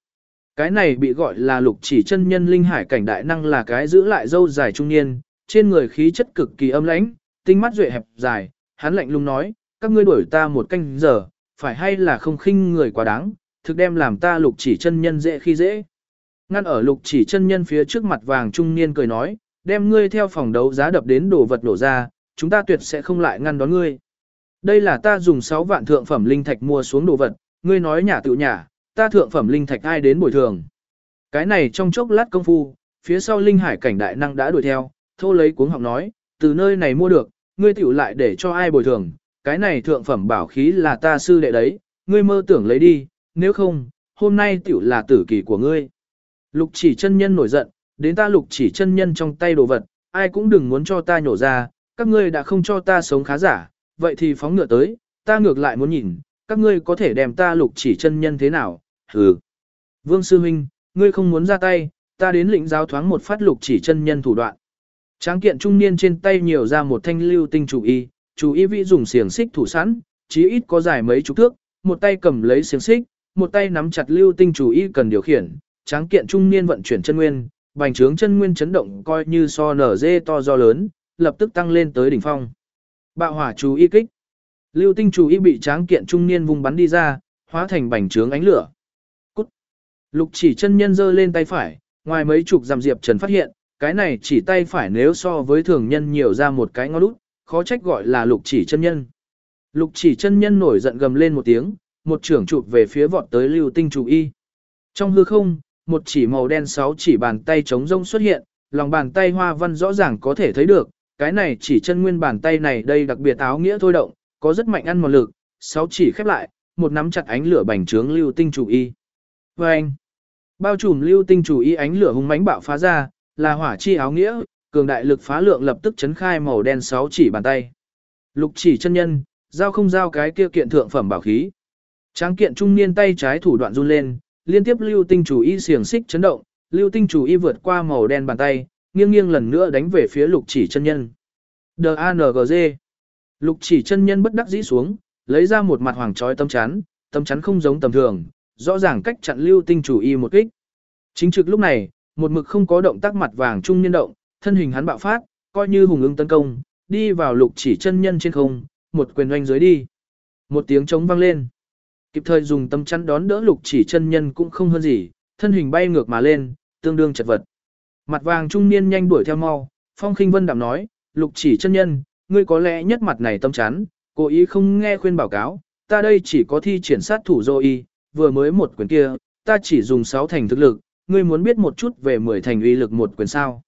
A: Cái này bị gọi là lục chỉ chân nhân linh hải cảnh đại năng là cái giữ lại dâu dài trung niên, trên người khí chất cực kỳ âm lãnh, tinh mắt duệ hẹp dài, hắn lạnh lùng nói, các ngươi đuổi ta một canh giờ, phải hay là không khinh người quá đáng, thực đem làm ta lục chỉ chân nhân dễ khi dễ. Ngăn ở lục chỉ chân nhân phía trước mặt vàng trung niên cười nói, đem ngươi theo phòng đấu giá đập đến đồ vật nổ ra, chúng ta tuyệt sẽ không lại ngăn đón ngươi. Đây là ta dùng 6 vạn thượng phẩm linh thạch mua xuống đồ vật, ngươi nói nhà tự nhà, ta thượng phẩm linh thạch ai đến bồi thường. Cái này trong chốc lát công phu, phía sau linh hải cảnh đại năng đã đuổi theo, thô lấy cuống học nói, từ nơi này mua được, ngươi tiểu lại để cho ai bồi thường, cái này thượng phẩm bảo khí là ta sư đệ đấy, ngươi mơ tưởng lấy đi, nếu không, hôm nay tiểu là tử kỳ của ngươi. Lục chỉ chân nhân nổi giận, đến ta lục chỉ chân nhân trong tay đồ vật, ai cũng đừng muốn cho ta nhổ ra, các ngươi đã không cho ta sống khá giả, vậy thì phóng ngựa tới, ta ngược lại muốn nhìn, các ngươi có thể đem ta lục chỉ chân nhân thế nào, hừ. Vương Sư Minh, ngươi không muốn ra tay, ta đến lĩnh giáo thoáng một phát lục chỉ chân nhân thủ đoạn. Tráng kiện trung niên trên tay nhiều ra một thanh lưu tinh chủ y, chủ y vị dùng xiềng xích thủ sẵn, chí ít có dài mấy chục thước, một tay cầm lấy xiềng xích, một tay nắm chặt lưu tinh chủ y cần điều khiển, tráng kiện trung niên vận chuyển chân nguyên, bành trướng chân nguyên chấn động coi như so nở dê to do lớn, lập tức tăng lên tới đỉnh phong. Bạo hỏa chú y kích. Lưu tinh chú y bị tráng kiện trung niên vùng bắn đi ra, hóa thành bành trướng ánh lửa. Cút. Lục chỉ chân nhân giơ lên tay phải, ngoài mấy chục giảm diệp trần phát hiện, cái này chỉ tay phải nếu so với thường nhân nhiều ra một cái ngón út, khó trách gọi là lục chỉ chân nhân. Lục chỉ chân nhân nổi giận gầm lên một tiếng, một trưởng chụp về phía vọt tới lưu tinh chú y. Trong hư không, một chỉ màu đen sáu chỉ bàn tay trống rông xuất hiện, lòng bàn tay hoa văn rõ ràng có thể thấy được, cái này chỉ chân nguyên bàn tay này đây đặc biệt áo nghĩa thôi động, có rất mạnh ăn một lực, sáu chỉ khép lại, một nắm chặt ánh lửa bành trướng lưu tinh chủ y. Và anh, bao trùm lưu tinh chủ y ánh lửa hung mãnh bạo phá ra, là hỏa chi áo nghĩa, cường đại lực phá lượng lập tức chấn khai màu đen sáu chỉ bàn tay. Lục chỉ chân nhân, giao không giao cái kia kiện thượng phẩm bảo khí. Tráng kiện trung niên tay trái thủ đoạn run lên, liên tiếp lưu tinh chủ y xiềng xích chấn động, lưu tinh chủ y vượt qua màu đen bàn tay, nghiêng nghiêng lần nữa đánh về phía lục chỉ chân nhân. D-A-N-G-Z Lục chỉ chân nhân bất đắc dĩ xuống, lấy ra một mặt hoàng trói tâm chắn, tâm chắn không giống tầm thường, rõ ràng cách chặn lưu tinh chủ y một kích. Chính trực lúc này, một mực không có động tác mặt vàng trung niên động, thân hình hắn bạo phát, coi như hùng ứng tấn công, đi vào lục chỉ chân nhân trên không, một quyền oanh dưới đi. Một tiếng trống vang lên. Kịp thời dùng tâm chắn đón đỡ lục chỉ chân nhân cũng không hơn gì, thân hình bay ngược mà lên, tương đương chật vật. Mặt vàng trung niên nhanh đuổi theo mau, phong khinh vân đạm nói, lục chỉ chân nhân, ngươi có lẽ nhất mặt này tâm chán, cố ý không nghe khuyên bảo cáo, ta đây chỉ có thi triển sát thủ dô y, vừa mới một quyền kia, ta chỉ dùng 6 thành thực lực, ngươi muốn biết một chút về 10 thành uy lực một quyền sao.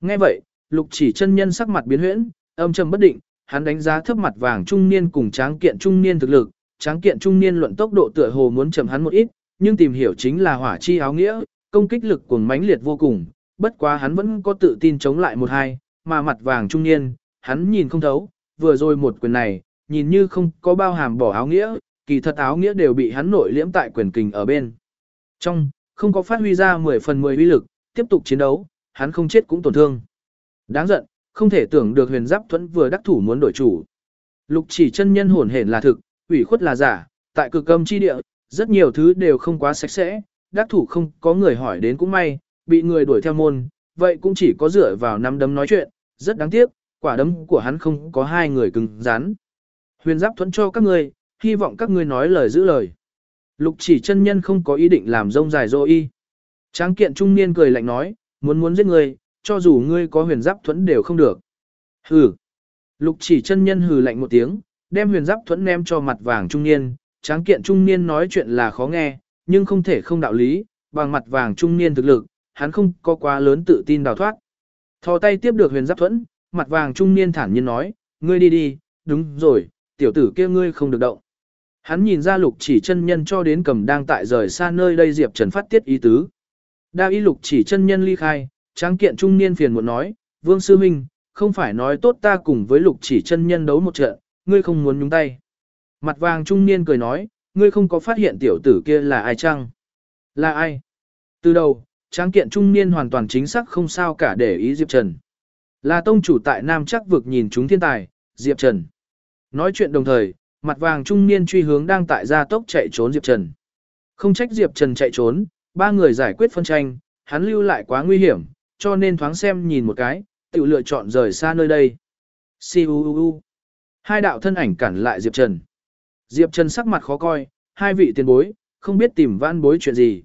A: Nghe vậy, lục chỉ chân nhân sắc mặt biến huyễn, âm trầm bất định, hắn đánh giá thấp mặt vàng trung niên cùng tráng kiện trung niên thực lực, tráng kiện trung niên luận tốc độ tựa hồ muốn chậm hắn một ít, nhưng tìm hiểu chính là hỏa chi áo nghĩa, công kích lực cuồng mãnh liệt vô cùng, bất quá hắn vẫn có tự tin chống lại một hai, mà mặt vàng trung niên, hắn nhìn không thấu, vừa rồi một quyền này, nhìn như không có bao hàm bỏ áo nghĩa, kỳ thật áo nghĩa đều bị hắn nội liễm tại quyền kình ở bên. Trong, không có phát huy ra 10 phần 10 uy lực, tiếp tục chiến đấu, hắn không chết cũng tổn thương. Đáng giận, không thể tưởng được huyền giáp thuẫn vừa đắc thủ muốn đổi chủ. Lục chỉ chân nhân hồn hển là thực, ủy khuất là giả, tại cực âm chi địa, rất nhiều thứ đều không quá sạch sẽ, đắc thủ không có người hỏi đến cũng may, bị người đuổi theo môn, vậy cũng chỉ có dựa vào năm đấm nói chuyện, rất đáng tiếc, quả đấm của hắn không có hai người cứng rắn. Huyền giáp thuẫn cho các ngươi, hy vọng các ngươi nói lời giữ lời. Lục chỉ chân nhân không có ý định làm rông dài dô y. Tráng kiện trung niên cười lạnh nói, muốn muốn giết ngươi, cho dù ngươi có huyền giáp thuẫn đều không được. Hừ. Lục chỉ chân nhân hừ lạnh một tiếng, đem huyền giáp thuẫn ném cho mặt vàng trung niên, tráng kiện trung niên nói chuyện là khó nghe, nhưng không thể không đạo lý, bằng mặt vàng trung niên thực lực, hắn không có quá lớn tự tin đào thoát. Thò tay tiếp được huyền giáp thuẫn, mặt vàng trung niên thản nhiên nói, ngươi đi đi, đúng rồi, tiểu tử kia ngươi không được động. Hắn nhìn ra lục chỉ chân nhân cho đến cầm đang tại rời xa nơi đây Diệp Trần phát tiết ý tứ. Đa y lục chỉ chân nhân ly khai, tráng kiện trung niên phiền muốn nói, vương sư huynh, không phải nói tốt ta cùng với lục chỉ chân nhân đấu một trận, ngươi không muốn nhúng tay. Mặt vàng trung niên cười nói, ngươi không có phát hiện tiểu tử kia là ai chăng? Là ai? Từ đầu, tráng kiện trung niên hoàn toàn chính xác không sao cả để ý Diệp Trần. Là tông chủ tại Nam chắc vực nhìn chúng thiên tài, Diệp Trần. Nói chuyện đồng thời, mặt vàng trung niên truy hướng đang tại gia tốc chạy trốn Diệp Trần. Không trách Diệp Trần chạy trốn, ba người giải quyết phân tranh, hắn lưu lại quá nguy hiểm, cho nên thoáng xem nhìn một cái, tự lựa chọn rời xa nơi đây. Siu Hai đạo thân ảnh cản lại Diệp Trần. Diệp Trần sắc mặt khó coi, hai vị tiền bối, không biết tìm vãn bối chuyện gì.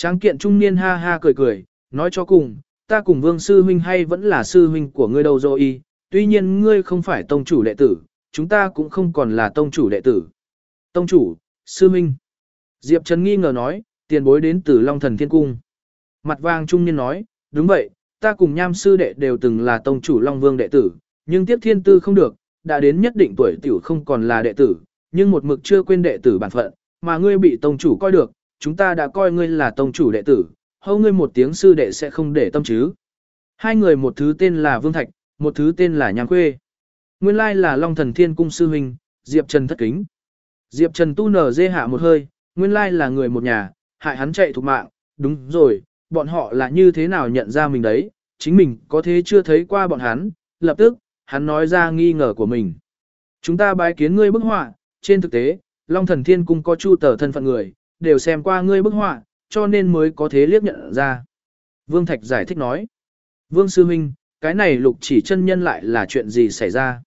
A: Tráng kiện trung niên ha ha cười cười, nói cho cùng, ta cùng vương sư huynh hay vẫn là sư huynh của ngươi đâu rồi tuy nhiên ngươi không phải tông chủ đệ tử, chúng ta cũng không còn là tông chủ đệ tử. Tông chủ, sư huynh. Diệp Trần nghi ngờ nói, tiền bối đến từ Long Thần Thiên Cung. Mặt vàng trung niên nói, đúng vậy, ta cùng nham sư đệ đều từng là tông chủ Long Vương đệ tử, nhưng tiếp thiên tư không được, đã đến nhất định tuổi tiểu không còn là đệ tử, nhưng một mực chưa quên đệ tử bản phận, mà ngươi bị tông chủ coi được, chúng ta đã coi ngươi là tông chủ đệ tử, hâu ngươi một tiếng sư đệ sẽ không để tâm chứ. Hai người một thứ tên là Vương Thạch, một thứ tên là Nham Khuê. Nguyên lai là Long Thần Thiên Cung sư huynh, Diệp Trần thất kính. Diệp Trần tu nở dê hạ một hơi, nguyên lai là người một nhà, hại hắn chạy thục mạng, đúng rồi, bọn họ là như thế nào nhận ra mình đấy, chính mình có thế chưa thấy qua bọn hắn, lập tức, hắn nói ra nghi ngờ của mình. Chúng ta bái kiến ngươi bức họa, trên thực tế, Long Thần Thiên Cung có chu tờ thân phận người, đều xem qua ngươi bức họa, cho nên mới có thế liếc nhận ra. Vương Thạch giải thích nói. Vương Sư Minh, cái này lục chỉ chân nhân lại là chuyện gì xảy ra?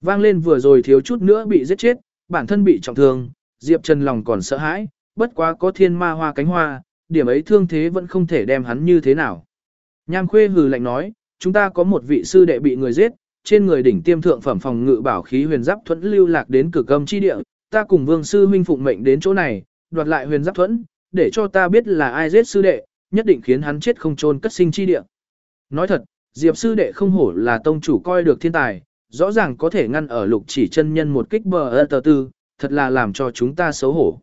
A: Vang lên vừa rồi thiếu chút nữa bị giết chết, bản thân bị trọng thương, Diệp Trần lòng còn sợ hãi, bất quá có thiên ma hoa cánh hoa, điểm ấy thương thế vẫn không thể đem hắn như thế nào. Nham Khuê hừ lạnh nói, chúng ta có một vị sư đệ bị người giết, trên người đỉnh tiêm thượng phẩm phòng ngự bảo khí huyền giáp thuẫn lưu lạc đến cực âm chi địa, ta cùng vương sư huynh phụng mệnh đến chỗ này, đoạt lại huyền giáp thuẫn, để cho ta biết là ai giết sư đệ, nhất định khiến hắn chết không chôn cất sinh chi địa. Nói thật, Diệp sư đệ không hổ là tông chủ coi được thiên tài, rõ ràng có thể ngăn ở lục chỉ chân nhân một kích bờ ơ tờ tư, thật là làm cho chúng ta xấu hổ.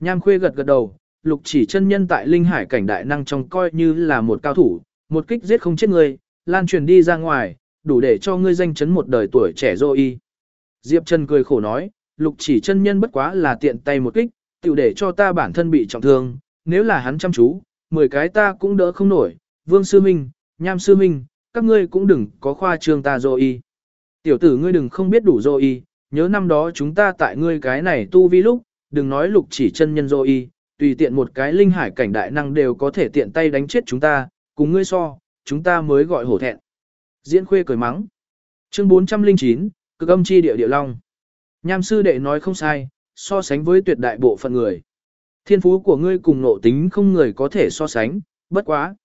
A: Nham khuê gật gật đầu, lục chỉ chân nhân tại linh hải cảnh đại năng trong coi như là một cao thủ, một kích giết không chết người, lan truyền đi ra ngoài, đủ để cho ngươi danh chấn một đời tuổi trẻ dô y. Diệp Trần cười khổ nói, lục chỉ chân nhân bất quá là tiện tay một kích, tiểu để cho ta bản thân bị trọng thương, nếu là hắn chăm chú, 10 cái ta cũng đỡ không nổi, vương sư minh, nham sư minh, các ngươi cũng đừng có khoa trương ta rồi y. Tiểu tử ngươi đừng không biết đủ rồi y, nhớ năm đó chúng ta tại ngươi cái này tu vi lúc, đừng nói lục chỉ chân nhân rồi y, tùy tiện một cái linh hải cảnh đại năng đều có thể tiện tay đánh chết chúng ta, cùng ngươi so, chúng ta mới gọi hổ thẹn. Diễn khuê cười mắng. Chương 409, cực âm chi địa địa long. Nham sư đệ nói không sai, so sánh với tuyệt đại bộ phận người. Thiên phú của ngươi cùng nộ tính không người có thể so sánh, bất quá.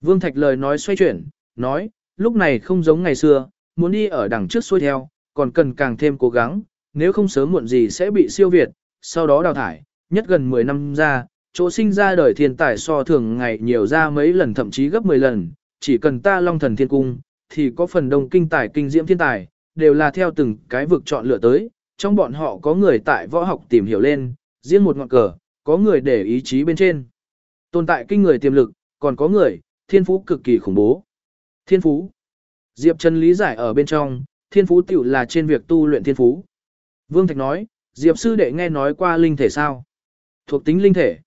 A: Vương Thạch lời nói xoay chuyển, nói, lúc này không giống ngày xưa, muốn đi ở đằng trước xuôi theo, còn cần càng thêm cố gắng, nếu không sớm muộn gì sẽ bị siêu việt, sau đó đào thải, nhất gần 10 năm ra, chỗ sinh ra đời thiên tài so thường ngày nhiều ra mấy lần thậm chí gấp 10 lần, chỉ cần ta long thần thiên cung, thì có phần đông kinh tài kinh diễm thiên tài, đều là theo từng cái vực chọn lựa tới, trong bọn họ có người tại võ học tìm hiểu lên, riêng một ngọn cờ, có người để ý chí bên trên. Tồn tại kinh người tiềm lực, còn có người, thiên phú cực kỳ khủng bố. Thiên phú. Diệp Trần lý giải ở bên trong, thiên phú tiểu là trên việc tu luyện thiên phú. Vương Thạch nói, Diệp sư đệ nghe nói qua linh thể sao? Thuộc tính linh thể.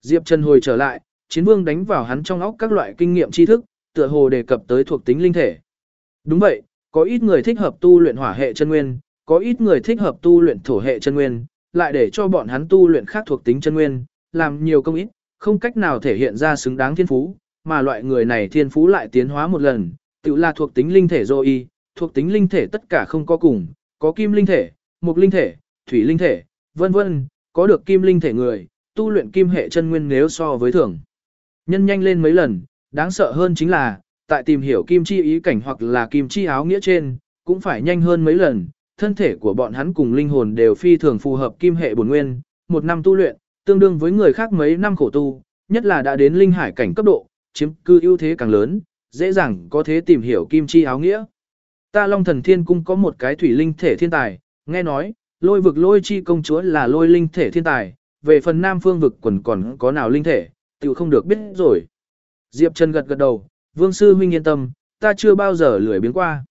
A: Diệp Trần hồi trở lại, chiến vương đánh vào hắn trong óc các loại kinh nghiệm tri thức, tựa hồ đề cập tới thuộc tính linh thể. Đúng vậy, có ít người thích hợp tu luyện hỏa hệ chân nguyên, có ít người thích hợp tu luyện thổ hệ chân nguyên, lại để cho bọn hắn tu luyện khác thuộc tính chân nguyên, làm nhiều công ít, không cách nào thể hiện ra xứng đáng thiên phú, mà loại người này thiên phú lại tiến hóa một lần, tự là thuộc tính linh thể dô y, thuộc tính linh thể tất cả không có cùng, có kim linh thể, mục linh thể, thủy linh thể, vân vân, có được kim linh thể người, tu luyện kim hệ chân nguyên nếu so với thường. Nhân nhanh lên mấy lần, đáng sợ hơn chính là, tại tìm hiểu kim chi ý cảnh hoặc là kim chi áo nghĩa trên, cũng phải nhanh hơn mấy lần, thân thể của bọn hắn cùng linh hồn đều phi thường phù hợp kim hệ bổn nguyên, một năm tu luyện, tương đương với người khác mấy năm khổ tu, nhất là đã đến linh hải cảnh cấp độ, chiếm cư ưu thế càng lớn, dễ dàng có thể tìm hiểu kim chi áo nghĩa. Ta Long Thần Thiên Cung có một cái thủy linh thể thiên tài, nghe nói, lôi vực lôi chi công chúa là lôi linh thể thiên tài, về phần nam phương vực quần còn có nào linh thể, tự không được biết rồi. Diệp Trần gật gật đầu, vương sư huynh yên tâm, ta chưa bao giờ lười biến qua.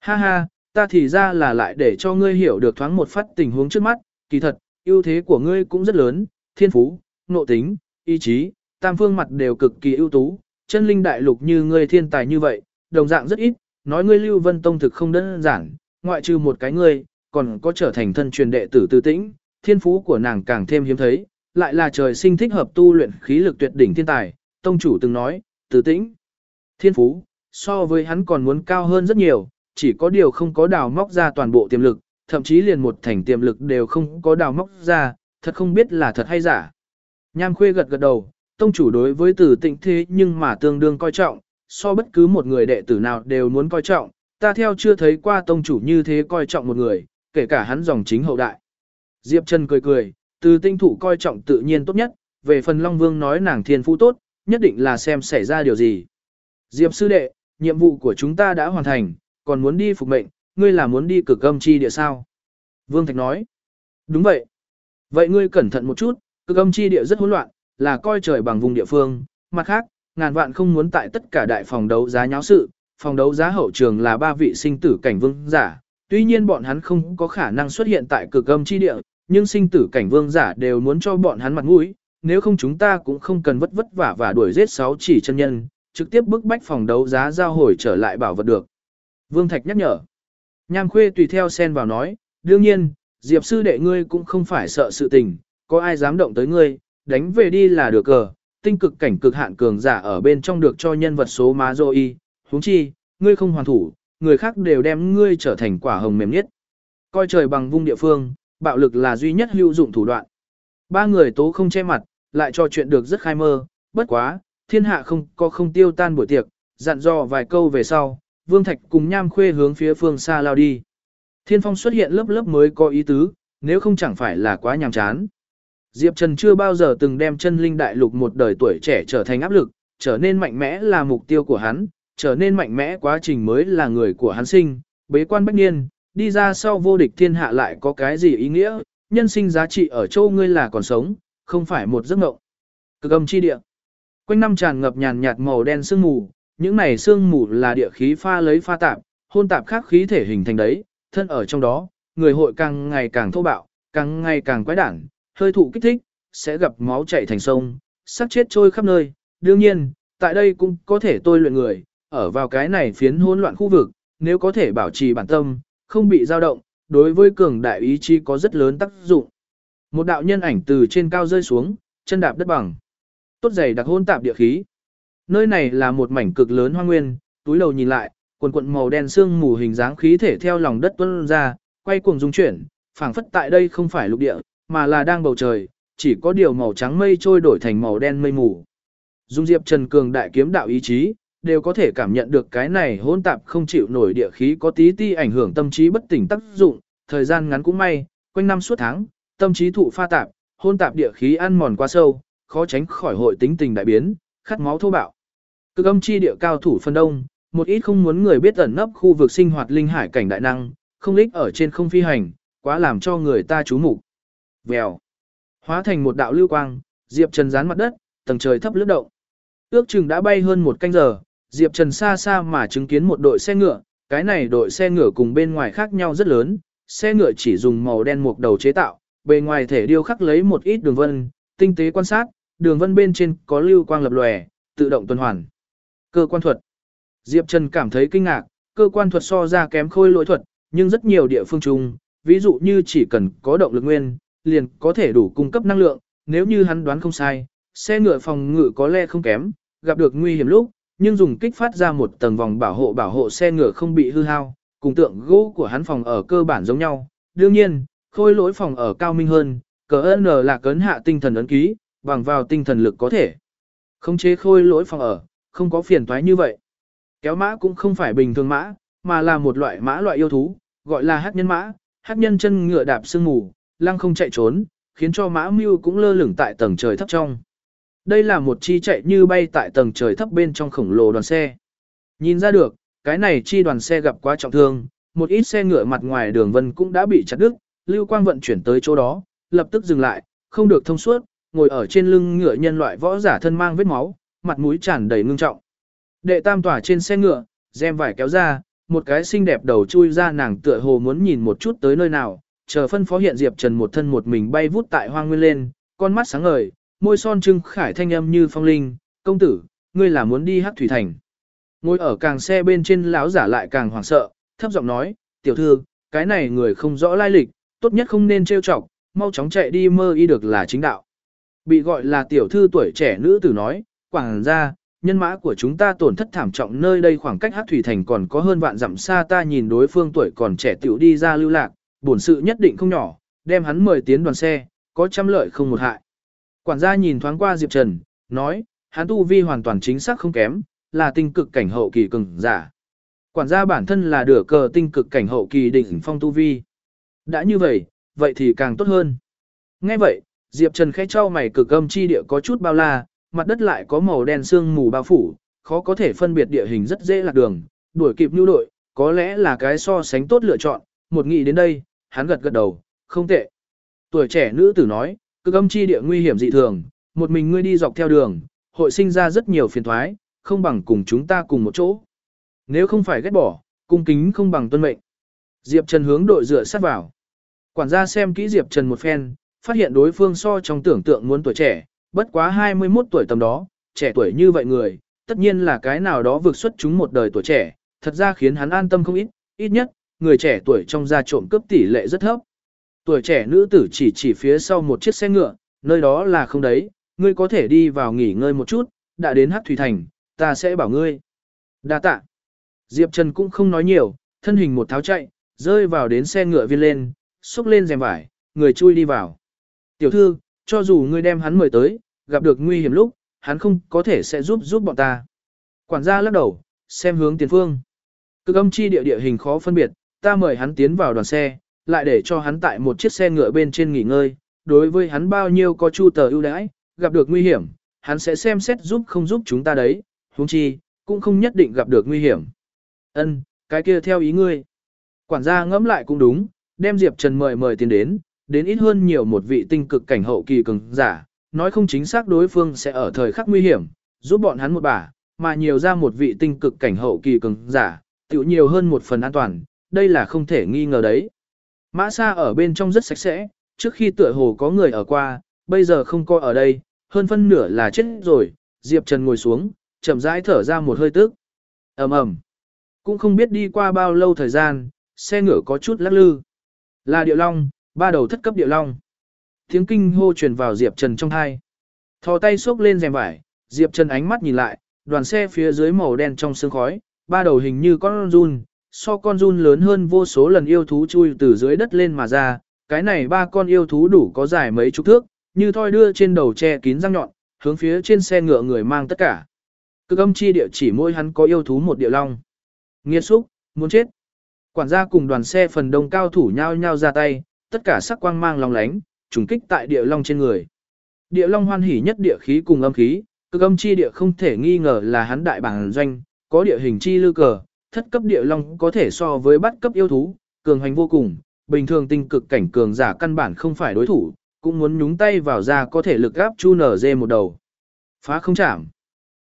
A: Ha ha, ta thì ra là lại để cho ngươi hiểu được thoáng một phát tình huống trước mắt, kỳ thật, ưu thế của ngươi cũng rất lớn, thiên phú, nộ tính, ý chí, tam phương mặt đều cực kỳ ưu tú, chân linh đại lục như ngươi thiên tài như vậy, đồng dạng rất ít, nói ngươi Lưu Vân Tông thực không đơn giản, ngoại trừ một cái ngươi, còn có trở thành thân truyền đệ tử tư tĩnh, thiên phú của nàng càng thêm hiếm thấy, lại là trời sinh thích hợp tu luyện khí lực tuyệt đỉnh thiên tài, tông chủ từng nói, tư tĩnh, thiên phú, so với hắn còn muốn cao hơn rất nhiều, chỉ có điều không có đào móc ra toàn bộ tiềm lực, thậm chí liền một thành tiềm lực đều không có đào móc ra, thật không biết là thật hay giả. Nham khuê gật gật đầu, tông chủ đối với tử tịnh thế nhưng mà tương đương coi trọng, so bất cứ một người đệ tử nào đều muốn coi trọng, ta theo chưa thấy qua tông chủ như thế coi trọng một người, kể cả hắn dòng chính hậu đại. Diệp Trần cười cười, từ tinh thủ coi trọng tự nhiên tốt nhất, về phần Long Vương nói nàng thiên phú tốt, nhất định là xem xảy ra điều gì. Diệp sư đệ, nhiệm vụ của chúng ta đã hoàn thành, còn muốn đi phục mệnh, ngươi là muốn đi cực âm chi địa sao? Vương Thạch nói. Đúng vậy. Vậy ngươi cẩn thận một chút, cực âm chi địa rất hỗn loạn, là coi trời bằng vùng địa phương. Mặt khác, ngàn vạn không muốn tại tất cả đại phòng đấu giá nháo sự, phòng đấu giá hậu trường là ba vị sinh tử cảnh vương giả. Tuy nhiên bọn hắn không có khả năng xuất hiện tại cực âm chi địa, nhưng sinh tử cảnh vương giả đều muốn cho bọn hắn mặt mũi, nếu không chúng ta cũng không cần vất vất vả và đuổi giết sáu chỉ chân nhân, trực tiếp bức bách phòng đấu giá giao hồi trở lại bảo vật được. Vương Thạch nhắc nhở. Nham Khuê tùy theo xen vào nói, đương nhiên, Diệp sư đệ ngươi cũng không phải sợ sự tình, có ai dám động tới ngươi, đánh về đi là được cờ, tinh cực cảnh cực hạn cường giả ở bên trong được cho nhân vật số má dô y, huống chi, ngươi không hoàn thủ, người khác đều đem ngươi trở thành quả hồng mềm nhất. Coi trời bằng vung địa phương, bạo lực là duy nhất hữu dụng thủ đoạn. Ba người tố không che mặt, lại trò chuyện được rất khai mơ, bất quá, thiên hạ không có không tiêu tan buổi tiệc, dặn dò vài câu về sau, Vương Thạch cùng Nham Khuê hướng phía phương xa lao đi. Thiên phong xuất hiện lớp lớp mới có ý tứ, nếu không chẳng phải là quá nhàm chán. Diệp Trần chưa bao giờ từng đem chân linh đại lục một đời tuổi trẻ trở thành áp lực, trở nên mạnh mẽ là mục tiêu của hắn, trở nên mạnh mẽ quá trình mới là người của hắn sinh, bế quan bách niên, đi ra sau vô địch thiên hạ lại có cái gì ý nghĩa, nhân sinh giá trị ở châu ngươi là còn sống, không phải một giấc mộng. Cực âm chi địa. Quanh năm tràn ngập nhàn nhạt màu đen sương mù, những này xương mù là địa khí pha lấy pha tạp, hôn tạp khác khí thể hình thành đấy, thân ở trong đó, người hội càng ngày càng thô bạo, càng ngày càng quái đản, hơi thụ kích thích, sẽ gặp máu chảy thành sông, sắc chết trôi khắp nơi. Đương nhiên, tại đây cũng có thể tôi luyện người, ở vào cái này phiến hỗn loạn khu vực, nếu có thể bảo trì bản tâm, không bị dao động, đối với cường đại ý chí có rất lớn tác dụng. Một đạo nhân ảnh từ trên cao rơi xuống, chân đạp đất bằng. Tốt dày đặc hôn tạp địa khí. Nơi này là một mảnh cực lớn hoang nguyên, túi đầu nhìn lại, quần quận màu đen xương mù hình dáng khí thể theo lòng đất tuôn ra, quay cuồng dung chuyển, phảng phất tại đây không phải lục địa, mà là đang bầu trời, chỉ có điều màu trắng mây trôi đổi thành màu đen mây mù. Dung Diệp Trần cường đại kiếm đạo ý chí, đều có thể cảm nhận được cái này hỗn tạp không chịu nổi địa khí có tí ti ảnh hưởng tâm trí bất tỉnh tác dụng, thời gian ngắn cũng may, quanh năm suốt tháng, tâm trí thụ pha tạp, hỗn tạp địa khí ăn mòn quá sâu, khó tránh khỏi hội tính tình đại biến, khát máu thô bạo. Cực âm chi địa cao thủ phân đông, một ít không muốn người biết ẩn nấp khu vực sinh hoạt linh hải cảnh đại năng, không lích ở trên không phi hành, quá làm cho người ta chú mục. Vèo. Hóa thành một đạo lưu quang, Diệp Trần dán mặt đất, tầng trời thấp lướt động. Ước chừng đã bay hơn một canh giờ, Diệp Trần xa xa mà chứng kiến một đội xe ngựa, cái này đội xe ngựa cùng bên ngoài khác nhau rất lớn, xe ngựa chỉ dùng màu đen mục đầu chế tạo, bề ngoài thể điêu khắc lấy một ít đường vân, tinh tế quan sát, đường vân bên trên có lưu quang lập lòe, tự động tuần hoàn. Cơ quan thuật. Diệp Trần cảm thấy kinh ngạc, cơ quan thuật so ra kém khôi lỗi thuật, nhưng rất nhiều địa phương chung, ví dụ như chỉ cần có động lực nguyên, liền có thể đủ cung cấp năng lượng, nếu như hắn đoán không sai, xe ngựa phòng ngự có lẽ không kém, gặp được nguy hiểm lúc, nhưng dùng kích phát ra một tầng vòng bảo hộ bảo hộ xe ngựa không bị hư hao, cùng tượng gỗ của hắn phòng ở cơ bản giống nhau. Đương nhiên, khôi lỗi phòng ở cao minh hơn, cờ ơn là cấn hạ tinh thần ấn ký, bằng vào tinh thần lực có thể. Không chế khôi lỗi phòng ở, không có phiền toái như vậy. Kéo mã cũng không phải bình thường mã, mà là một loại mã loại yêu thú, gọi là hát nhân mã, hát nhân chân ngựa đạp sương mù, lăng không chạy trốn, khiến cho mã mưu cũng lơ lửng tại tầng trời thấp trong. Đây là một chi chạy như bay tại tầng trời thấp bên trong khổng lồ đoàn xe. Nhìn ra được, cái này chi đoàn xe gặp quá trọng thương, một ít xe ngựa mặt ngoài đường vân cũng đã bị chặt đứt, lưu quang vận chuyển tới chỗ đó, lập tức dừng lại, không được thông suốt, ngồi ở trên lưng ngựa nhân loại võ giả thân mang vết máu, mặt mũi tràn đầy ngưng trọng. Đệ tam tỏa trên xe ngựa, rèm vải kéo ra, một cái xinh đẹp đầu chui ra nàng tựa hồ muốn nhìn một chút tới nơi nào, chờ phân phó hiện Diệp Trần một thân một mình bay vút tại hoang nguyên lên, con mắt sáng ngời, môi son trưng khải thanh âm như phong linh, công tử, ngươi là muốn đi hát thủy thành. Ngồi ở càng xe bên trên lão giả lại càng hoảng sợ, thấp giọng nói, tiểu thư, cái này người không rõ lai lịch, tốt nhất không nên trêu chọc, mau chóng chạy đi mơ y được là chính đạo. Bị gọi là tiểu thư tuổi trẻ nữ tử nói, quảng ra, nhân mã của chúng ta tổn thất thảm trọng nơi đây khoảng cách hát thủy thành còn có hơn vạn dặm xa ta nhìn đối phương tuổi còn trẻ tiểu đi ra lưu lạc, bổn sự nhất định không nhỏ, đem hắn mời tiến đoàn xe, có trăm lợi không một hại. Quản gia nhìn thoáng qua Diệp Trần, nói, hắn tu vi hoàn toàn chính xác không kém, là tinh cực cảnh hậu kỳ cường giả. Quản gia bản thân là đửa cờ tinh cực cảnh hậu kỳ đỉnh phong tu vi. Đã như vậy, vậy thì càng tốt hơn. Nghe vậy, Diệp Trần khẽ trao mày cực âm chi địa có chút bao la, mặt đất lại có màu đen sương mù bao phủ, khó có thể phân biệt địa hình rất dễ lạc đường, đuổi kịp nhu đội, có lẽ là cái so sánh tốt lựa chọn, một nghĩ đến đây, hắn gật gật đầu, không tệ. Tuổi trẻ nữ tử nói, cực âm chi địa nguy hiểm dị thường, một mình ngươi đi dọc theo đường, hội sinh ra rất nhiều phiền thoái, không bằng cùng chúng ta cùng một chỗ. Nếu không phải ghét bỏ, cung kính không bằng tuân mệnh. Diệp Trần hướng đội dựa sát vào. Quản gia xem kỹ Diệp Trần một phen, phát hiện đối phương so trong tưởng tượng muốn tuổi trẻ, bất quá 21 tuổi tầm đó, trẻ tuổi như vậy người, tất nhiên là cái nào đó vượt xuất chúng một đời tuổi trẻ, thật ra khiến hắn an tâm không ít, ít nhất, người trẻ tuổi trong gia trộm cướp tỷ lệ rất thấp. Tuổi trẻ nữ tử chỉ chỉ phía sau một chiếc xe ngựa, nơi đó là không đấy, ngươi có thể đi vào nghỉ ngơi một chút, đã đến Hắc Thủy Thành, ta sẽ bảo ngươi. Đa tạ. Diệp Trần cũng không nói nhiều, thân hình một tháo chạy, rơi vào đến xe ngựa viên lên, xúc lên rèm vải, người chui đi vào. Tiểu thư, cho dù ngươi đem hắn mời tới, gặp được nguy hiểm lúc, hắn không có thể sẽ giúp giúp bọn ta. Quản gia lắc đầu, xem hướng tiền phương. Cực âm chi địa địa hình khó phân biệt, ta mời hắn tiến vào đoàn xe, lại để cho hắn tại một chiếc xe ngựa bên trên nghỉ ngơi, đối với hắn bao nhiêu có chu tờ ưu đãi, gặp được nguy hiểm, hắn sẽ xem xét giúp không giúp chúng ta đấy, huống chi, cũng không nhất định gặp được nguy hiểm. Ân, cái kia theo ý ngươi. Quản gia ngẫm lại cũng đúng, đem Diệp Trần mời mời tiền đến, đến ít hơn nhiều một vị tinh cực cảnh hậu kỳ cường giả, nói không chính xác đối phương sẽ ở thời khắc nguy hiểm, giúp bọn hắn một bả, mà nhiều ra một vị tinh cực cảnh hậu kỳ cường giả, tiểu nhiều hơn một phần an toàn, đây là không thể nghi ngờ đấy. Mã xa ở bên trong rất sạch sẽ, trước khi tựa hồ có người ở qua, bây giờ không có ở đây, hơn phân nửa là chết rồi, Diệp Trần ngồi xuống, chậm rãi thở ra một hơi tức. ầm ầm, Cũng không biết đi qua bao lâu thời gian, xe ngựa có chút lắc lư. Là điệu long, ba đầu thất cấp điệu long. Tiếng kinh hô truyền vào Diệp Trần trong thai. Thò tay xốc lên rèm vải, Diệp Trần ánh mắt nhìn lại, đoàn xe phía dưới màu đen trong sương khói, ba đầu hình như con run, so con run lớn hơn vô số lần yêu thú chui từ dưới đất lên mà ra, cái này ba con yêu thú đủ có dài mấy chục thước, như thoi đưa trên đầu che kín răng nhọn, hướng phía trên xe ngựa người mang tất cả. Cực âm chi địa chỉ mỗi hắn có yêu thú một địa long. Nghiệt xúc, muốn chết. Quản gia cùng đoàn xe phần đông cao thủ nhau nhau ra tay, tất cả sắc quang mang long lánh, trùng kích tại địa long trên người. Địa long hoan hỉ nhất địa khí cùng âm khí, cực âm chi địa không thể nghi ngờ là hắn đại bản doanh, có địa hình chi lư cờ, thất cấp địa long có thể so với bắt cấp yêu thú, cường hành vô cùng, bình thường tinh cực cảnh cường giả căn bản không phải đối thủ, cũng muốn nhúng tay vào ra có thể lực gáp chu nở dê một đầu. Phá không chạm.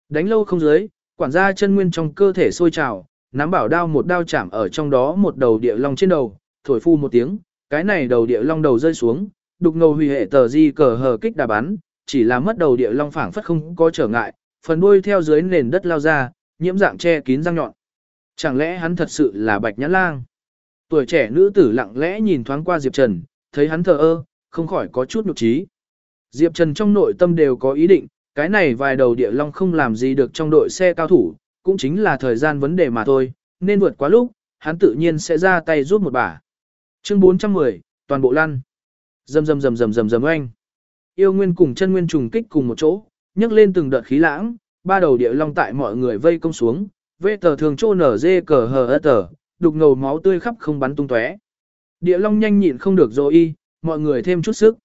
A: Đánh lâu không dưới, quản gia chân nguyên trong cơ thể sôi trào, nắm bảo đao một đao chạm ở trong đó một đầu địa long trên đầu, thổi phu một tiếng, cái này đầu địa long đầu rơi xuống, đục ngầu huy hệ tờ di cờ hờ kích đà bắn, chỉ là mất đầu địa long phảng phất không có trở ngại, phần đuôi theo dưới nền đất lao ra, nhiễm dạng che kín răng nhọn. Chẳng lẽ hắn thật sự là bạch nhãn lang? Tuổi trẻ nữ tử lặng lẽ nhìn thoáng qua Diệp Trần, thấy hắn thờ ơ, không khỏi có chút nhục trí. Diệp Trần trong nội tâm đều có ý định, cái này vài đầu địa long không làm gì được trong đội xe cao thủ, cũng chính là thời gian vấn đề mà thôi, nên vượt quá lúc, hắn tự nhiên sẽ ra tay giúp một bà. Chương 410, toàn bộ lăn. Rầm rầm rầm rầm rầm rầm oanh. Yêu nguyên cùng chân nguyên trùng kích cùng một chỗ, nhấc lên từng đợt khí lãng, ba đầu địa long tại mọi người vây công xuống, vê tờ thường trô nở dê cờ hờ ớt tờ, đục ngầu máu tươi khắp không bắn tung tóe. Địa long nhanh nhịn không được rồi y, mọi người thêm chút sức.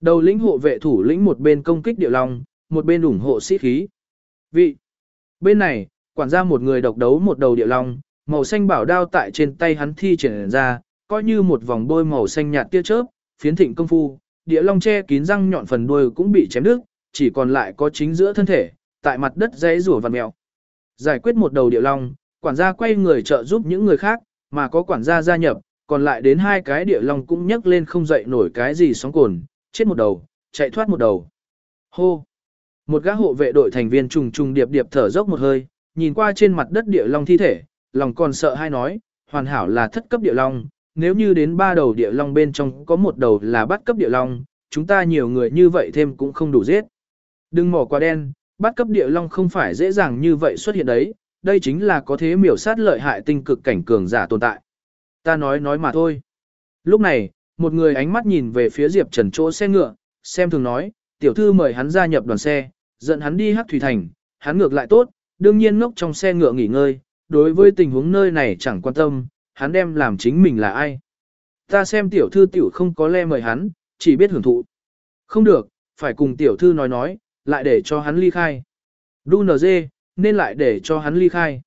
A: Đầu lĩnh hộ vệ thủ lĩnh một bên công kích địa long, một bên ủng hộ sĩ khí. Vị. Bên này, quản gia một người độc đấu một đầu địa long, màu xanh bảo đao tại trên tay hắn thi triển ra, coi như một vòng bôi màu xanh nhạt tia chớp, phiến thịnh công phu, địa long che kín răng nhọn phần đuôi cũng bị chém đứt, chỉ còn lại có chính giữa thân thể, tại mặt đất dãy rủa vằn mèo. Giải quyết một đầu địa long, quản gia quay người trợ giúp những người khác, mà có quản gia gia nhập, còn lại đến hai cái địa long cũng nhấc lên không dậy nổi cái gì sóng cồn, chết một đầu, chạy thoát một đầu. Hô! Một gã hộ vệ đội thành viên trùng trùng điệp điệp thở dốc một hơi, nhìn qua trên mặt đất địa long thi thể, lòng còn sợ hai nói, hoàn hảo là thất cấp địa long, nếu như đến ba đầu địa long bên trong có một đầu là bắt cấp địa long, chúng ta nhiều người như vậy thêm cũng không đủ giết. Đừng mỏ quá đen, bắt cấp địa long không phải dễ dàng như vậy xuất hiện đấy, đây chính là có thế miểu sát lợi hại tinh cực cảnh cường giả tồn tại. Ta nói nói mà thôi. Lúc này, một người ánh mắt nhìn về phía Diệp Trần chỗ xe ngựa, xem thường nói, tiểu thư mời hắn gia nhập đoàn xe, dẫn hắn đi hát thủy thành, hắn ngược lại tốt, đương nhiên ngốc trong xe ngựa nghỉ ngơi, đối với tình huống nơi này chẳng quan tâm, hắn đem làm chính mình là ai. Ta xem tiểu thư tiểu không có le mời hắn, chỉ biết hưởng thụ. Không được, phải cùng tiểu thư nói nói, lại để cho hắn ly khai. Đu nờ dê, nên lại để cho hắn ly khai.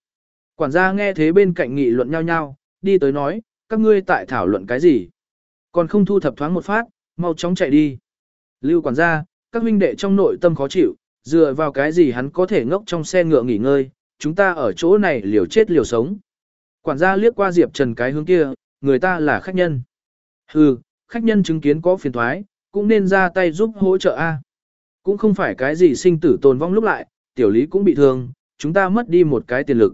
A: Quản gia nghe thế bên cạnh nghị luận nhau nhau, đi tới nói, các ngươi tại thảo luận cái gì? Còn không thu thập thoáng một phát, mau chóng chạy đi. Lưu quản gia, các huynh đệ trong nội tâm khó chịu, dựa vào cái gì hắn có thể ngốc trong xe ngựa nghỉ ngơi, chúng ta ở chỗ này liều chết liều sống. Quản gia liếc qua Diệp Trần cái hướng kia, người ta là khách nhân. Hừ, khách nhân chứng kiến có phiền thoái, cũng nên ra tay giúp hỗ trợ A. Cũng không phải cái gì sinh tử tồn vong lúc lại, tiểu lý cũng bị thương, chúng ta mất đi một cái tiền lực.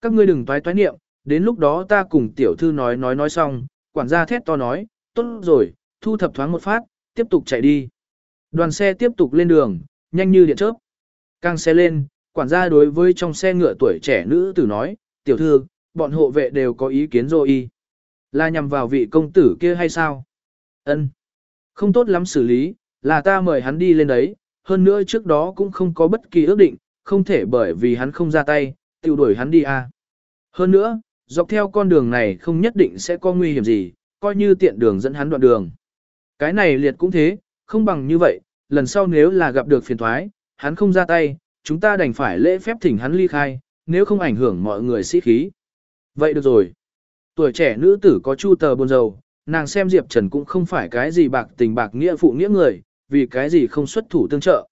A: Các ngươi đừng toái toái niệm, đến lúc đó ta cùng tiểu thư nói nói nói xong, quản gia thét to nói, tốt rồi, thu thập thoáng một phát, tiếp tục chạy đi. Đoàn xe tiếp tục lên đường, nhanh như điện chớp. Càng xe lên, quản gia đối với trong xe ngựa tuổi trẻ nữ tử nói, tiểu thư, bọn hộ vệ đều có ý kiến rồi y. Là nhằm vào vị công tử kia hay sao? Ân, Không tốt lắm xử lý, là ta mời hắn đi lên đấy, hơn nữa trước đó cũng không có bất kỳ ước định, không thể bởi vì hắn không ra tay, tiêu đuổi hắn đi à. Hơn nữa, dọc theo con đường này không nhất định sẽ có nguy hiểm gì, coi như tiện đường dẫn hắn đoạn đường. Cái này liệt cũng thế, không bằng như vậy, lần sau nếu là gặp được phiền thoái, hắn không ra tay, chúng ta đành phải lễ phép thỉnh hắn ly khai, nếu không ảnh hưởng mọi người sĩ khí. Vậy được rồi. Tuổi trẻ nữ tử có chu tờ buồn rầu, nàng xem Diệp Trần cũng không phải cái gì bạc tình bạc nghĩa phụ nghĩa người, vì cái gì không xuất thủ tương trợ.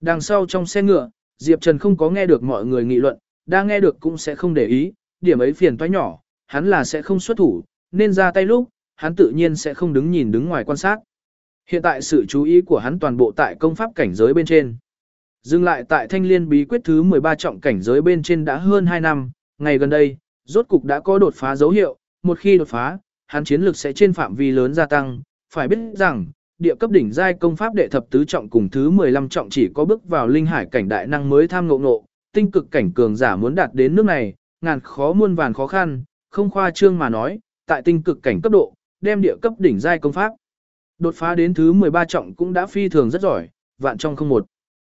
A: Đằng sau trong xe ngựa, Diệp Trần không có nghe được mọi người nghị luận, đang nghe được cũng sẽ không để ý, điểm ấy phiền toái nhỏ, hắn là sẽ không xuất thủ, nên ra tay lúc, hắn tự nhiên sẽ không đứng nhìn đứng ngoài quan sát. Hiện tại sự chú ý của hắn toàn bộ tại công pháp cảnh giới bên trên. Dừng lại tại thanh liên bí quyết thứ 13 trọng cảnh giới bên trên đã hơn 2 năm, ngày gần đây, rốt cục đã có đột phá dấu hiệu, một khi đột phá, hắn chiến lực sẽ trên phạm vi lớn gia tăng, phải biết rằng, địa cấp đỉnh giai công pháp đệ thập tứ trọng cùng thứ 15 trọng chỉ có bước vào linh hải cảnh đại năng mới tham ngộ ngộ, tinh cực cảnh cường giả muốn đạt đến nước này, ngàn khó muôn vàn khó khăn, không khoa trương mà nói, tại tinh cực cảnh cấp độ, đem địa cấp đỉnh giai công pháp. Đột phá đến thứ 13 trọng cũng đã phi thường rất giỏi, vạn trong không một.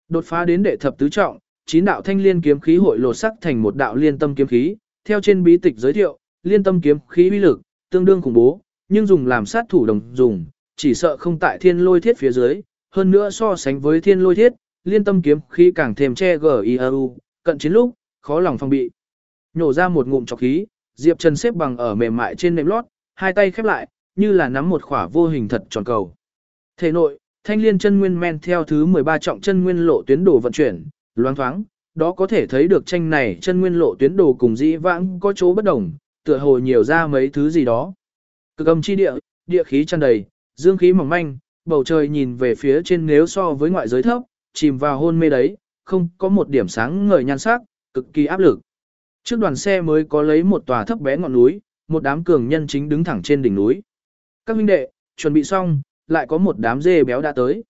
A: Đột phá đến đệ thập tứ trọng, chín đạo thanh liên kiếm khí hội lột sắc thành một đạo liên tâm kiếm khí, theo trên bí tịch giới thiệu, liên tâm kiếm khí uy lực tương đương khủng bố, nhưng dùng làm sát thủ đồng dùng, chỉ sợ không tại thiên lôi thiết phía dưới, hơn nữa so sánh với thiên lôi thiết, liên tâm kiếm khí càng thêm che GIAU, cận chiến lúc, khó lòng phòng bị. Nhổ ra một ngụm chọc khí, Diệp Trần xếp bằng ở mềm mại trên nệm lót, hai tay khép lại, như là nắm một khỏa vô hình thật tròn cầu. Thể nội, thanh liên chân nguyên men theo thứ 13 trọng chân nguyên lộ tuyến đồ vận chuyển, loáng thoáng, đó có thể thấy được tranh này chân nguyên lộ tuyến đồ cùng dĩ vãng có chỗ bất đồng, tựa hồ nhiều ra mấy thứ gì đó. Cực âm chi địa, địa khí tràn đầy, dương khí mỏng manh, bầu trời nhìn về phía trên nếu so với ngoại giới thấp, chìm vào hôn mê đấy, không có một điểm sáng ngời nhan sắc, cực kỳ áp lực. Trước đoàn xe mới có lấy một tòa thấp bé ngọn núi, một đám cường nhân chính đứng thẳng trên đỉnh núi. Các huynh đệ, chuẩn bị xong, lại có một đám dê béo đã tới.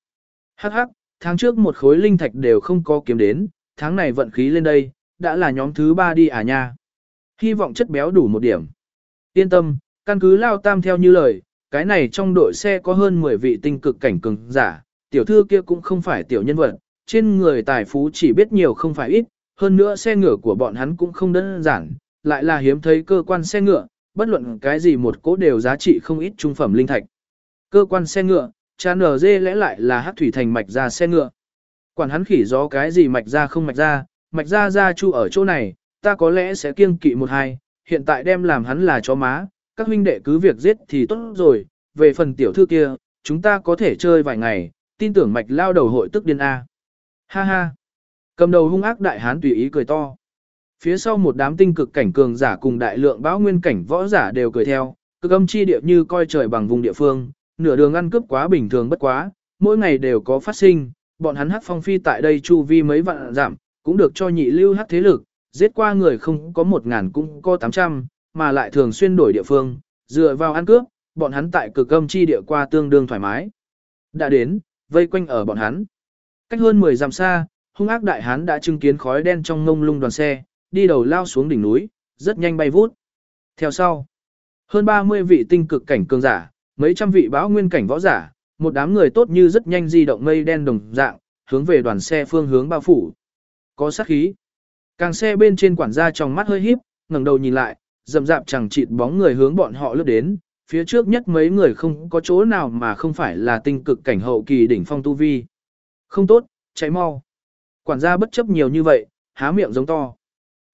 A: Hắc hắc, tháng trước một khối linh thạch đều không có kiếm đến, tháng này vận khí lên đây, đã là nhóm thứ ba đi à nha. Hy vọng chất béo đủ một điểm. Yên tâm, căn cứ lao tam theo như lời, cái này trong đội xe có hơn 10 vị tinh cực cảnh cường giả, tiểu thư kia cũng không phải tiểu nhân vật, trên người tài phú chỉ biết nhiều không phải ít, hơn nữa xe ngựa của bọn hắn cũng không đơn giản, lại là hiếm thấy cơ quan xe ngựa, bất luận cái gì một cố đều giá trị không ít trung phẩm linh thạch. Cơ quan xe ngựa, cha nở dê lẽ lại là hát thủy thành mạch ra xe ngựa. Quản hắn khỉ gió cái gì mạch ra không mạch ra, mạch ra ra chu ở chỗ này, ta có lẽ sẽ kiêng kỵ một hai, hiện tại đem làm hắn là chó má, các huynh đệ cứ việc giết thì tốt rồi, về phần tiểu thư kia, chúng ta có thể chơi vài ngày, tin tưởng mạch lao đầu hội tức điên A. Ha ha. Cầm đầu hung ác đại hán tùy ý cười to. Phía sau một đám tinh cực cảnh cường giả cùng đại lượng bão nguyên cảnh võ giả đều cười theo, cực âm chi địa như coi trời bằng vùng địa phương, nửa đường ăn cướp quá bình thường bất quá, mỗi ngày đều có phát sinh, bọn hắn hắc phong phi tại đây chu vi mấy vạn giảm, cũng được cho nhị lưu hắc thế lực, giết qua người không có một ngàn cũng có tám trăm, mà lại thường xuyên đổi địa phương, dựa vào ăn cướp, bọn hắn tại cực âm chi địa qua tương đương thoải mái. Đã đến, vây quanh ở bọn hắn. Cách hơn 10 dặm xa, hung ác đại hán đã chứng kiến khói đen trong ngông lung đoàn xe, đi đầu lao xuống đỉnh núi, rất nhanh bay vút. Theo sau, hơn 30 vị tinh cực cảnh cường giả, mấy trăm vị báo nguyên cảnh võ giả, một đám người tốt như rất nhanh di động mây đen đồng dạng, hướng về đoàn xe phương hướng bao phủ. Có sát khí. Càng xe bên trên quản gia trong mắt hơi híp, ngẩng đầu nhìn lại, rậm rạp chẳng chịt bóng người hướng bọn họ lướt đến, phía trước nhất mấy người không có chỗ nào mà không phải là tinh cực cảnh hậu kỳ đỉnh phong tu vi. Không tốt, chạy mau. Quản gia bất chấp nhiều như vậy, há miệng giống to.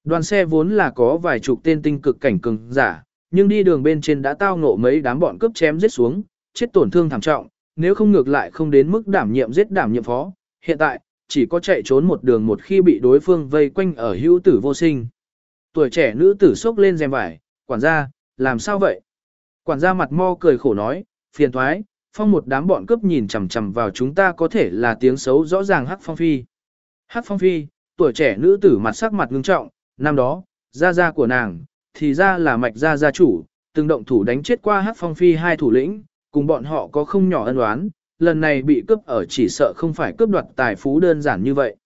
A: Đoàn xe vốn là có vài chục tên tinh cực cảnh cường giả, nhưng đi đường bên trên đã tao ngộ mấy đám bọn cướp chém giết xuống, chết tổn thương thảm trọng, nếu không ngược lại không đến mức đảm nhiệm giết đảm nhiệm phó. Hiện tại, chỉ có chạy trốn một đường một khi bị đối phương vây quanh ở hữu tử vô sinh. Tuổi trẻ nữ tử sốc lên rèm vải, quản gia, làm sao vậy? Quản gia mặt mo cười khổ nói, phiền thoái, phong một đám bọn cướp nhìn chằm chằm vào chúng ta có thể là tiếng xấu rõ ràng hắc phong phi. Hắc phong phi, tuổi trẻ nữ tử mặt sắc mặt ngưng trọng, năm đó, gia gia của nàng, thì ra là mạch gia gia chủ, từng động thủ đánh chết qua hắc phong phi hai thủ lĩnh, cùng bọn họ có không nhỏ ân oán, lần này bị cướp ở chỉ sợ không phải cướp đoạt tài phú đơn giản như vậy.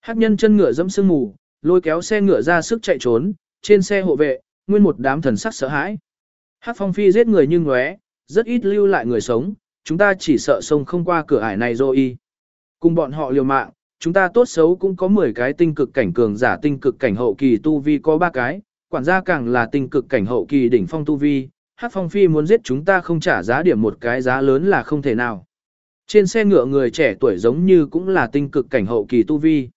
A: Hắc nhân chân ngựa dẫm sương mù, lôi kéo xe ngựa ra sức chạy trốn, trên xe hộ vệ, nguyên một đám thần sắc sợ hãi. Hắc phong phi giết người như ngóe, rất ít lưu lại người sống, chúng ta chỉ sợ sông không qua cửa ải này rồi. Cùng bọn họ liều mạng, chúng ta tốt xấu cũng có 10 cái tinh cực cảnh cường giả tinh cực cảnh hậu kỳ tu vi có 3 cái, quản gia càng là tinh cực cảnh hậu kỳ đỉnh phong tu vi, Hắc Phong Phi muốn giết chúng ta không trả giá điểm một cái giá lớn là không thể nào. Trên xe ngựa người trẻ tuổi giống như cũng là tinh cực cảnh hậu kỳ tu vi.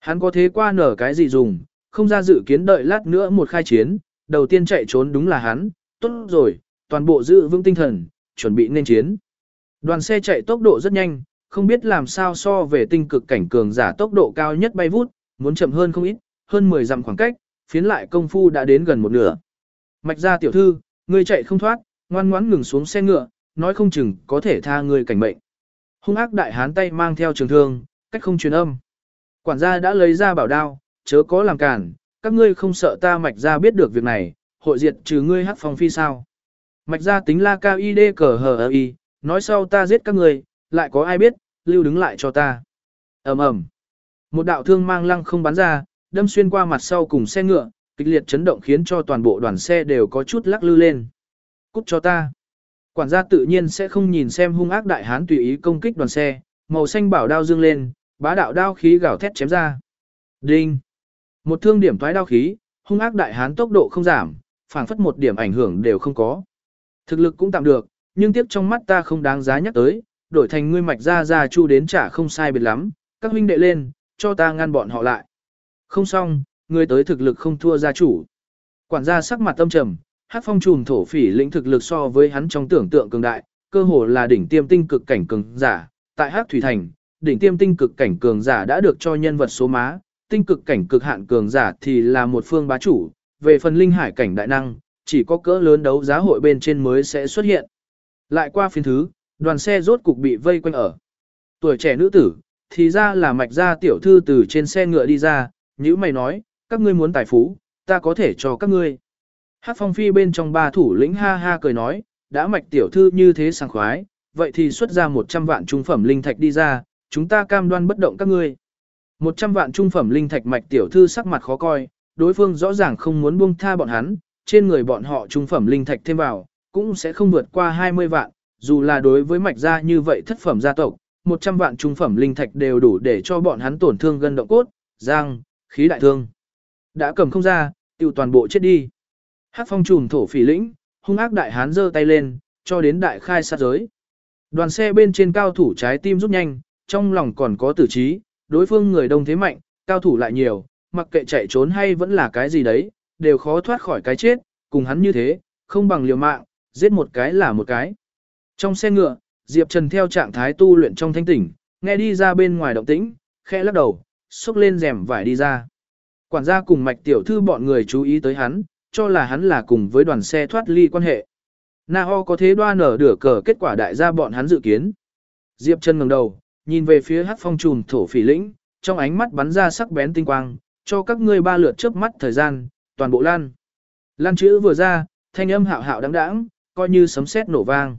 A: Hắn có thế qua nở cái gì dùng, không ra dự kiến đợi lát nữa một khai chiến, đầu tiên chạy trốn đúng là hắn, tốt rồi, toàn bộ giữ vững tinh thần, chuẩn bị nên chiến. Đoàn xe chạy tốc độ rất nhanh, không biết làm sao so về tinh cực cảnh cường giả tốc độ cao nhất bay vút, muốn chậm hơn không ít, hơn 10 dặm khoảng cách, phiến lại công phu đã đến gần một nửa. Mạch ra tiểu thư, ngươi chạy không thoát, ngoan ngoãn ngừng xuống xe ngựa, nói không chừng có thể tha ngươi cảnh mệnh. Hung ác đại hán tay mang theo trường thương, cách không truyền âm. Quản gia đã lấy ra bảo đao, chớ có làm cản, các ngươi không sợ ta mạch ra biết được việc này, hội diệt trừ ngươi hắc phong phi sao. Mạch ra tính la cao y đê cờ hờ y, nói sau ta giết các ngươi, lại có ai biết, lưu đứng lại cho ta. ầm ầm Một đạo thương mang lăng không bắn ra, đâm xuyên qua mặt sau cùng xe ngựa, kịch liệt chấn động khiến cho toàn bộ đoàn xe đều có chút lắc lư lên. Cút cho ta. Quản gia tự nhiên sẽ không nhìn xem hung ác đại hán tùy ý công kích đoàn xe, màu xanh bảo đao dương lên, bá đạo đao khí gào thét chém ra. Đinh! Một thương điểm toái đao khí, hung ác đại hán tốc độ không giảm, phảng phất một điểm ảnh hưởng đều không có. Thực lực cũng tạm được, nhưng tiếc trong mắt ta không đáng giá nhắc tới, đổi thành ngươi mạch ra ra chu đến trả không sai biệt lắm, các huynh đệ lên, cho ta ngăn bọn họ lại. Không xong, ngươi tới thực lực không thua gia chủ. Quản gia sắc mặt tâm trầm, hát phong trùm thổ phỉ lĩnh thực lực so với hắn trong tưởng tượng cường đại, cơ hồ là đỉnh tiêm tinh cực cảnh cường giả. Tại hát thủy thành, đỉnh tiêm tinh cực cảnh cường giả đã được cho nhân vật số má, tinh cực cảnh cực hạn cường giả thì là một phương bá chủ, về phần linh hải cảnh đại năng, chỉ có cỡ lớn đấu giá hội bên trên mới sẽ xuất hiện. Lại qua phiên thứ, đoàn xe rốt cục bị vây quanh ở. Tuổi trẻ nữ tử, thì ra là mạch gia tiểu thư từ trên xe ngựa đi ra, như mày nói, các ngươi muốn tài phú, ta có thể cho các ngươi. Hát phong phi bên trong ba thủ lĩnh ha ha cười nói, đã mạch tiểu thư như thế sảng khoái, vậy thì xuất ra 100 vạn trung phẩm linh thạch đi ra, chúng ta cam đoan bất động các ngươi. 100 vạn trung phẩm linh thạch mạch tiểu thư sắc mặt khó coi, đối phương rõ ràng không muốn buông tha bọn hắn, trên người bọn họ trung phẩm linh thạch thêm vào, cũng sẽ không vượt qua 20 vạn, dù là đối với mạch gia như vậy thất phẩm gia tộc, 100 vạn trung phẩm linh thạch đều đủ để cho bọn hắn tổn thương gân động cốt, giang, khí đại thương. Đã cầm không ra, tiêu toàn bộ chết đi. Hát phong trùm thổ phỉ lĩnh, hung ác đại hán giơ tay lên, cho đến đại khai sát giới. Đoàn xe bên trên cao thủ trái tim rút nhanh, trong lòng còn có tử trí, đối phương người đông thế mạnh, cao thủ lại nhiều, mặc kệ chạy trốn hay vẫn là cái gì đấy, đều khó thoát khỏi cái chết, cùng hắn như thế, không bằng liều mạng, giết một cái là một cái. Trong xe ngựa, Diệp Trần theo trạng thái tu luyện trong thanh tỉnh, nghe đi ra bên ngoài động tĩnh, khẽ lắc đầu, xúc lên rèm vải đi ra. Quản gia cùng mạch tiểu thư bọn người chú ý tới hắn, cho là hắn là cùng với đoàn xe thoát ly quan hệ. Na ho có thế đoan nở đửa cờ kết quả đại gia bọn hắn dự kiến. Diệp chân ngẩng đầu, nhìn về phía hắc phong trùm thổ phỉ lĩnh, trong ánh mắt bắn ra sắc bén tinh quang, cho các ngươi ba lượt chớp mắt thời gian, toàn bộ lan. Lan chữ vừa ra, thanh âm hạo hạo đáng đáng, coi như sấm sét nổ vang.